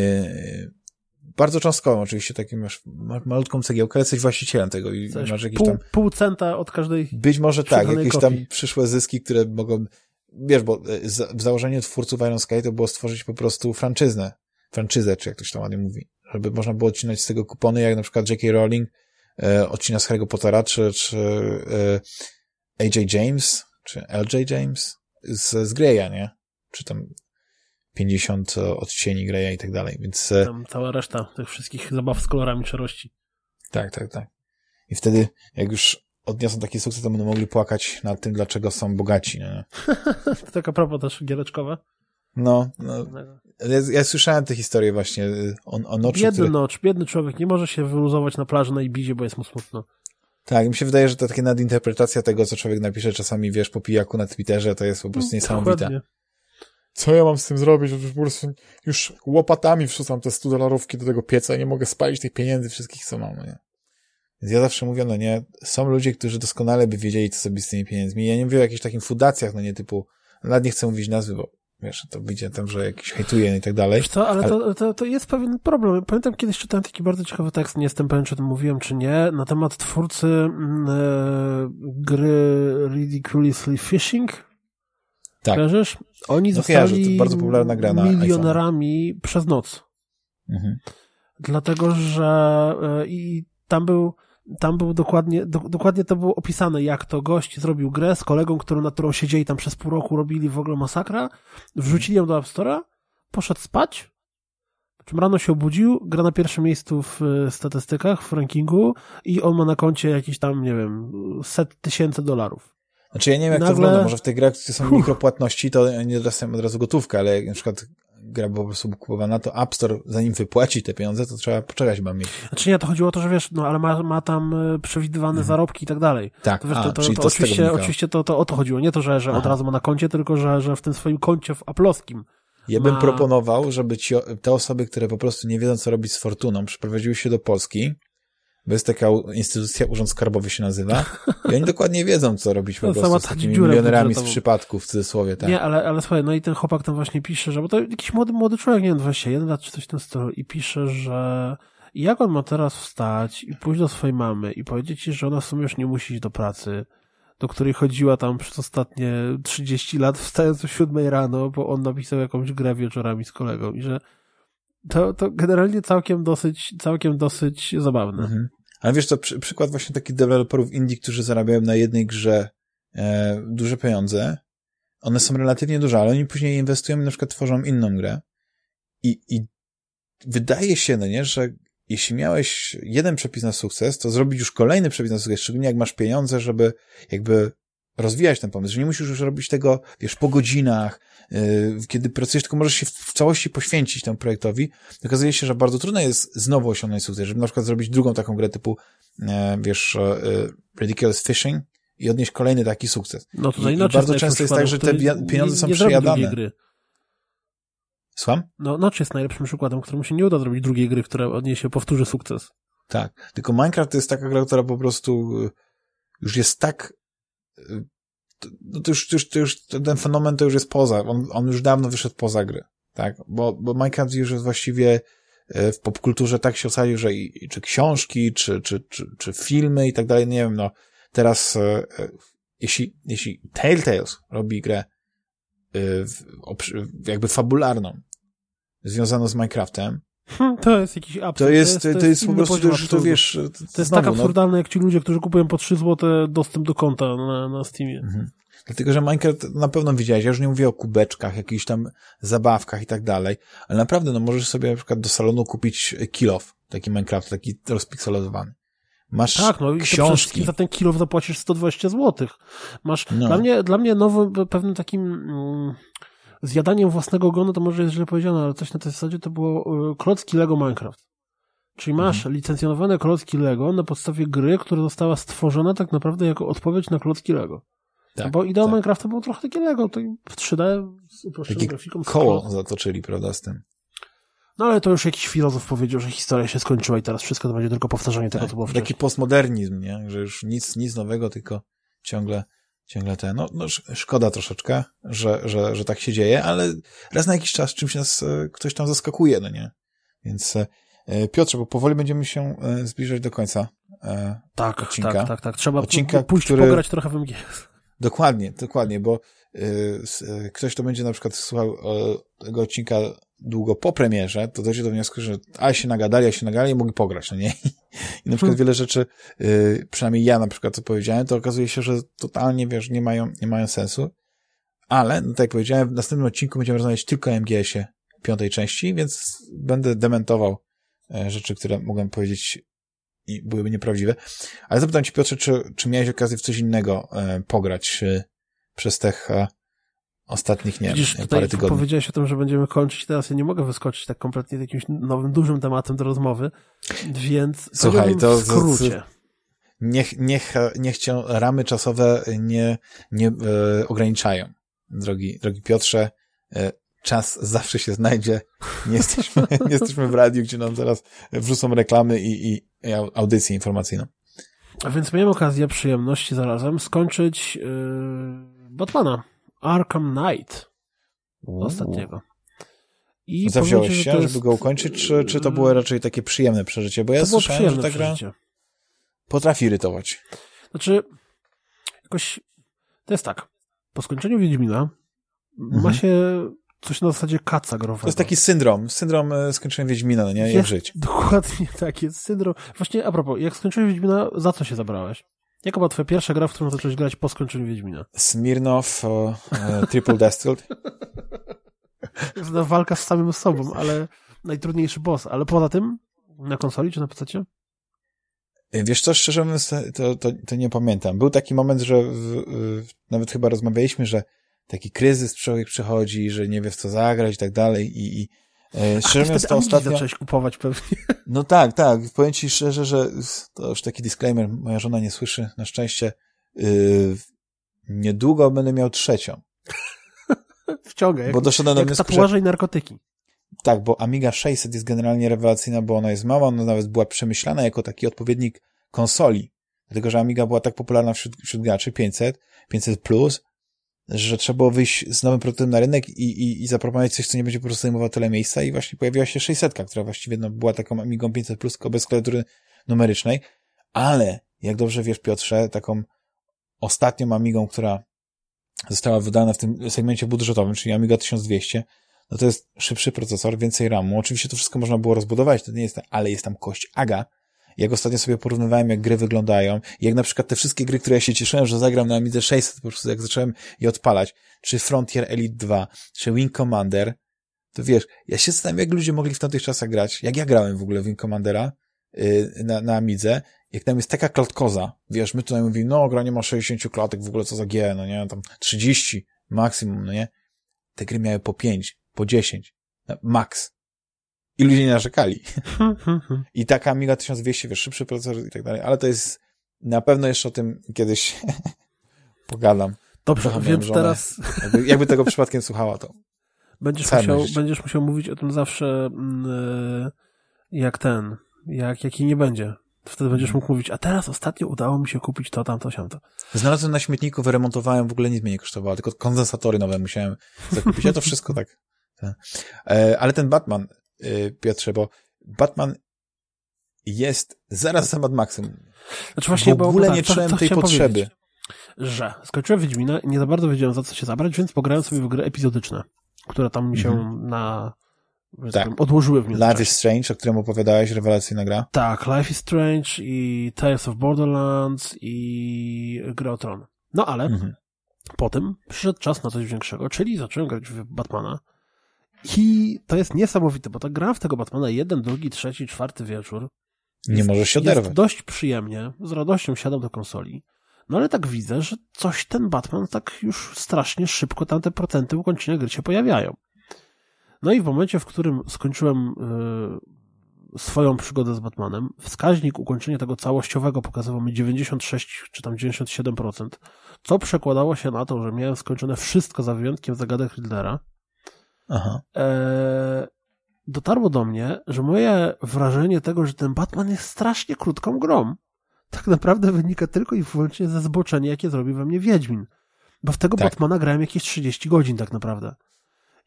bardzo cząstkową oczywiście, takim masz malutką cegiełkę, ale jesteś właścicielem tego i Coś masz jakieś pół, tam... Pół centa od każdej Być może tak, jakieś kopii. tam przyszłe zyski, które mogą wiesz, bo e, w założeniu twórców Iron Sky to było stworzyć po prostu franczyznę, franczyzę, czy jak to się tam ładnie mówi, żeby można było odcinać z tego kupony, jak na przykład J.K. Rowling e, odcina z Harry'ego Pottera, czy, czy e, A.J. James, czy L.J. James z, z Greya, nie? Czy tam 50 odcieni Greya i tak dalej, więc... E, tam cała reszta tych wszystkich zabaw z kolorami szarości. Tak, tak, tak. I wtedy, jak już odniosą taki sukces, to będą mogli płakać nad tym, dlaczego są bogaci. (laughs) To taka propos też giereczkowa. No, no. Ja, ja, słyszałem te historie właśnie o, o noczu. Biedny który... nocz, biedny człowiek, nie może się wyluzować na plaży na Ibizie, bo jest mu smutno. Tak, mi się wydaje, że to taka nadinterpretacja tego, co człowiek napisze czasami, wiesz, po pijaku na Twitterze, to jest po prostu niesamowite. Dokładnie. Co ja mam z tym zrobić? Po prostu już łopatami wrzucam te 100 dolarówki do tego pieca i nie mogę spalić tych pieniędzy wszystkich, co mam. Nie? Więc ja zawsze mówię, no nie, są ludzie, którzy doskonale by wiedzieli, co sobie z tymi pieniędzmi. Ja nie mówię o jakichś takich fundacjach, no nie typu, nawet nie chcę mówić nazwy, bo wiesz, to wyjdzie tam, że jakiś hejtuje i tak dalej. Wiesz co, ale, ale... To, to, to jest pewien problem. Pamiętam kiedyś czytałem taki bardzo ciekawy tekst, nie jestem pewien, czy o tym mówiłem, czy nie, na temat twórcy e, gry Ridiculously Fishing. Tak. Kojarzysz? Oni no zostali bardzo popularna gra na milionerami iPhone. przez noc. Mhm. Dlatego, że e, i tam był tam był dokładnie, do, dokładnie to było opisane, jak to gość zrobił grę z kolegą, który, na którą siedzieli tam przez pół roku, robili w ogóle masakra, wrzucili ją do App Store'a, poszedł spać, czym rano się obudził, gra na pierwszym miejscu w e, statystykach, w rankingu i on ma na koncie jakieś tam, nie wiem, set tysięcy dolarów. Znaczy ja nie wiem, jak Nagle... to wygląda, może w tych grach, gdzie są mikropłatności, to nie dostają od razu gotówkę, ale jak na przykład gra była po prostu kupowana, to App Store, zanim wypłaci te pieniądze, to trzeba poczekać chyba mieć. Znaczy nie, to chodziło o to, że wiesz, no ale ma, ma tam e, przewidywane mhm. zarobki i tak dalej. Tak, to, wiesz, a, to, to, to, to oczywiście, oczywiście to, to o to chodziło. Nie to, że, że od razu ma na koncie, tylko że, że w tym swoim koncie w aploskim ja bym ma... proponował, żeby ci, te osoby, które po prostu nie wiedzą, co robić z fortuną, przeprowadziły się do Polski, bo jest taka instytucja, Urząd Skarbowy się nazywa i oni dokładnie wiedzą, co robić (laughs) po no, prostu z takimi milionerami z przypadków, w cudzysłowie, tak. Nie, ale, ale słuchaj, no i ten chłopak tam właśnie pisze, że, bo to jakiś młody, młody człowiek, nie wiem, 21 lat czy coś w tym stylu i pisze, że jak on ma teraz wstać i pójść do swojej mamy i powiedzieć ci, że ona w sumie już nie musi iść do pracy, do której chodziła tam przez ostatnie 30 lat, wstając o 7 rano, bo on napisał jakąś grę wieczorami z kolegą i że to, to generalnie całkiem dosyć, całkiem dosyć zabawne. Mhm. Ale wiesz, to przy, przykład właśnie takich deweloperów indie, którzy zarabiają na jednej grze e, duże pieniądze, one są relatywnie duże, ale oni później inwestują i na przykład tworzą inną grę. I, i wydaje się, no nie, że jeśli miałeś jeden przepis na sukces, to zrobić już kolejny przepis na sukces, szczególnie jak masz pieniądze, żeby jakby rozwijać ten pomysł, że nie musisz już robić tego, wiesz, po godzinach, yy, kiedy pracujesz, tylko możesz się w całości poświęcić temu projektowi. Okazuje się, że bardzo trudno jest znowu osiągnąć sukces, żeby na przykład zrobić drugą taką grę typu, yy, wiesz, yy, Ridiculous Fishing i odnieść kolejny taki sukces. No to I, inaczej. I bardzo często jest tak, że te pieniądze nie, są nie przejadane. Gry. Słucham? No, Notch jest najlepszym przykładem, któremu się nie uda zrobić drugiej gry, która odniesie, powtórzy sukces. Tak. Tylko Minecraft to jest taka gra, która po prostu już jest tak no to już, to już, to już ten fenomen to już jest poza, on, on już dawno wyszedł poza gry, tak, bo, bo Minecraft już jest właściwie e, w popkulturze tak się ocalił, że i, czy książki, czy, czy, czy, czy filmy i tak dalej, nie wiem, no, teraz e, e, jeśli, jeśli Telltales robi grę jakby fabularną, związaną z Minecraftem, Hmm, to jest jakiś absurd. To jest, to jest, to jest, po prostu, to, to wiesz... To, to jest znowu, tak absurdalne, no. jak ci ludzie, którzy kupują po 3 zł dostęp do konta na, na Steamie. Mhm. Dlatego, że Minecraft na pewno widziałeś, ja już nie mówię o kubeczkach, jakichś tam zabawkach i tak dalej, ale naprawdę, no możesz sobie na przykład do salonu kupić kill off, taki Minecraft, taki rozpikselowany. Masz tak, no i książki. za ten kilo zapłacisz 120 zł. Masz, no. dla mnie, dla mnie nowym, pewnym takim mm, zjadaniem własnego ogona, to może jest źle powiedziane, ale coś na tej zasadzie to było y, klocki Lego Minecraft. Czyli masz mhm. licencjonowane klocki Lego na podstawie gry, która została stworzona tak naprawdę jako odpowiedź na klocki Lego. Tak, bo ideą tak. Minecrafta było trochę takie Lego, to w 3D z uproszczoną grafiką. koło zatoczyli, prawda, z tym. No ale to już jakiś filozof powiedział, że historia się skończyła i teraz wszystko to będzie tylko powtarzanie tego, tak, co było wcześniej. Taki postmodernizm, nie? Że już nic, nic nowego, tylko ciągle, ciągle te, no, no szkoda troszeczkę, że, że, że tak się dzieje, ale raz na jakiś czas czymś nas e, ktoś tam zaskakuje, no nie? Więc e, Piotrze, bo powoli będziemy się e, zbliżać do końca tak, odcinka. Tak, tak, tak. Trzeba odcinka, pójść który... pograć trochę w MGS. Dokładnie, dokładnie, bo ktoś, kto będzie na przykład słuchał tego odcinka długo po premierze, to dojdzie do wniosku, że a się nagadali, a się nagadali i mogli pograć, no nie? I na przykład hmm. wiele rzeczy, y, przynajmniej ja na przykład co powiedziałem, to okazuje się, że totalnie, wiesz, nie mają, nie mają sensu. Ale, no tak jak powiedziałem, w następnym odcinku będziemy rozmawiać tylko o MGS-ie piątej części, więc będę dementował e, rzeczy, które mogłem powiedzieć i byłyby nieprawdziwe. Ale zapytam cię, Piotrze, czy, czy miałeś okazję w coś innego e, pograć e, przez tych ostatnich, nie Widzisz, wiem, parę tygodni. powiedziałeś o tym, że będziemy kończyć, teraz ja nie mogę wyskoczyć tak kompletnie z jakimś nowym, dużym tematem do rozmowy, więc Słuchaj, to w skrócie. Niech, niech, niech cię ramy czasowe nie, nie e, ograniczają. Drogi, drogi Piotrze, e, czas zawsze się znajdzie. Nie jesteśmy, (laughs) nie jesteśmy w radiu, gdzie nam zaraz wrzucą reklamy i, i, i audycję informacyjną. A więc miałem okazję, przyjemność zarazem skończyć yy, Batmana. Arkham Knight. Ostatniego. I Zawziąłeś się, jest... żeby go ukończyć, czy, czy to było raczej takie przyjemne przeżycie? Bo ja to słyszałem, że ta gra potrafi irytować. Znaczy, jakoś, to jest tak, po skończeniu Wiedźmina mhm. ma się coś na zasadzie kaca growego. To jest taki syndrom, syndrom e, skończenia Wiedźmina, no nie? Jak jest, żyć. (laughs) Dokładnie tak, jest syndrom. Właśnie, a propos, jak skończyłeś Wiedźmina, za co się zabrałeś? Jaka była twoja pierwsza gra, w którą zacząłeś grać po skończeniu Wiedźmina? Smirnoff uh, Triple jest (laughs) walka z samym sobą, ale najtrudniejszy boss. Ale poza tym, na konsoli czy na PC? Wiesz co, szczerze mówiąc, to, to, to nie pamiętam. Był taki moment, że w, w, nawet chyba rozmawialiśmy, że taki kryzys człowiek przychodzi, że nie wie w co zagrać i tak dalej i, i e, szczerze mówiąc to ostatnio... zacząłeś kupować pewnie. (laughs) No tak, tak. Powiem ci szczerze, że to już taki disclaimer, moja żona nie słyszy, na szczęście. Yy, niedługo będę miał trzecią. (laughs) Wciąga, jak, bo doszedłem do wniosku, tatuaże że... i narkotyki. Tak, bo Amiga 600 jest generalnie rewelacyjna, bo ona jest mała, ona nawet była przemyślana jako taki odpowiednik konsoli. Dlatego, że Amiga była tak popularna wśród, wśród graczy, 500, 500 plus, że trzeba było wyjść z nowym produktem na rynek i, i, i zaproponować coś, co nie będzie po prostu zajmowało tyle miejsca i właśnie pojawiła się 600, która właściwie no, była taką Amigą 500 plus, bez klawiatury numerycznej, ale jak dobrze wiesz Piotrze, taką ostatnią Amigą, która została wydana w tym segmencie budżetowym, czyli Amiga 1200, no to jest szybszy procesor, więcej RAMu. Oczywiście to wszystko można było rozbudować, to nie jest, ale jest tam kość AGA, jak ostatnio sobie porównywałem, jak gry wyglądają, jak na przykład te wszystkie gry, które ja się cieszyłem, że zagram na Amidze 600, po prostu jak zacząłem je odpalać, czy Frontier Elite 2, czy Wing Commander, to wiesz, ja się zastanawiam, jak ludzie mogli w tamtych czasach grać, jak ja grałem w ogóle Wing Commandera yy, na, na Amidze, jak tam jest taka klatkoza, wiesz, my tutaj mówimy, no, gra nie ma 60 klatek, w ogóle co za G, no nie, tam 30 maksimum, no nie, te gry miały po 5, po 10, max i ludzie nie narzekali. I taka Amiga 1200, wiesz, szybszy procesor i tak dalej, ale to jest, na pewno jeszcze o tym kiedyś (laughs) pogadam. Dobrze, więc żonę. teraz... Jakby, jakby, tego przypadkiem słuchała, to... Będziesz musiał, będziesz musiał mówić o tym zawsze yy, jak ten, jak, jaki nie będzie. Wtedy będziesz mógł mówić, a teraz ostatnio udało mi się kupić to, tamto, siamto. Znalazłem na śmietniku, wyremontowałem, w ogóle nic mnie nie kosztowało, tylko kondensatory nowe musiałem zakupić, a to wszystko tak. (laughs) E, ale ten Batman, Piotrze, bo Batman jest zaraz za Mad Maxem. Znaczy właśnie, w ogóle bo, nie tak, czułem tej potrzeby. Że skończyłem Wiedźmina i nie za bardzo wiedziałem za co się zabrać, więc pograłem sobie w gry epizodyczne, które tam mi się mhm. na tak. odłożyły w międzyczasie. Life is Strange, o którym opowiadałeś, rewelacyjna gra. Tak, Life is Strange i Tales of Borderlands i Gry o Tron. No ale mhm. Potem przyszedł czas na coś większego, czyli zacząłem grać w Batmana. I to jest niesamowite, bo tak gram w tego Batmana jeden, drugi, trzeci, czwarty wieczór. Nie jest, możesz się oderwać. Jest dość przyjemnie, z radością siadam do konsoli. No ale tak widzę, że coś ten Batman tak już strasznie szybko tam te procenty ukończenia gry się pojawiają. No i w momencie, w którym skończyłem yy, swoją przygodę z Batmanem, wskaźnik ukończenia tego całościowego pokazywał mi 96 czy tam 97%, co przekładało się na to, że miałem skończone wszystko za wyjątkiem zagadek Riddlera. Aha. E, dotarło do mnie, że moje wrażenie tego, że ten Batman jest strasznie krótką grą, tak naprawdę wynika tylko i wyłącznie ze zboczenia, jakie zrobił we mnie Wiedźmin. Bo w tego tak. Batmana grałem jakieś 30 godzin tak naprawdę.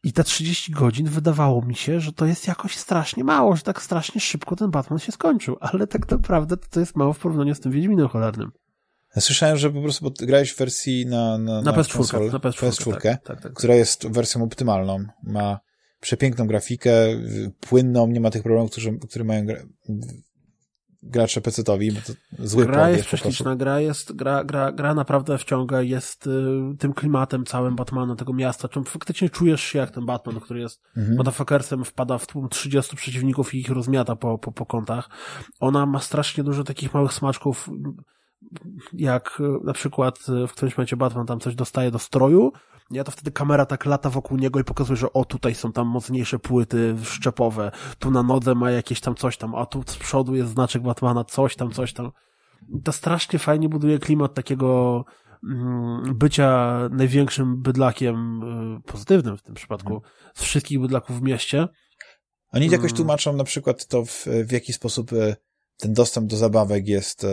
I te 30 godzin wydawało mi się, że to jest jakoś strasznie mało, że tak strasznie szybko ten Batman się skończył, ale tak naprawdę to, jest mało w porównaniu z tym Wiedźminem cholernym. Słyszałem, że po prostu grałeś w wersji na, na, na, na PS4, na PS4, PS4 tak, tak, tak, która jest wersją optymalną. Ma przepiękną grafikę, płynną, nie ma tych problemów, którzy, które mają gracze PC-owi, bo to zły Gra jest prześliczna, gra jest, gra, gra, gra naprawdę wciąga, jest y, tym klimatem całym Batmana, tego miasta, czym faktycznie czujesz się jak ten Batman, który jest mhm. motherfuckersem, wpada w tłum 30 przeciwników i ich rozmiata po, po, po kątach. Ona ma strasznie dużo takich małych smaczków, jak y, na przykład y, w którymś momencie Batman tam coś dostaje do stroju, ja to wtedy kamera tak lata wokół niego i pokazuje, że o tutaj są tam mocniejsze płyty szczepowe, tu na nodze ma jakieś tam coś tam, a tu z przodu jest znaczek Batmana, coś tam, coś tam. To strasznie fajnie buduje klimat takiego mm, bycia największym bydlakiem y, pozytywnym w tym przypadku z wszystkich bydlaków w mieście. Oni jakoś mm. tłumaczą na przykład to, w, w jaki sposób ten dostęp do zabawek jest y,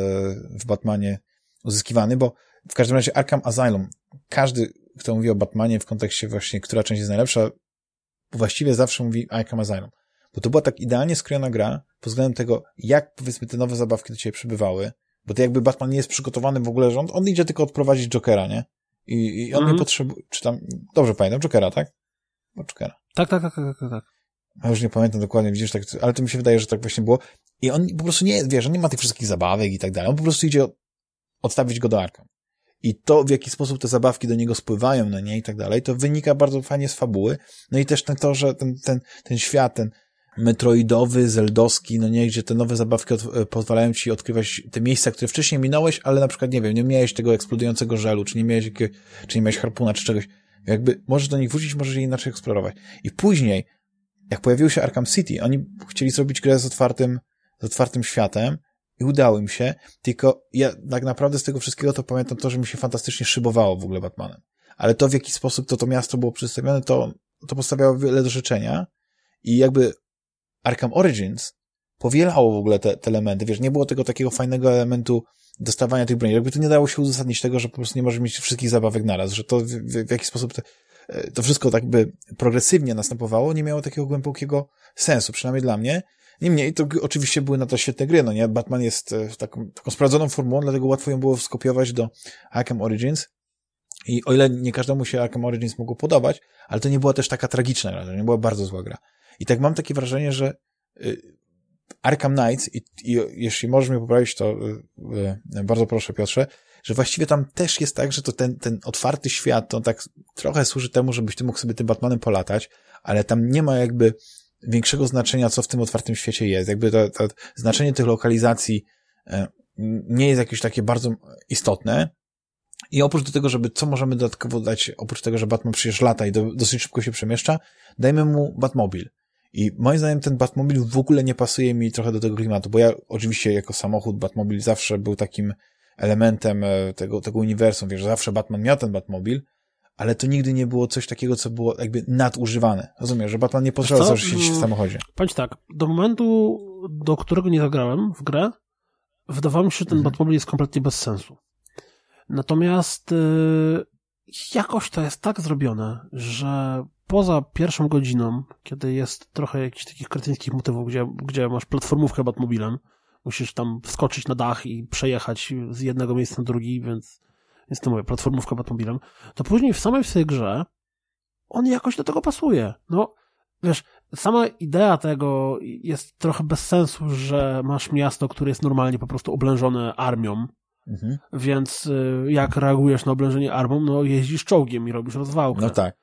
w Batmanie uzyskiwany, bo w każdym razie Arkham Asylum, każdy kto mówi o Batmanie w kontekście właśnie, która część jest najlepsza, właściwie zawsze mówi Arkham Asylum. Bo to była tak idealnie skrojona gra pod względem tego, jak powiedzmy te nowe zabawki do ciebie przybywały, bo to jakby Batman nie jest przygotowany w ogóle, że on, on idzie tylko odprowadzić Jokera, nie? I, i on mhm. nie potrzebuje, czy tam, dobrze pamiętam, Jokera, tak? No, Jokera. Tak, tak, tak, tak, tak. Ja już nie pamiętam dokładnie, widzisz, tak, ale to mi się wydaje, że tak właśnie było. I on po prostu nie, wiesz, on nie ma tych wszystkich zabawek i tak dalej. On po prostu idzie odstawić go do Arkham i to, w jaki sposób te zabawki do niego spływają, no nie, i tak dalej, to wynika bardzo fajnie z fabuły. No i też to, że ten, ten, ten świat, ten metroidowy, zeldowski, no nie, gdzie te nowe zabawki e, pozwalają ci odkrywać te miejsca, które wcześniej minąłeś, ale na przykład, nie wiem, nie miałeś tego eksplodującego żelu, czy nie miałeś czy nie miałeś harpuna, czy czegoś. Jakby możesz do nich wrócić, możesz je inaczej eksplorować. I później, jak pojawił się Arkham City, oni chcieli zrobić grę z otwartym, z otwartym światem, i udało im się, tylko ja tak naprawdę z tego wszystkiego to pamiętam to, że mi się fantastycznie szybowało w ogóle Batmanem. Ale to, w jaki sposób to, to miasto było przedstawione, to, to postawiało wiele do życzenia i jakby Arkham Origins powielało w ogóle te, te elementy, wiesz, nie było tego takiego fajnego elementu dostawania tych broni. Jakby to nie dało się uzasadnić tego, że po prostu nie możesz mieć wszystkich zabawek naraz, że to w, w, w jakiś sposób te, to wszystko tak by progresywnie następowało, nie miało takiego głębokiego sensu, przynajmniej dla mnie. Niemniej, to oczywiście były na to świetne gry, no nie? Batman jest e, taką, taką sprawdzoną formułą, dlatego łatwo ją było skopiować do Arkham Origins. I o ile nie każdemu się Arkham Origins mogło podobać, ale to nie była też taka tragiczna gra, to nie była bardzo zła gra. I tak mam takie wrażenie, że y, Arkham Knights, i, i jeśli możesz mnie poprawić, to y, y, bardzo proszę Piotrze, że właściwie tam też jest tak, że to ten, ten otwarty świat, to tak trochę służy temu, żebyś ty mógł sobie tym Batmanem polatać, ale tam nie ma jakby większego znaczenia, co w tym otwartym świecie jest. Jakby to, to znaczenie tych lokalizacji e, nie jest jakieś takie bardzo istotne. I oprócz do tego, żeby co możemy dodatkowo dać, oprócz tego, że Batman przecież lata i do, dosyć szybko się przemieszcza, dajmy mu Batmobil. I moim zdaniem ten Batmobil w ogóle nie pasuje mi trochę do tego klimatu, bo ja oczywiście jako samochód Batmobil zawsze był takim elementem e, tego, tego uniwersum, wiesz, zawsze Batman miał ten Batmobil, ale to nigdy nie było coś takiego, co było jakby nadużywane. Rozumiesz, że Batman nie potrzebował zawsze siedzieć w mm, samochodzie. Bądź tak, do momentu, do którego nie zagrałem w grę, wydawało mi się, że ten mhm. Batmobile jest kompletnie bez sensu. Natomiast yy, jakoś to jest tak zrobione, że poza pierwszą godziną, kiedy jest trochę jakichś takich kretyńskich motywów, gdzie, gdzie masz platformówkę Batmobilem, musisz tam wskoczyć na dach i przejechać z jednego miejsca na drugi, więc jest to moja platformówka Batmobilem, to później w samej swojej grze on jakoś do tego pasuje. No, wiesz, sama idea tego jest trochę bez sensu, że masz miasto, które jest normalnie po prostu oblężone armią Mhm. Więc y, jak reagujesz na oblężenie armą, no jeździsz czołgiem i robisz rozwałkę. No tak.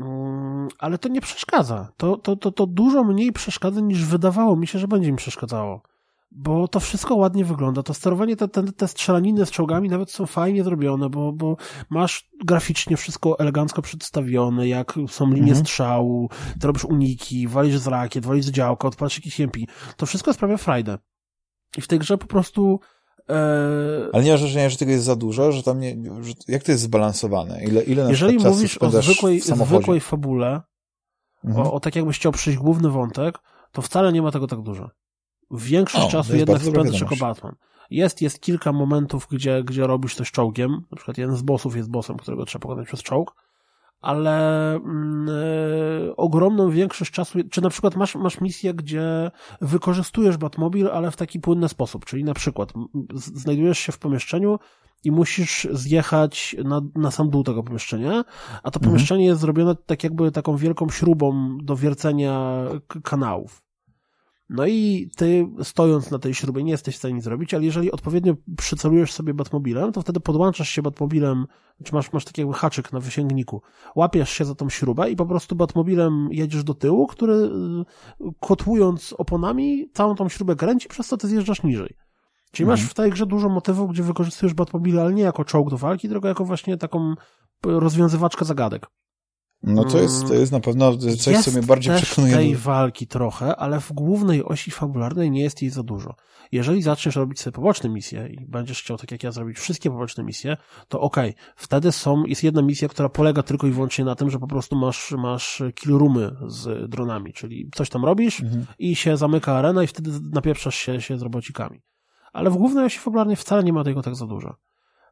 Mm, ale to nie przeszkadza. To, to, to, to dużo mniej przeszkadza niż wydawało mi się, że będzie mi przeszkadzało. Bo to wszystko ładnie wygląda. To sterowanie, te, te, te strzelaniny z czołgami nawet są fajnie zrobione, bo, bo masz graficznie wszystko elegancko przedstawione, jak są linie mhm. strzału, ty robisz uniki, walisz z rakiet, walisz z działka, odpalasz jakiś MP. To wszystko sprawia frajdę. I w tej grze po prostu Eee... Ale nie masz wrażenia, że tego jest za dużo, że tam nie, że, jak to jest zbalansowane? Ile, ile Jeżeli mówisz o zwykłej, zwykłej fabule, mhm. o, o tak jakbyś chciał przyjść główny wątek, to wcale nie ma tego tak dużo. Większość o, czasu jednak spędzasz jako Batman. Jest, jest kilka momentów, gdzie, gdzie robisz coś czołgiem. Na przykład jeden z bossów jest bossem, którego trzeba pokonać przez czołg ale e, ogromną większość czasu, czy na przykład masz, masz misję, gdzie wykorzystujesz Batmobil, ale w taki płynny sposób, czyli na przykład znajdujesz się w pomieszczeniu i musisz zjechać na, na sam dół tego pomieszczenia, a to mhm. pomieszczenie jest zrobione tak jakby taką wielką śrubą do wiercenia kanałów. No i ty stojąc na tej śrubie nie jesteś w stanie nic zrobić, ale jeżeli odpowiednio przycelujesz sobie Batmobilem, to wtedy podłączasz się Batmobilem, czy masz, masz taki jakby haczyk na wysięgniku, łapiesz się za tą śrubę i po prostu Batmobilem jedziesz do tyłu, który y, kotłując oponami całą tą śrubę kręci, przez co ty zjeżdżasz niżej. Czyli mhm. masz w tej grze dużo motywów, gdzie wykorzystujesz Batmobile, ale nie jako czołg do walki, tylko jako właśnie taką rozwiązywaczkę zagadek. No to jest, to jest na pewno coś, jest co mnie bardziej też przekonuje. tej walki trochę, ale w głównej osi fabularnej nie jest jej za dużo. Jeżeli zaczniesz robić sobie poboczne misje i będziesz chciał, tak jak ja, zrobić wszystkie poboczne misje, to okej, okay, wtedy są, jest jedna misja, która polega tylko i wyłącznie na tym, że po prostu masz, masz roomy z dronami, czyli coś tam robisz mhm. i się zamyka arena i wtedy napieprzasz się, się z robocikami. Ale w głównej osi fabularnej wcale nie ma tego tak za dużo.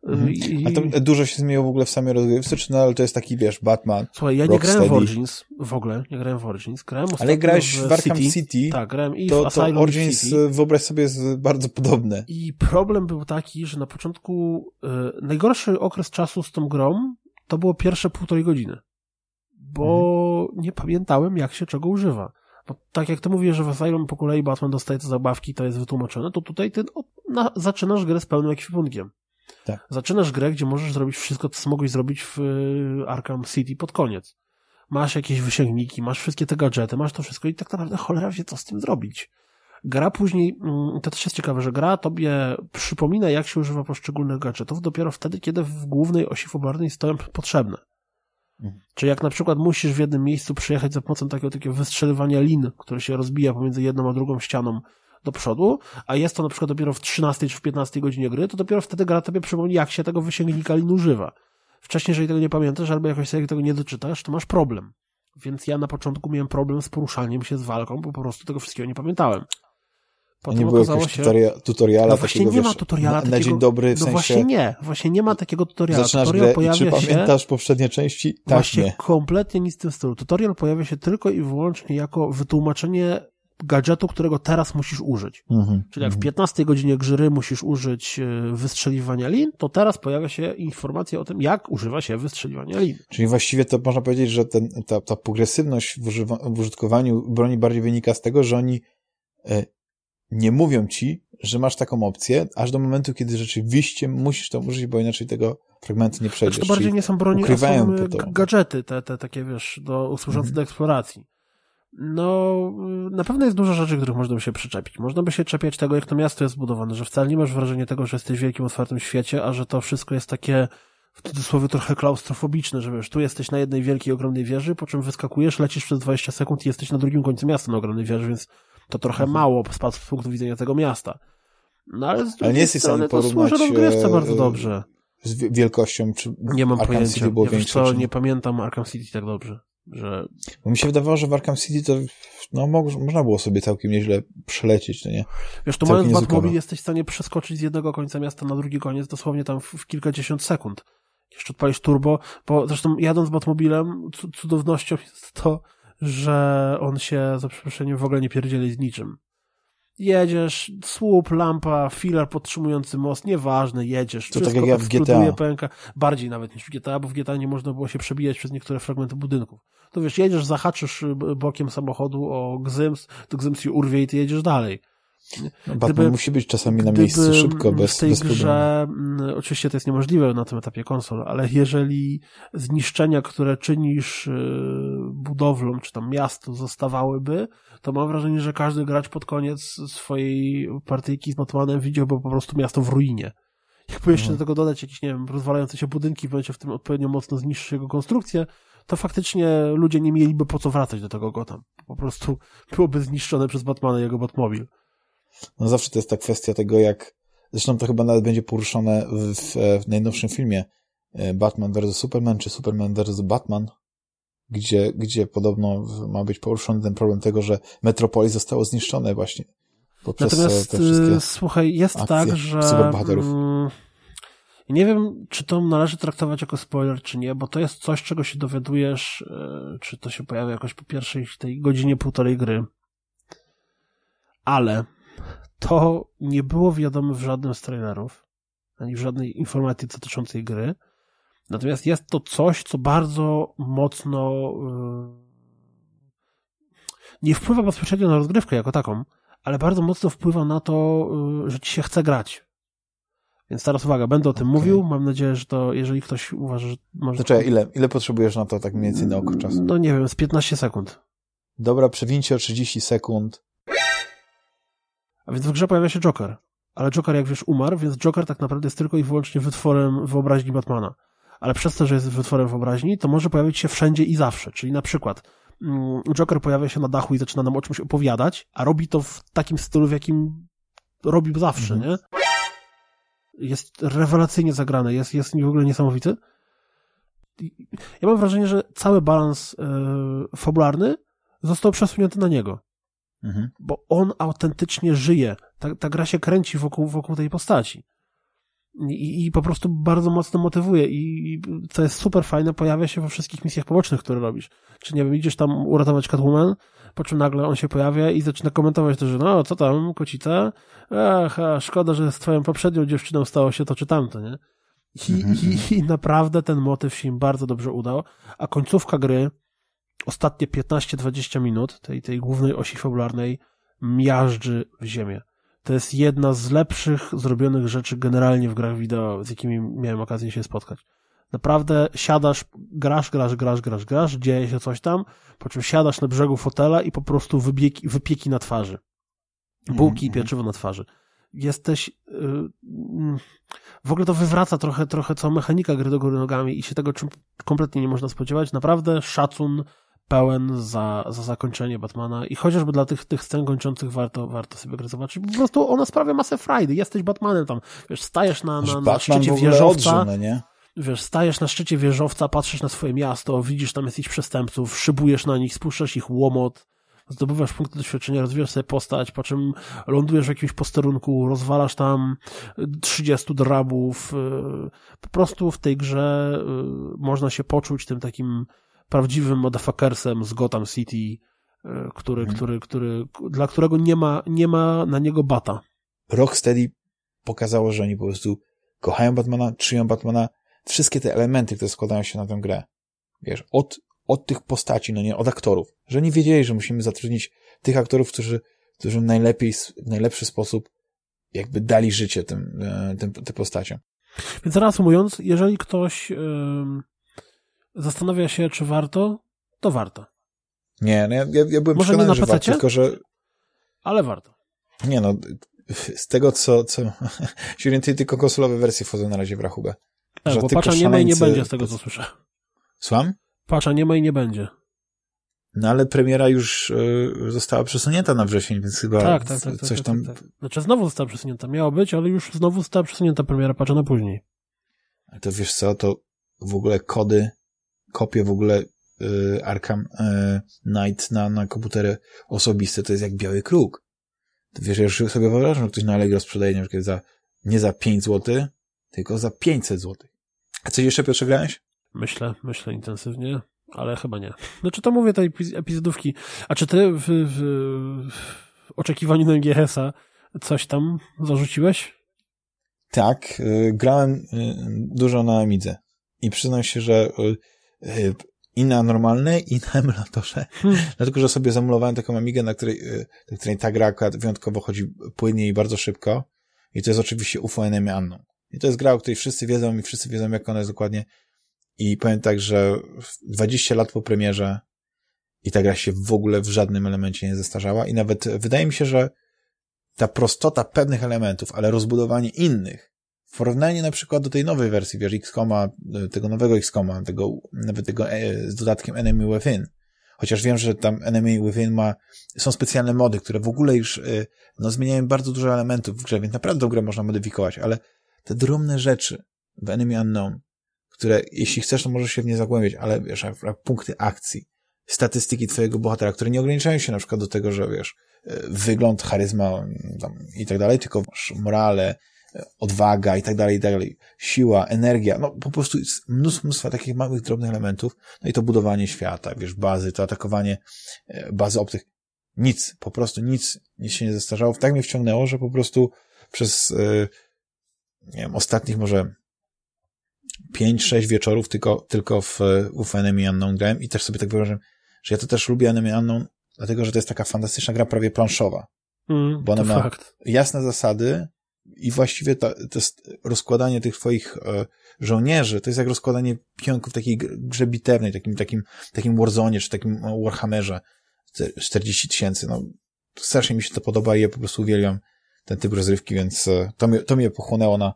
Mhm. I... A to dużo się zmieniło w ogóle w samej rozgrywce, czy nadal to jest taki, wiesz, Batman, Słuchaj, ja nie grałem w Origins, w ogóle, nie grałem w Origins, grałem Ale grałeś w, w Arkham City, City, tak, grałem i to, w Asylum to Origins, City. wyobraź sobie, jest bardzo podobne. I problem był taki, że na początku y, najgorszy okres czasu z tą grą to było pierwsze półtorej godziny, bo mhm. nie pamiętałem, jak się czego używa. Bo tak jak ty mówisz, że w Asylum po kolei Batman dostaje te zabawki, to jest wytłumaczone, to tutaj ty na, zaczynasz grę z pełnym ekwipunkiem. Tak. Zaczynasz grę, gdzie możesz zrobić wszystko, co mogłeś zrobić w y, Arkham City pod koniec. Masz jakieś wysięgniki, masz wszystkie te gadżety, masz to wszystko i tak naprawdę cholera wie, co z tym zrobić. Gra później, mm, to też jest ciekawe, że gra tobie przypomina, jak się używa poszczególnych gadżetów dopiero wtedy, kiedy w głównej osi fabularnej stoją potrzebne. Mhm. Czy jak na przykład musisz w jednym miejscu przyjechać za pomocą takiego, takiego wystrzeliwania lin, które się rozbija pomiędzy jedną a drugą ścianą, do przodu, a jest to na przykład dopiero w 13 czy w 15 godzinie gry, to dopiero wtedy gra tobie przypomni, jak się tego wysięgnika lin używa. Wcześniej, jeżeli tego nie pamiętasz, albo jakoś sobie tego nie doczytasz, to masz problem. Więc ja na początku miałem problem z poruszaniem się z walką, bo po prostu tego wszystkiego nie pamiętałem. Potem nie było okazało się... Tutoria, tutoriala no właśnie takiego, nie ma tutoriala na, takiego, na dzień dobry, w no sensie... właśnie nie, właśnie nie ma takiego tutoriala. Zaczynasz tutorial grę pojawia i czy się... pamiętasz poprzednie części? Tak, właśnie nie. kompletnie nic w tym stylu. Tutorial pojawia się tylko i wyłącznie jako wytłumaczenie gadżetu, którego teraz musisz użyć. Mhm, Czyli jak w 15 mhm. godzinie gry musisz użyć e, wystrzeliwania lin, to teraz pojawia się informacja o tym, jak używa się wystrzeliwania lin. Czyli właściwie to można powiedzieć, że ten, ta, ta progresywność w, używa, w użytkowaniu broni bardziej wynika z tego, że oni e, nie mówią ci, że masz taką opcję, aż do momentu, kiedy rzeczywiście musisz to użyć, bo inaczej tego fragmentu nie przejdziesz. Znaczy to bardziej nie są broni, a są gadżety, te, te takie, wiesz, do, służące mhm. do eksploracji. No, na pewno jest dużo rzeczy, których można by się przyczepić. Można by się czepiać tego, jak to miasto jest zbudowane, że wcale nie masz wrażenia tego, że jesteś w wielkim, otwartym świecie, a że to wszystko jest takie w cudzysłowie trochę klaustrofobiczne, że wiesz, tu jesteś na jednej wielkiej, ogromnej wieży, po czym wyskakujesz, lecisz przez 20 sekund i jesteś na drugim końcu miasta na ogromnej wieży, więc to trochę mhm. mało z punktu widzenia tego miasta. No ale z ale nie jesteś strony to służy rozgrywce bardzo dobrze. Z wielkością, czy Nie mam Arkham pojęcia. City było ja co, nie pamiętam Arkham City tak dobrze że... Bo mi się wydawało, że w Arkham City to no, można było sobie całkiem nieźle przelecieć, to nie? Wiesz, to mając Batmobile jesteś w stanie przeskoczyć z jednego końca miasta na drugi koniec dosłownie tam w, w kilkadziesiąt sekund. Jeszcze odpalisz turbo, bo zresztą jadąc Batmobilem cudownością jest to, że on się, za przeproszeniem, w ogóle nie pierdzieli z niczym jedziesz, słup, lampa, filar podtrzymujący most, nieważne, jedziesz. To tak jak ja w GTA. Pęka, bardziej nawet niż w GTA, bo w GTA nie można było się przebijać przez niektóre fragmenty budynków. To wiesz, jedziesz, zahaczysz bokiem samochodu o gzyms, to gzyms się urwie i ty jedziesz dalej. Batman gdyby, musi być czasami na miejscu szybko, bez, w tej bez grze, mm, oczywiście to jest niemożliwe na tym etapie konsol, ale jeżeli zniszczenia, które czynisz y, budowlą, czy tam miastu zostawałyby, to mam wrażenie, że każdy gracz pod koniec swojej partyjki z Batmanem widziałby po prostu miasto w ruinie. Jakby jeszcze mhm. do tego dodać jakieś, nie wiem, rozwalające się budynki, w momencie w tym odpowiednio mocno zniszczy jego konstrukcję, to faktycznie ludzie nie mieliby po co wracać do tego Gotham. Po prostu byłoby zniszczone przez Batmana jego Batmobil. No zawsze to jest ta kwestia tego, jak zresztą to chyba nawet będzie poruszone w, w najnowszym filmie e, Batman vs. Superman, czy Superman vs. Batman, gdzie, gdzie podobno ma być poruszony ten problem tego, że Metropolis zostało zniszczone właśnie poprzez Natomiast, te wszystkie słuchaj, jest tak, że superbohaterów. Mm, nie wiem, czy to należy traktować jako spoiler, czy nie, bo to jest coś, czego się dowiadujesz, e, czy to się pojawia jakoś po pierwszej tej godzinie, półtorej gry. Ale to nie było wiadome w żadnym z trailerów, ani w żadnej informacji dotyczącej gry. Natomiast jest to coś, co bardzo mocno yy, nie wpływa bezpośrednio na rozgrywkę jako taką, ale bardzo mocno wpływa na to, yy, że ci się chce grać. Więc teraz uwaga, będę o tym okay. mówił. Mam nadzieję, że to, jeżeli ktoś uważa, że może... Czekaj, ile, ile potrzebujesz na to tak mniej więcej na oko czasu? No nie wiem, z 15 sekund. Dobra, przewincie o 30 sekund. A więc w grze pojawia się Joker. Ale Joker, jak wiesz, umarł, więc Joker tak naprawdę jest tylko i wyłącznie wytworem wyobraźni Batmana. Ale przez to, że jest wytworem wyobraźni, to może pojawić się wszędzie i zawsze. Czyli na przykład mm, Joker pojawia się na dachu i zaczyna nam o czymś opowiadać, a robi to w takim stylu, w jakim robił zawsze, mhm. nie? Jest rewelacyjnie zagrane, jest, jest w ogóle niesamowity. Ja mam wrażenie, że cały balans yy, fabularny został przesunięty na niego. Mhm. Bo on autentycznie żyje. Ta, ta gra się kręci wokół, wokół tej postaci. I, I, po prostu bardzo mocno motywuje i, i co jest super fajne, pojawia się we wszystkich misjach pobocznych, które robisz. Czy nie wiem, idziesz tam uratować Catwoman, po czym nagle on się pojawia i zaczyna komentować to, że no, co tam, kocita? Ach, a, szkoda, że z twoją poprzednią dziewczyną stało się to czy tamto, nie? I, mhm. i, I naprawdę ten motyw się im bardzo dobrze udał, a końcówka gry ostatnie 15-20 minut tej, tej głównej osi fabularnej miażdży w ziemię. To jest jedna z lepszych zrobionych rzeczy generalnie w grach wideo, z jakimi miałem okazję się spotkać. Naprawdę siadasz, grasz, grasz, grasz, grasz, grasz, dzieje się coś tam, po czym siadasz na brzegu fotela i po prostu wybieki, wypieki na twarzy. Bułki i mhm. pieczywo na twarzy. Jesteś... Yy, w ogóle to wywraca trochę, trochę całą mechanika gry do góry nogami i się tego czym kompletnie nie można spodziewać. Naprawdę szacun pełen za, za zakończenie Batmana i chociażby dla tych, tych scen kończących warto, warto sobie grę zobaczyć. Po prostu ona sprawia masę frajdy. Jesteś Batmanem tam, wiesz, stajesz na, na, na szczycie wieżowca. Odrzumy, nie? Wiesz, stajesz na szczycie wieżowca, patrzysz na swoje miasto, widzisz tam jakichś przestępców, szybujesz na nich, spuszczasz ich łomot, zdobywasz punkty doświadczenia, rozwijasz sobie postać, po czym lądujesz w jakimś posterunku, rozwalasz tam 30 drabów. Y, po prostu w tej grze y, można się poczuć tym takim prawdziwym motherfuckersem z Gotham City, e, który, hmm. który, który, dla którego nie ma, nie ma na niego bata. Rocksteady pokazało, że oni po prostu kochają Batmana, czują Batmana, wszystkie te elementy, które składają się na tę grę. Wiesz, od, od tych postaci, no nie, od aktorów. Że nie wiedzieli, że musimy zatrudnić tych aktorów, którzy, którzy najlepiej, w najlepszy sposób jakby dali życie tym, e, tym, tym postaciom. Więc reasumując, jeżeli ktoś yy, zastanawia się, czy warto, to warto. Nie, no ja, ja, ja byłem Może przekonany, że warto, tylko że... Ale warto. Nie no, z tego co, co orientuję, tylko konsolowe wersje wchodzą na razie w rachubę. Tak, bo patcha nie ma i nie będzie z tego, co słyszę. Słucham? Patcha nie ma i nie będzie. No ale premiera już y, została przesunięta na wrzesień, więc chyba tak, tak, tak, tak coś tak, tam... Tak, tak, Znaczy znowu została przesunięta. Miała być, ale już znowu została przesunięta premiera patcha na później. Ale to wiesz co, to w ogóle kody kopię w ogóle y, Arkham y, Knight na, na komputery osobiste, to jest jak biały kruk. Wiesz, ja już sobie wyobrażam, że ktoś na Allegro sprzedaje na przykład za, nie za 5 zł, tylko za 500 zł. A coś jeszcze, Piotrze, grałeś? Myślę, myślę intensywnie, ale chyba nie. Znaczy to mówię tej epizodówki. A czy ty w, w, w oczekiwaniu na GS-a coś tam zarzuciłeś? Tak, y, grałem y, dużo na Amidze i przyznam się, że Y, i na normalnej, i na emulatorze. Hmm. Dlatego, że sobie zamulowałem taką Amigę, na której, y, na której ta gra wyjątkowo chodzi płynnie i bardzo szybko. I to jest oczywiście UFO Enemy Unknown. I to jest gra, o której wszyscy wiedzą i wszyscy wiedzą, jak ona jest dokładnie. I powiem tak, że 20 lat po premierze i ta gra się w ogóle w żadnym elemencie nie zestarzała i nawet wydaje mi się, że ta prostota pewnych elementów, ale rozbudowanie innych, w porównaniu na przykład do tej nowej wersji, wiesz, XCOMa, tego nowego XCOMa, tego, nawet tego e, z dodatkiem Enemy Within, chociaż wiem, że tam Enemy Within ma, są specjalne mody, które w ogóle już, e, no, zmieniają bardzo dużo elementów w grze, więc naprawdę grę można modyfikować, ale te drobne rzeczy w Enemy Unknown, które jeśli chcesz, to możesz się w nie zagłębiać, ale wiesz, punkty akcji, statystyki twojego bohatera, które nie ograniczają się na przykład do tego, że wiesz, e, wygląd, charyzma tam, i tak dalej, tylko masz morale, e, odwaga i tak dalej, i tak dalej, siła, energia, no po prostu jest mnóstwo, mnóstwo takich małych, drobnych elementów, no i to budowanie świata, wiesz, bazy, to atakowanie e, bazy obcych, nic, po prostu nic, nic się nie zestarzało, tak mnie wciągnęło, że po prostu przez, nie wiem, ostatnich może 5-6 wieczorów tylko, tylko w, w Enemy Unknown grałem i też sobie tak wyobrażam, że ja to też lubię Enemy Unknown, dlatego, że to jest taka fantastyczna gra prawie planszowa. Mm, bo ona ma fakt. jasne zasady i właściwie to, to jest rozkładanie tych twoich e, żołnierzy, to jest jak rozkładanie pionków takiej grze bitewnej, takim, takim, takim Warzone czy takim Warhammerze 40 tysięcy. No, strasznie mi się to podoba i ja po prostu uwielbiam ten typ rozrywki, więc e, to mnie, to mnie pochłonęło na,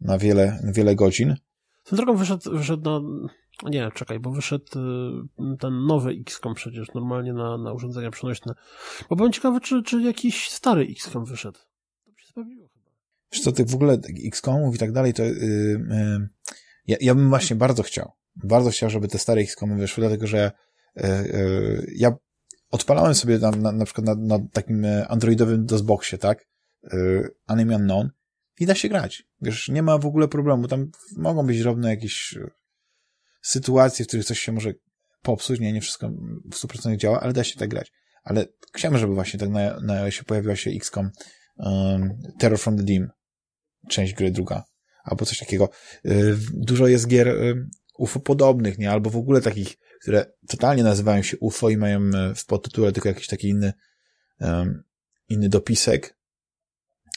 na wiele, wiele godzin. Tą drogą wyszedł, wyszedł na... Nie, czekaj, bo wyszedł y, ten nowy XCOM przecież, normalnie na, na urządzenia przenośne. Bo byłem ciekawy, czy, czy jakiś stary XCOM wyszedł. To by się sprawdziło chyba. Wiesz co, tych w ogóle XCOMów i tak dalej, to yy, yy, ja, ja bym właśnie bardzo chciał, bardzo chciał, żeby te stare XCOMy wyszły, dlatego że yy, ja odpalałem sobie na, na, na przykład na, na takim e, androidowym DOSBoxie, tak, yy, Anime Unknown i da się grać. Wiesz, nie ma w ogóle problemu. Tam mogą być drobne jakieś e, sytuacje, w których coś się może popsuć, nie, nie wszystko w 100% działa, ale da się tak grać. Ale chciałbym, żeby właśnie tak na, na się pojawiła się XCOM Terror from the Dim, część gry druga, albo coś takiego. Y, dużo jest gier y, UFO podobnych, nie? Albo w ogóle takich, które totalnie nazywają się UFO i mają w podtytule tylko jakiś taki inny inny dopisek,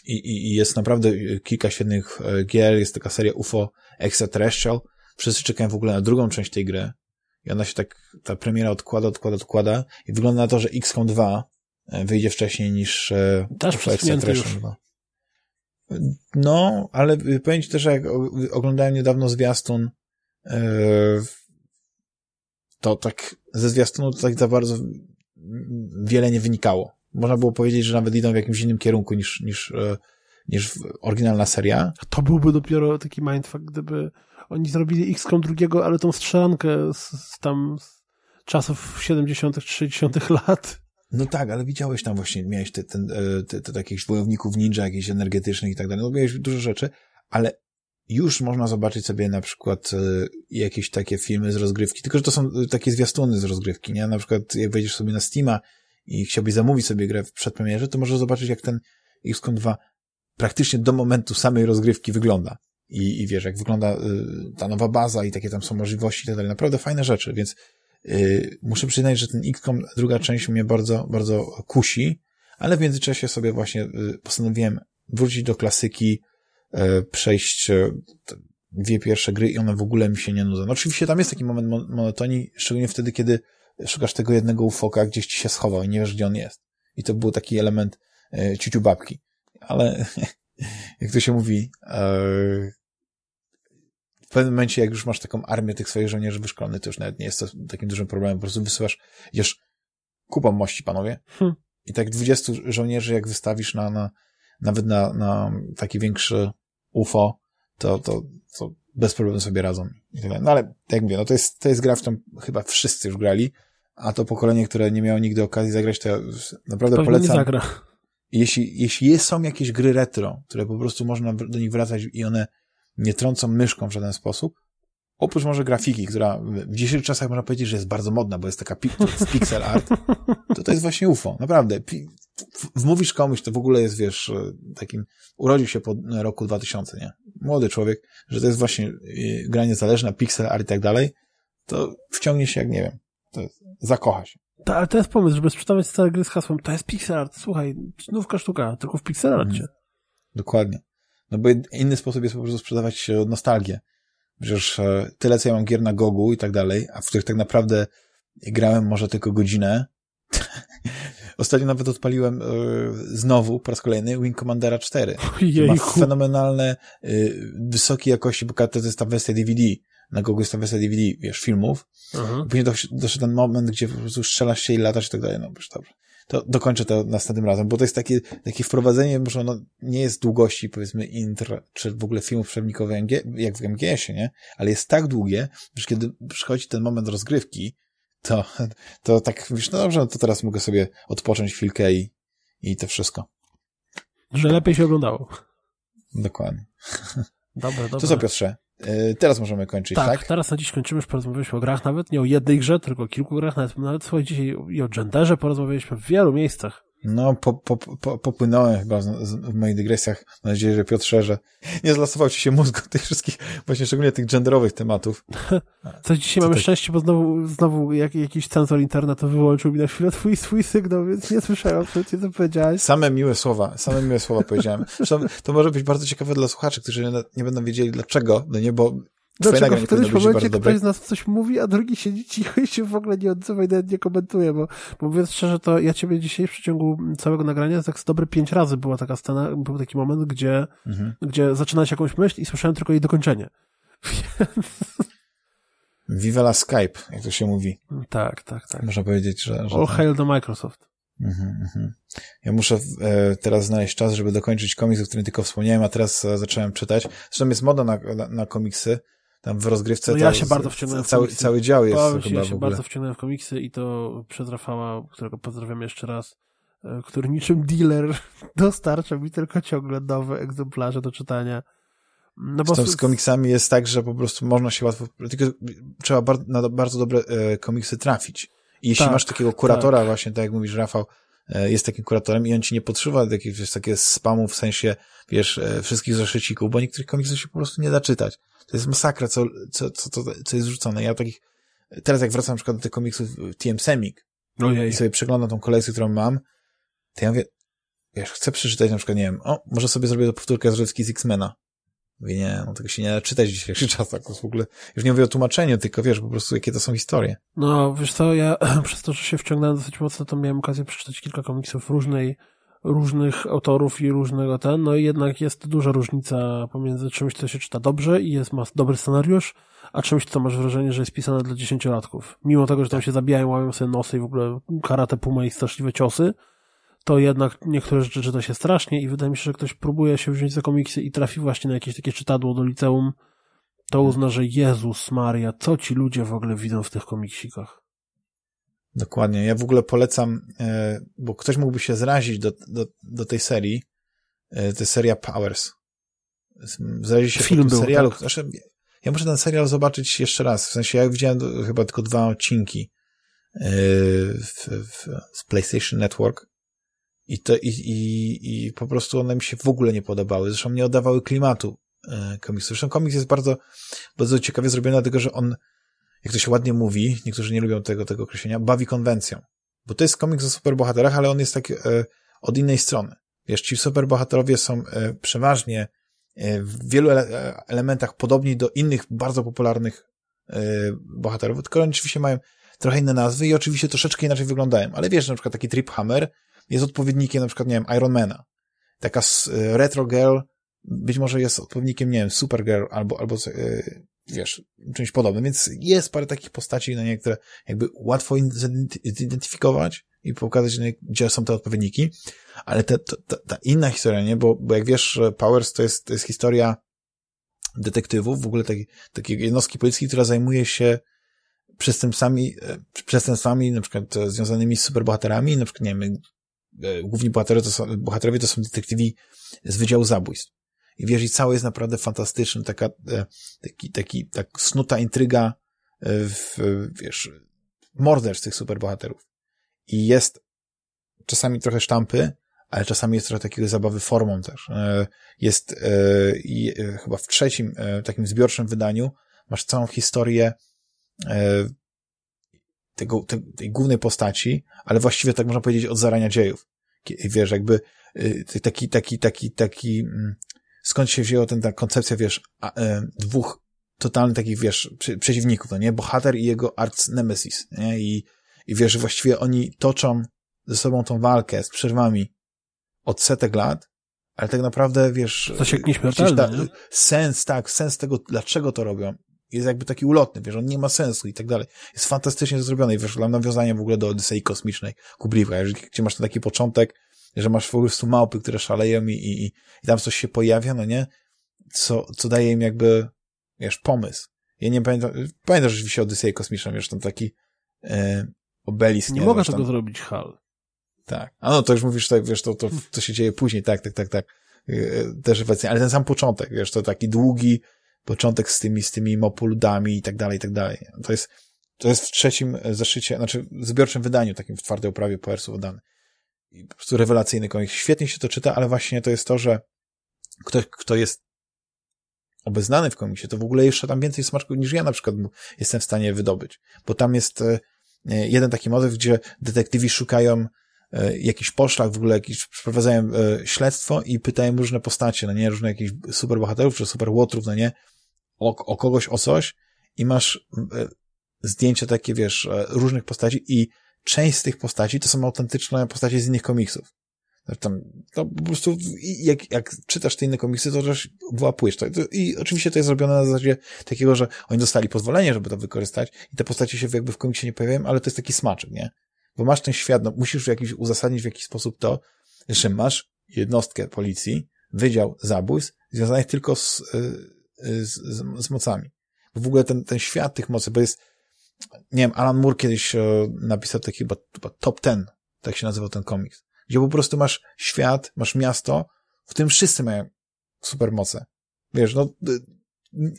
i, i jest naprawdę kilka świetnych gier, jest taka seria UFO Extraterrestrial. Wszyscy czekają w ogóle na drugą część tej gry. I ona się tak, ta premiera odkłada, odkłada, odkłada. I wygląda na to, że XCOM 2 e, wyjdzie wcześniej niż e, Też Extraterrestrial 2. No, ale powiem ci też, jak oglądałem niedawno zwiastun, to tak ze zwiastunu to tak za bardzo wiele nie wynikało można było powiedzieć, że nawet idą w jakimś innym kierunku niż, niż, e, niż oryginalna seria. To byłby dopiero taki mindfuck, gdyby oni zrobili XCOM drugiego, ale tą strzelankę z, z tam z czasów 70 60 lat. No tak, ale widziałeś tam właśnie, miałeś te, te, te, te takich wojowników ninja, jakichś energetycznych i tak dalej, no miałeś dużo rzeczy, ale już można zobaczyć sobie na przykład e, jakieś takie filmy z rozgrywki, tylko że to są takie zwiastuny z rozgrywki, nie? Na przykład jak wejdziesz sobie na Steama i chciałbyś zamówić sobie grę w przedpremierze, to możesz zobaczyć, jak ten XCOM 2 praktycznie do momentu samej rozgrywki wygląda. I, i wiesz, jak wygląda ta nowa baza i takie tam są możliwości i tak dalej. Naprawdę fajne rzeczy, więc muszę przyznać, że ten XCOM, druga część mnie bardzo, bardzo kusi, ale w międzyczasie sobie właśnie y, postanowiłem wrócić do klasyki, y, przejść y, dwie pierwsze gry i one w ogóle mi się nie nudzą. No, oczywiście tam jest taki moment monotonii, szczególnie wtedy, kiedy szukasz tego jednego ufoka, gdzieś ci się schował i nie wiesz, gdzie on jest. I to był taki element ciuciu babki. Ale (laughs) jak to się mówi, w pewnym momencie, jak już masz taką armię tych swoich żołnierzy wyszkolonych, to już nawet nie jest to takim dużym problemem. Po prostu wysyłasz, idziesz kupą mości, panowie. Hmm. I tak 20 żołnierzy, jak wystawisz na, na nawet na, na taki większy UFO, to, to, to bez problemu sobie radzą. Tak no ale, tak jak mówię, no to jest, to jest gra, w którą chyba wszyscy już grali a to pokolenie, które nie miało nigdy okazji zagrać, to ja naprawdę Pewnie polecam. Nie zagra. Jeśli, jeśli są jakieś gry retro, które po prostu można do nich wracać i one nie trącą myszką w żaden sposób, oprócz może grafiki, która w dzisiejszych czasach można powiedzieć, że jest bardzo modna, bo jest taka jest pixel art, (laughs) to to jest właśnie UFO. Naprawdę. Wmówisz komuś, to w ogóle jest, wiesz, takim, urodził się po roku 2000, nie? Młody człowiek, że to jest właśnie y, gra niezależna, pixel art i tak dalej, to wciągnie się jak nie wiem. To zakocha się. Ta, ale to jest pomysł, żeby sprzedawać stare gry z hasłem, to jest pixel art, słuchaj, nówka sztuka, tylko w pixel arcie. Hmm. Dokładnie. No bo inny sposób jest po prostu sprzedawać nostalgię. Przecież e, tyle, co ja mam gier na Gogu i tak dalej, a w których tak naprawdę grałem może tylko godzinę. (laughs) Ostatnio nawet odpaliłem y, znowu, po raz kolejny, Wing Commandera 4. Ma fenomenalne, y, wysokiej jakości, bo to jest ta wersja DVD. Na Gogu jest ta wersja DVD, wiesz, filmów. Uh-huh. Później doszedł ten moment, gdzie po prostu strzelasz się i latasz i tak dalej. No, już dobrze. To dokończę to następnym razem, bo to jest takie, takie wprowadzenie, może ono nie jest długości, powiedzmy, intro, czy w ogóle filmów przewodnikowych jak w MGS-ie, nie? Ale jest tak długie, że kiedy przychodzi ten moment rozgrywki, to, to tak, wiesz, no dobrze, no to teraz mogę sobie odpocząć chwilkę i, i to wszystko. Że lepiej się oglądało. Dokładnie. Dobra, dobra. To co, Piotrze? E, teraz możemy kończyć, tak? Tak, teraz na dziś kończymy, już porozmawialiśmy o grach, nawet nie o jednej grze, tylko o kilku grach, nawet, nawet dzisiaj i o genderze porozmawialiśmy w wielu miejscach. No, po, po, po, popłynąłem chyba w moich dygresjach. Mam nadzieję, że Piotrze, że nie zlasował ci się mózg tych wszystkich, właśnie szczególnie tych genderowych tematów. (laughs) Coś dzisiaj mamy szczęście, bo znowu, znowu jak, jakiś cenzor internetu wyłączył mi na chwilę twój, swój sygnał, więc nie słyszałem absolutnie, co powiedziałeś. Same miłe słowa, same miłe słowa powiedziałem. Zresztą to może być bardzo ciekawe dla słuchaczy, którzy nie, nie będą wiedzieli dlaczego, no nie, bo Dlaczego w którymś momencie ktoś z nas coś mówi, a drugi siedzi cicho i się w ogóle nie odzywa i nawet nie komentuje, bo, bo mówiąc szczerze, to ja ciebie dzisiaj w przeciągu całego nagrania tak z dobre pięć razy była taka scena, był taki moment, gdzie, mhm. gdzie zaczynałeś jakąś myśl i słyszałem tylko jej dokończenie. (laughs) Viva la Skype, jak to się mówi. Tak, tak, tak. Można powiedzieć, że... że All tak. hail do Microsoft. Mhm, mhm. Ja muszę e, teraz znaleźć czas, żeby dokończyć komiks, o którym tylko wspomniałem, a teraz e, zacząłem czytać. Zresztą jest moda na, na, na komiksy tam w rozgrywce. No ja się bardzo wciągnąłem cały, w cały dział jest Powiem chyba Ja się bardzo wciągnąłem w komiksy i to przez Rafała, którego pozdrawiam jeszcze raz, e, który niczym dealer (laughs) dostarcza mi tylko ciągle nowe egzemplarze do czytania. No bo z, komiksami jest tak, że po prostu można się łatwo, tylko trzeba na bardzo dobre e, komiksy trafić. I jeśli tak, masz takiego kuratora, tak. właśnie tak jak mówisz, Rafał, jest takim kuratorem i on ci nie podszywa jakiegoś takie spamu w sensie, wiesz, e, wszystkich zeszycików, bo niektórych komiksów się po prostu nie da czytać. To jest masakra, co, co, co, co, co jest rzucone. Ja takich, teraz jak wracam na przykład do tych komiksów TM Semik Ojej. i sobie przeglądam tą kolekcję, którą mam, to ja mówię, wiesz, chcę przeczytać na przykład, nie wiem, o, może sobie zrobię powtórkę z Rywski z X-Mena. Mówię, nie, no tego się nie da czytać w dzisiejszych (laughs) czasach, w ogóle, już nie mówię o tłumaczeniu, tylko wiesz, po prostu jakie to są historie. No, wiesz co, ja (clears throat) przez to, że się wciągnąłem dosyć mocno, to miałem okazję przeczytać kilka komiksów różnej różnych autorów i różnego ten, no i jednak jest duża różnica pomiędzy czymś, co się czyta dobrze i jest, ma dobry scenariusz, a czymś, co masz wrażenie, że jest pisane dla dziesięciolatków. Mimo tego, że tam się zabijają, łapią sobie nosy i w ogóle karate puma i straszliwe ciosy, to jednak niektóre rzeczy czyta się strasznie i wydaje mi się, że ktoś próbuje się wziąć za komiksy i trafi właśnie na jakieś takie czytadło do liceum, to uzna, że Jezus Maria, co ci ludzie w ogóle widzą w tych komiksikach. Dokładnie. Ja w ogóle polecam, e, bo ktoś mógłby się zrazić do, do, do tej serii. E, to jest seria Powers. Zrazić się Film po tym serialu. Tak? Znaczy, ja muszę ten serial zobaczyć jeszcze raz. W sensie ja widziałem chyba tylko dwa odcinki e, w, w, z PlayStation Network i, to, i, i, i po prostu one mi się w ogóle nie podobały. Zresztą nie oddawały klimatu komiksu. Zresztą komiks jest bardzo, bardzo ciekawie zrobiony, dlatego że on jak to się ładnie mówi, niektórzy nie lubią tego, tego określenia, bawi konwencją. Bo to jest komiks o superbohaterach, ale on jest tak e, od innej strony. Wiesz, ci superbohaterowie są e, przeważnie e, w wielu ele e, elementach podobni do innych bardzo popularnych e, bohaterów, tylko oni oczywiście mają trochę inne nazwy i oczywiście troszeczkę inaczej wyglądają. Ale wiesz, na przykład taki Trip Hammer jest odpowiednikiem na przykład, nie wiem, Ironmana. Taka e, Retro Girl być może jest odpowiednikiem, nie wiem, Supergirl albo, albo wiesz, czymś podobnym. Więc jest parę takich postaci, na niektóre jakby łatwo zidentyfikować i pokazać, gdzie są te odpowiedniki, ale te, ta, ta inna historia, nie? Bo, bo jak wiesz, Powers to jest, to jest historia detektywów, w ogóle takiej, takiej jednostki policji, która zajmuje się przestępstwami, e, przestępstwami na przykład związanymi z superbohaterami, na przykład, nie wiem, e, główni bohaterowie to są, bohaterowie to są detektywi z Wydziału Zabójstw. I wiesz, i cały jest naprawdę fantastyczny, taka, e, taki, taki, tak snuta intryga, e, w, wiesz, morderstw tych superbohaterów. I jest czasami trochę sztampy, ale czasami jest trochę takiego zabawy formą też. E, jest i chyba w trzecim takim zbiorczym wydaniu masz całą historię e, tego, te, tej głównej postaci, ale właściwie tak można powiedzieć od zarania dziejów. Wiesz, jakby y, taki, taki, taki, taki, mm, skąd się wzięła ten, ta koncepcja, wiesz, e, dwóch totalnych takich, wiesz, przeciwników, no nie? Bohater i jego arts nemesis, nie? I, i wiesz, że właściwie oni toczą ze sobą tą walkę z przerwami od setek lat, ale tak naprawdę, wiesz... Nieśmiertelny, ta? Sens, tak, sens tego, dlaczego to robią, jest jakby taki ulotny, wiesz, on nie ma sensu i tak dalej. Jest fantastycznie zrobiony i wiesz, mam nawiązanie w ogóle do Odysei Kosmicznej Kubricka, gdzie masz ten taki początek, że masz po prostu małpy, które szaleją i, i, i tam coś się pojawia, no nie? Co, co daje im jakby, wiesz, pomysł. Ja nie pamiętam, pamiętam rzeczywiście Odyseję Kosmiczną, wiesz, tam taki e, obelisk. Nie, nie mogę tego zrobić Hal. Tak. A no, to już mówisz, tak, wiesz, to, to, to się dzieje później, tak, tak, tak, tak. E, też obecnie, ale ten sam początek, wiesz, to taki długi początek z tymi, z tymi mopuludami i tak dalej, i tak dalej. To jest, to jest w trzecim zeszycie, znaczy w zbiorczym wydaniu, takim w twardej oprawie Poersów wydane. I po prostu rewelacyjny komiks. Świetnie się to czyta, ale właśnie to jest to, że ktoś, kto jest obeznany w komiksie, to w ogóle jeszcze tam więcej smaczków niż ja na przykład jestem w stanie wydobyć. Bo tam jest e, jeden taki motyw, gdzie detektywi szukają e, jakiś poszlak, w ogóle jakiś, przeprowadzają e, śledztwo i pytają różne postacie, no nie, różne jakichś superbohaterów czy superłotrów, no nie, o, o kogoś, o coś i masz zdjęcia takie, wiesz, różnych postaci i część z tych postaci to są autentyczne postacie z innych komiksów. Tam, to po prostu, jak, jak czytasz te inne komiksy, to też wyłapujesz to. I oczywiście to jest zrobione na zasadzie takiego, że oni dostali pozwolenie, żeby to wykorzystać i te postacie się jakby w komiksie nie pojawiają, ale to jest taki smaczek, nie? Bo masz ten świat, no, musisz jakiś, uzasadnić w jakiś sposób to, że masz jednostkę policji, wydział zabójstw związanych tylko z, y, z, z, z mocami. Bo w ogóle ten, ten świat tych mocy, bo jest, nie wiem, Alan Moore kiedyś e, napisał taki chyba, chyba top ten, tak się nazywał ten komiks, gdzie po prostu masz świat, masz miasto, w którym wszyscy mają supermoce. Wiesz, no,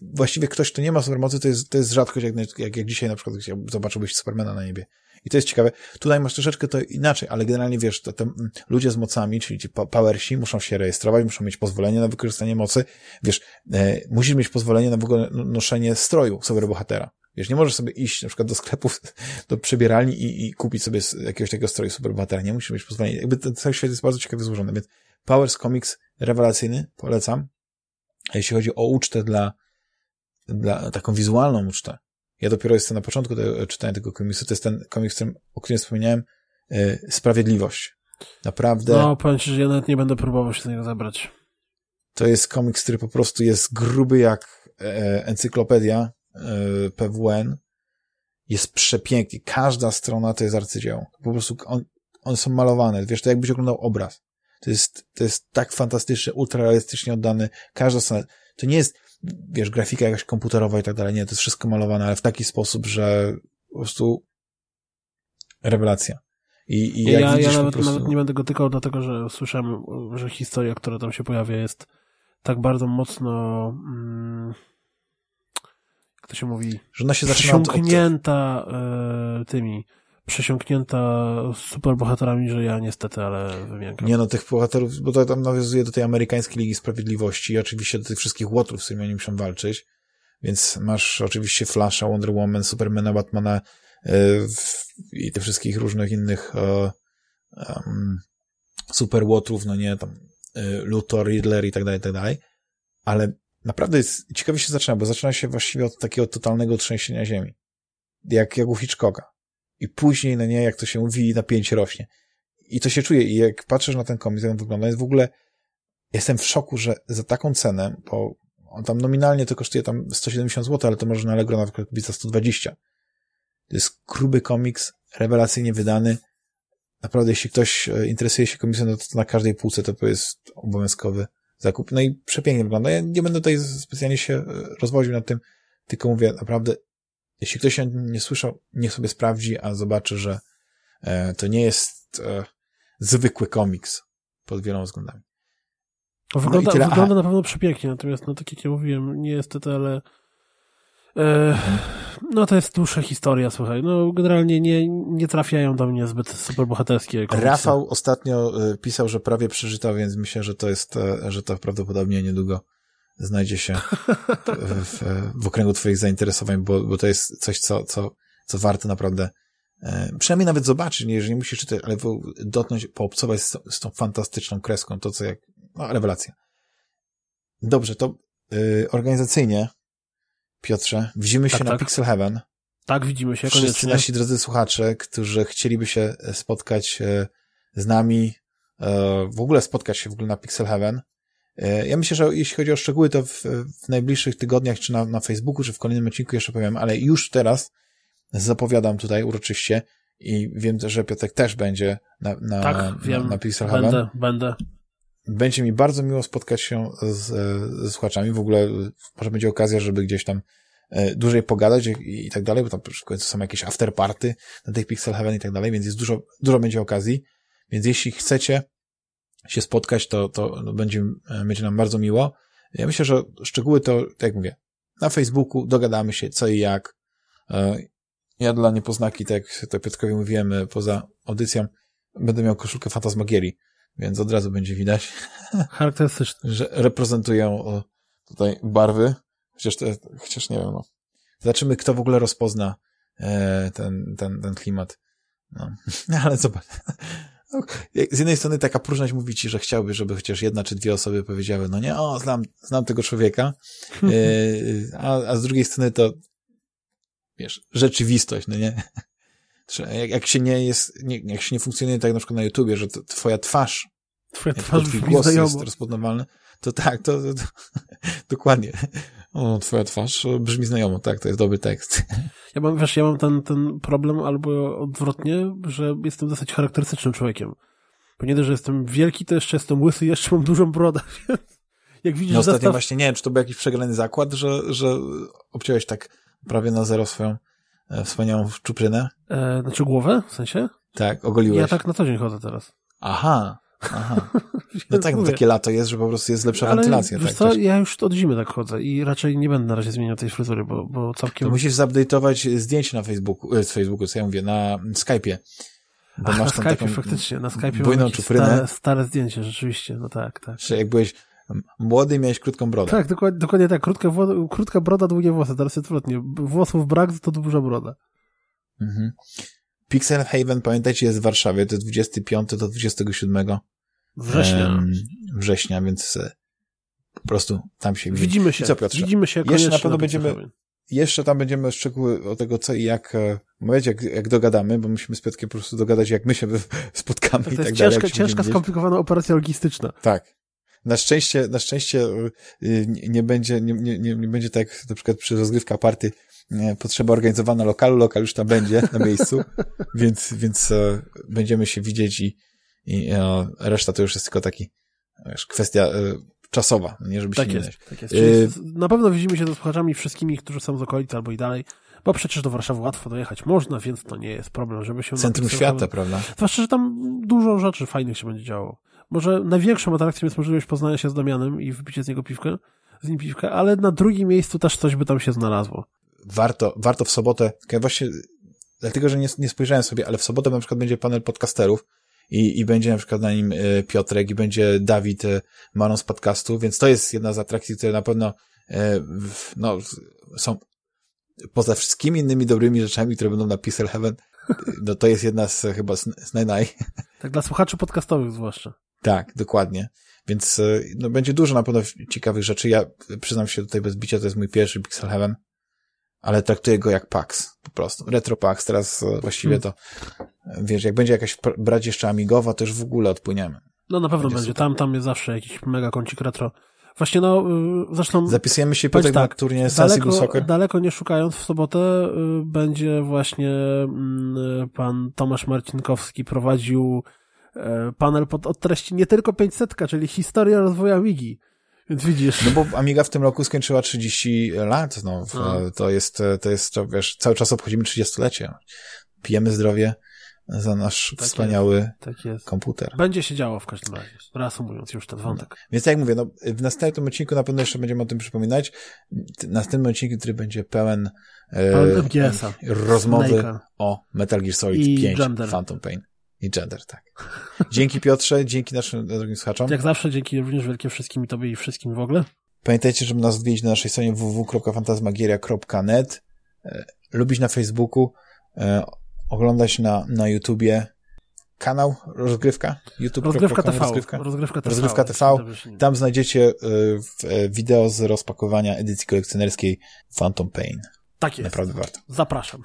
właściwie ktoś, kto nie ma supermocy, to jest, to jest rzadkość, jak, jak, jak dzisiaj na przykład zobaczyłbyś Supermana na niebie. I to jest ciekawe. Tutaj masz troszeczkę to inaczej, ale generalnie wiesz, to, to ludzie z mocami, czyli ci powersi, muszą się rejestrować, muszą mieć pozwolenie na wykorzystanie mocy. Wiesz, e, musisz mieć pozwolenie na w ogóle noszenie stroju superbohatera. Wiesz, nie możesz sobie iść na przykład do sklepów, (laughs) do przebieralni i, i kupić sobie jakiegoś takiego stroju superbohatera. Nie musisz mieć pozwolenia. Jakby ten cały świat jest bardzo ciekawie złożony, więc Powers Comics rewelacyjny, polecam. A jeśli chodzi o ucztę dla, dla taką wizualną ucztę, ja dopiero jestem na początku tego, czytania tego komiksu, to jest ten komiks, o którym wspomniałem, yy, Sprawiedliwość. Naprawdę. No, powiem ci, że ja nawet nie będę próbował się z niego zabrać. To jest komiks, który po prostu jest gruby jak e, encyklopedia, E, PWN jest przepiękny. Każda strona to jest arcydzieło. Po prostu on, one są malowane. Wiesz, to jakbyś oglądał obraz. To jest, to jest tak fantastycznie, ultrarealistycznie oddany. Każda strona. To nie jest, wiesz, grafika jakaś komputerowa i tak dalej. Nie, to jest wszystko malowane, ale w taki sposób, że po prostu rewelacja. I, i jak ja, widzisz ja nawet, prostu... nawet nie będę go tykał, dlatego że słyszałem, że historia, która tam się pojawia, jest tak bardzo mocno. Mm, to się mówi, że ona się przesiąknięta od... e, tymi, przesiąknięta superbohaterami, że ja niestety, ale wymiękam. Nie no, tych bohaterów, bo to tam nawiązuje do tej amerykańskiej Ligi Sprawiedliwości i oczywiście do tych wszystkich łotrów, z którymi oni muszą walczyć, więc masz oczywiście Flasha, Wonder Woman, Supermana, Batmana e, i tych wszystkich różnych innych e, um, super łotrów, no nie, tam e, Luthor, Riddler i tak dalej, i tak dalej, ale naprawdę jest, ciekawie się zaczyna, bo zaczyna się właściwie od takiego totalnego trzęsienia ziemi. Jak, jak u Hitchcocka. I później, no nie, jak to się mówi, napięcie rośnie. I to się czuje. I jak patrzysz na ten komiks, jak on wygląda, jest w ogóle, jestem w szoku, że za taką cenę, bo on tam nominalnie to kosztuje tam 170 zł, ale to może na Allegro na przykład być za 120. To jest gruby komiks, rewelacyjnie wydany. Naprawdę, jeśli ktoś e, interesuje się komiksem, no to na każdej półce to jest obowiązkowy zakup. No i przepięknie wygląda. Ja nie będę tutaj specjalnie się e, rozwodził nad tym, tylko mówię naprawdę, jeśli ktoś się nie słyszał, niech sobie sprawdzi, a zobaczy, że e, to nie jest e, zwykły komiks pod wieloma względami. Wygląda, no wygląda na pewno przepięknie, natomiast no tak jak ja mówiłem, nie jest to ale e, no to jest dłuższa historia, słuchaj. No generalnie nie, nie trafiają do mnie zbyt superbohaterskie komiksy. Rafał ostatnio y, pisał, że prawie przeżytał, więc myślę, że to jest, e, że to prawdopodobnie niedługo znajdzie się w, w, okręgu twoich zainteresowań, bo, bo to jest coś, co, co, co warto naprawdę e, przynajmniej nawet zobaczyć, nie, jeżeli musisz czytać, ale dotknąć, poobcować z, z tą fantastyczną kreską, to co jak, no, rewelacja. Dobrze, to y, organizacyjnie, Piotrze, widzimy się tak, na tak. Pixel Heaven. Tak, widzimy się Wszyscy koniecznie. nasi drodzy słuchacze, którzy chcieliby się spotkać e, z nami, e, w ogóle spotkać się w ogóle na Pixel Heaven. E, ja myślę, że jeśli chodzi o szczegóły, to w, w najbliższych tygodniach, czy na, na Facebooku, czy w kolejnym odcinku jeszcze powiem, ale już teraz zapowiadam tutaj uroczyście i wiem, że Piotrek też będzie na, na, tak, wiem. na Pixel. Będę, będę. Będzie mi bardzo miło spotkać się z, ze słuchaczami. W ogóle może będzie okazja, żeby gdzieś tam e, dłużej pogadać i, i tak dalej, bo tam są jakieś afterparty na tych Pixel Heaven i tak dalej, więc jest dużo, dużo będzie okazji. Więc jeśli chcecie się spotkać, to, to będzie, e, będzie nam bardzo miło. Ja myślę, że szczegóły to, tak jak mówię, na Facebooku dogadamy się co i jak. E, ja dla niepoznaki, tak jak to Piotrkowi mówiłem poza audycją, będę miał koszulkę Fantasmagierii więc od razu będzie widać, (laughs) charakterystyczne, że reprezentują tutaj barwy, chociaż, chociaż nie wiem, no. Zobaczymy, kto w ogóle rozpozna e, ten, ten, ten klimat. No, (laughs) ale zobacz. Z jednej strony taka próżność mówi ci, że chciałby, żeby chociaż jedna czy dwie osoby powiedziały, no nie, o, znam, znam tego człowieka, (laughs) e, a, a z drugiej strony to, wiesz, rzeczywistość, no nie? Jak, jak się nie jest, nie, jak się nie funkcjonuje tak na przykład na YouTubie, że to, twoja twarz, twoja twarz twój głos jest rozpoznawalny, to tak, to, to, to (laughs) dokładnie. O, twoja twarz brzmi znajomo, tak, to jest dobry tekst. Ja mam, wiesz, ja mam ten, ten problem albo odwrotnie, że jestem dosyć charakterystycznym człowiekiem. Bo nie dość, że jestem wielki, to jeszcze jestem łysy, jeszcze mam dużą brodę, (laughs) jak widzisz, no ostatnio zestaw... właśnie, nie wiem, czy to był jakiś przegrany zakład, że, że obciąłeś tak prawie na zero swoją E, wspaniałą czuprynę? E, znaczy głowę, w sensie? Tak, ogoliłeś. Ja tak na co dzień chodzę teraz. Aha, aha. (laughs) No tak, no takie lato jest, że po prostu jest lepsza Ale wentylacja. Wiesz tak, co, ja już od zimy tak chodzę i raczej nie będę na razie zmieniał tej fryzury, bo, bo całkiem... To musisz zupdate'ować zdjęcie na Facebooku, e, z Facebooku, co ja mówię, na Skype'ie. (laughs) Bo Ach, masz na Skype'ie taką faktycznie, na Skype'ie bujną czuprynę. Stare, stare zdjęcie, rzeczywiście, no tak, tak. Czy jak byłeś młody miałeś krótką brodę. Tak, dokładnie, dokładnie tak, krótka, krótka broda, długie włosy, teraz jest odwrotnie. Włosów brak, to duża broda. Mhm. Pixel Haven, pamiętajcie, jest w Warszawie, to jest 25 do 27 września. września, więc e, po prostu tam się widzimy. Widzimy się. I co, Piotrze? Widzimy się Jeszcze na pewno na będziemy, jeszcze tam będziemy szczegóły o tego, co i jak mówić, jak, jak dogadamy, bo musimy z Piotrkiem po prostu dogadać, jak my się (laughs) spotkamy to i tak dalej. To jest ciężka, ciężka skomplikowana operacja logistyczna. Tak. Na szczęście, na szczęście y, nie, nie będzie, nie, nie, nie będzie tak jak na przykład przy rozgrywkach party, potrzeba organizowana lokalu, lokal już tam będzie na miejscu, (laughs) więc, więc e, będziemy się widzieć i, i e, reszta to już jest tylko taki wiesz, kwestia e, czasowa, nie żeby tak się jest, Tak jest. Y na pewno widzimy się ze słuchaczami wszystkimi, którzy są z okolicy albo i dalej, bo przecież do Warszawy łatwo dojechać można, więc to nie jest problem, żeby się... Centrum świata, prawda? Zwłaszcza, że tam dużo rzeczy fajnych się będzie działo. Może największą atrakcją jest możliwość poznania się z Damianem i wypicie z niego piwkę, z nim piwkę, ale na drugim miejscu też coś by tam się znalazło warto, warto w sobotę, właśnie dlatego, że nie, nie spojrzałem sobie, ale w sobotę na przykład będzie panel podcasterów i, i będzie na przykład na nim e, Piotrek i będzie Dawid e, Maron z podcastu, więc to jest jedna z atrakcji, które na pewno e, no, są poza wszystkimi innymi dobrymi rzeczami, które będą na Pixel Heaven, no to jest jedna z chyba z, z naj, Tak dla słuchaczy podcastowych zwłaszcza. Tak, dokładnie. Więc no, będzie dużo na pewno ciekawych rzeczy. Ja przyznam się tutaj bez bicia, to jest mój pierwszy Pixel Heaven ale traktuję go jak PAX, po prostu. Retro PAX, teraz e, właściwie hmm. to, wiesz, jak będzie jakaś brać jeszcze Amigowa, to już w ogóle odpłyniemy. No na pewno będzie, będzie. tam, tam jest zawsze jakiś mega kącik retro. Właśnie no, y, zresztą... Zapisujemy się po tak, na turnie daleko, Soccer. Daleko nie szukając, w sobotę y, będzie właśnie mm, pan Tomasz Marcinkowski prowadził e, panel pod, od treści nie tylko 500, czyli historia rozwoju Amigi. Więc widzisz. No bo Amiga w tym roku skończyła 30 lat, no. no. To jest, to jest, to wiesz, cały czas obchodzimy 30-lecie. Pijemy zdrowie za nasz tak wspaniały jest, tak jest. komputer. Będzie się działo w każdym razie, reasumując już ten wątek. No. Więc tak jak mówię, no, w następnym odcinku na pewno jeszcze będziemy o tym przypominać. Następny odcinek, który będzie pełen, e, rozmowy Snake'a. o Metal Gear Solid I 5 Gender. Phantom Pain. I gender, tak. Dzięki Piotrze, dzięki naszym drogim słuchaczom. Jak zawsze, dzięki również wielkie wszystkim i tobie i wszystkim w ogóle. Pamiętajcie, żeby nas odwiedzić na naszej stronie www.fantasmagieria.net, e, lubić na Facebooku, e, oglądać na, na YouTubie kanał Rozgrywka? YouTube. Rozgrywka TV. Rozgrywka, rozgrywka TV. Rozgrywka TV. Tam znajdziecie wideo z rozpakowania edycji kolekcjonerskiej Phantom Pain. Tak jest. Naprawdę warto. Zapraszam.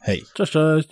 Hej. (laughs) Cześć, cześć.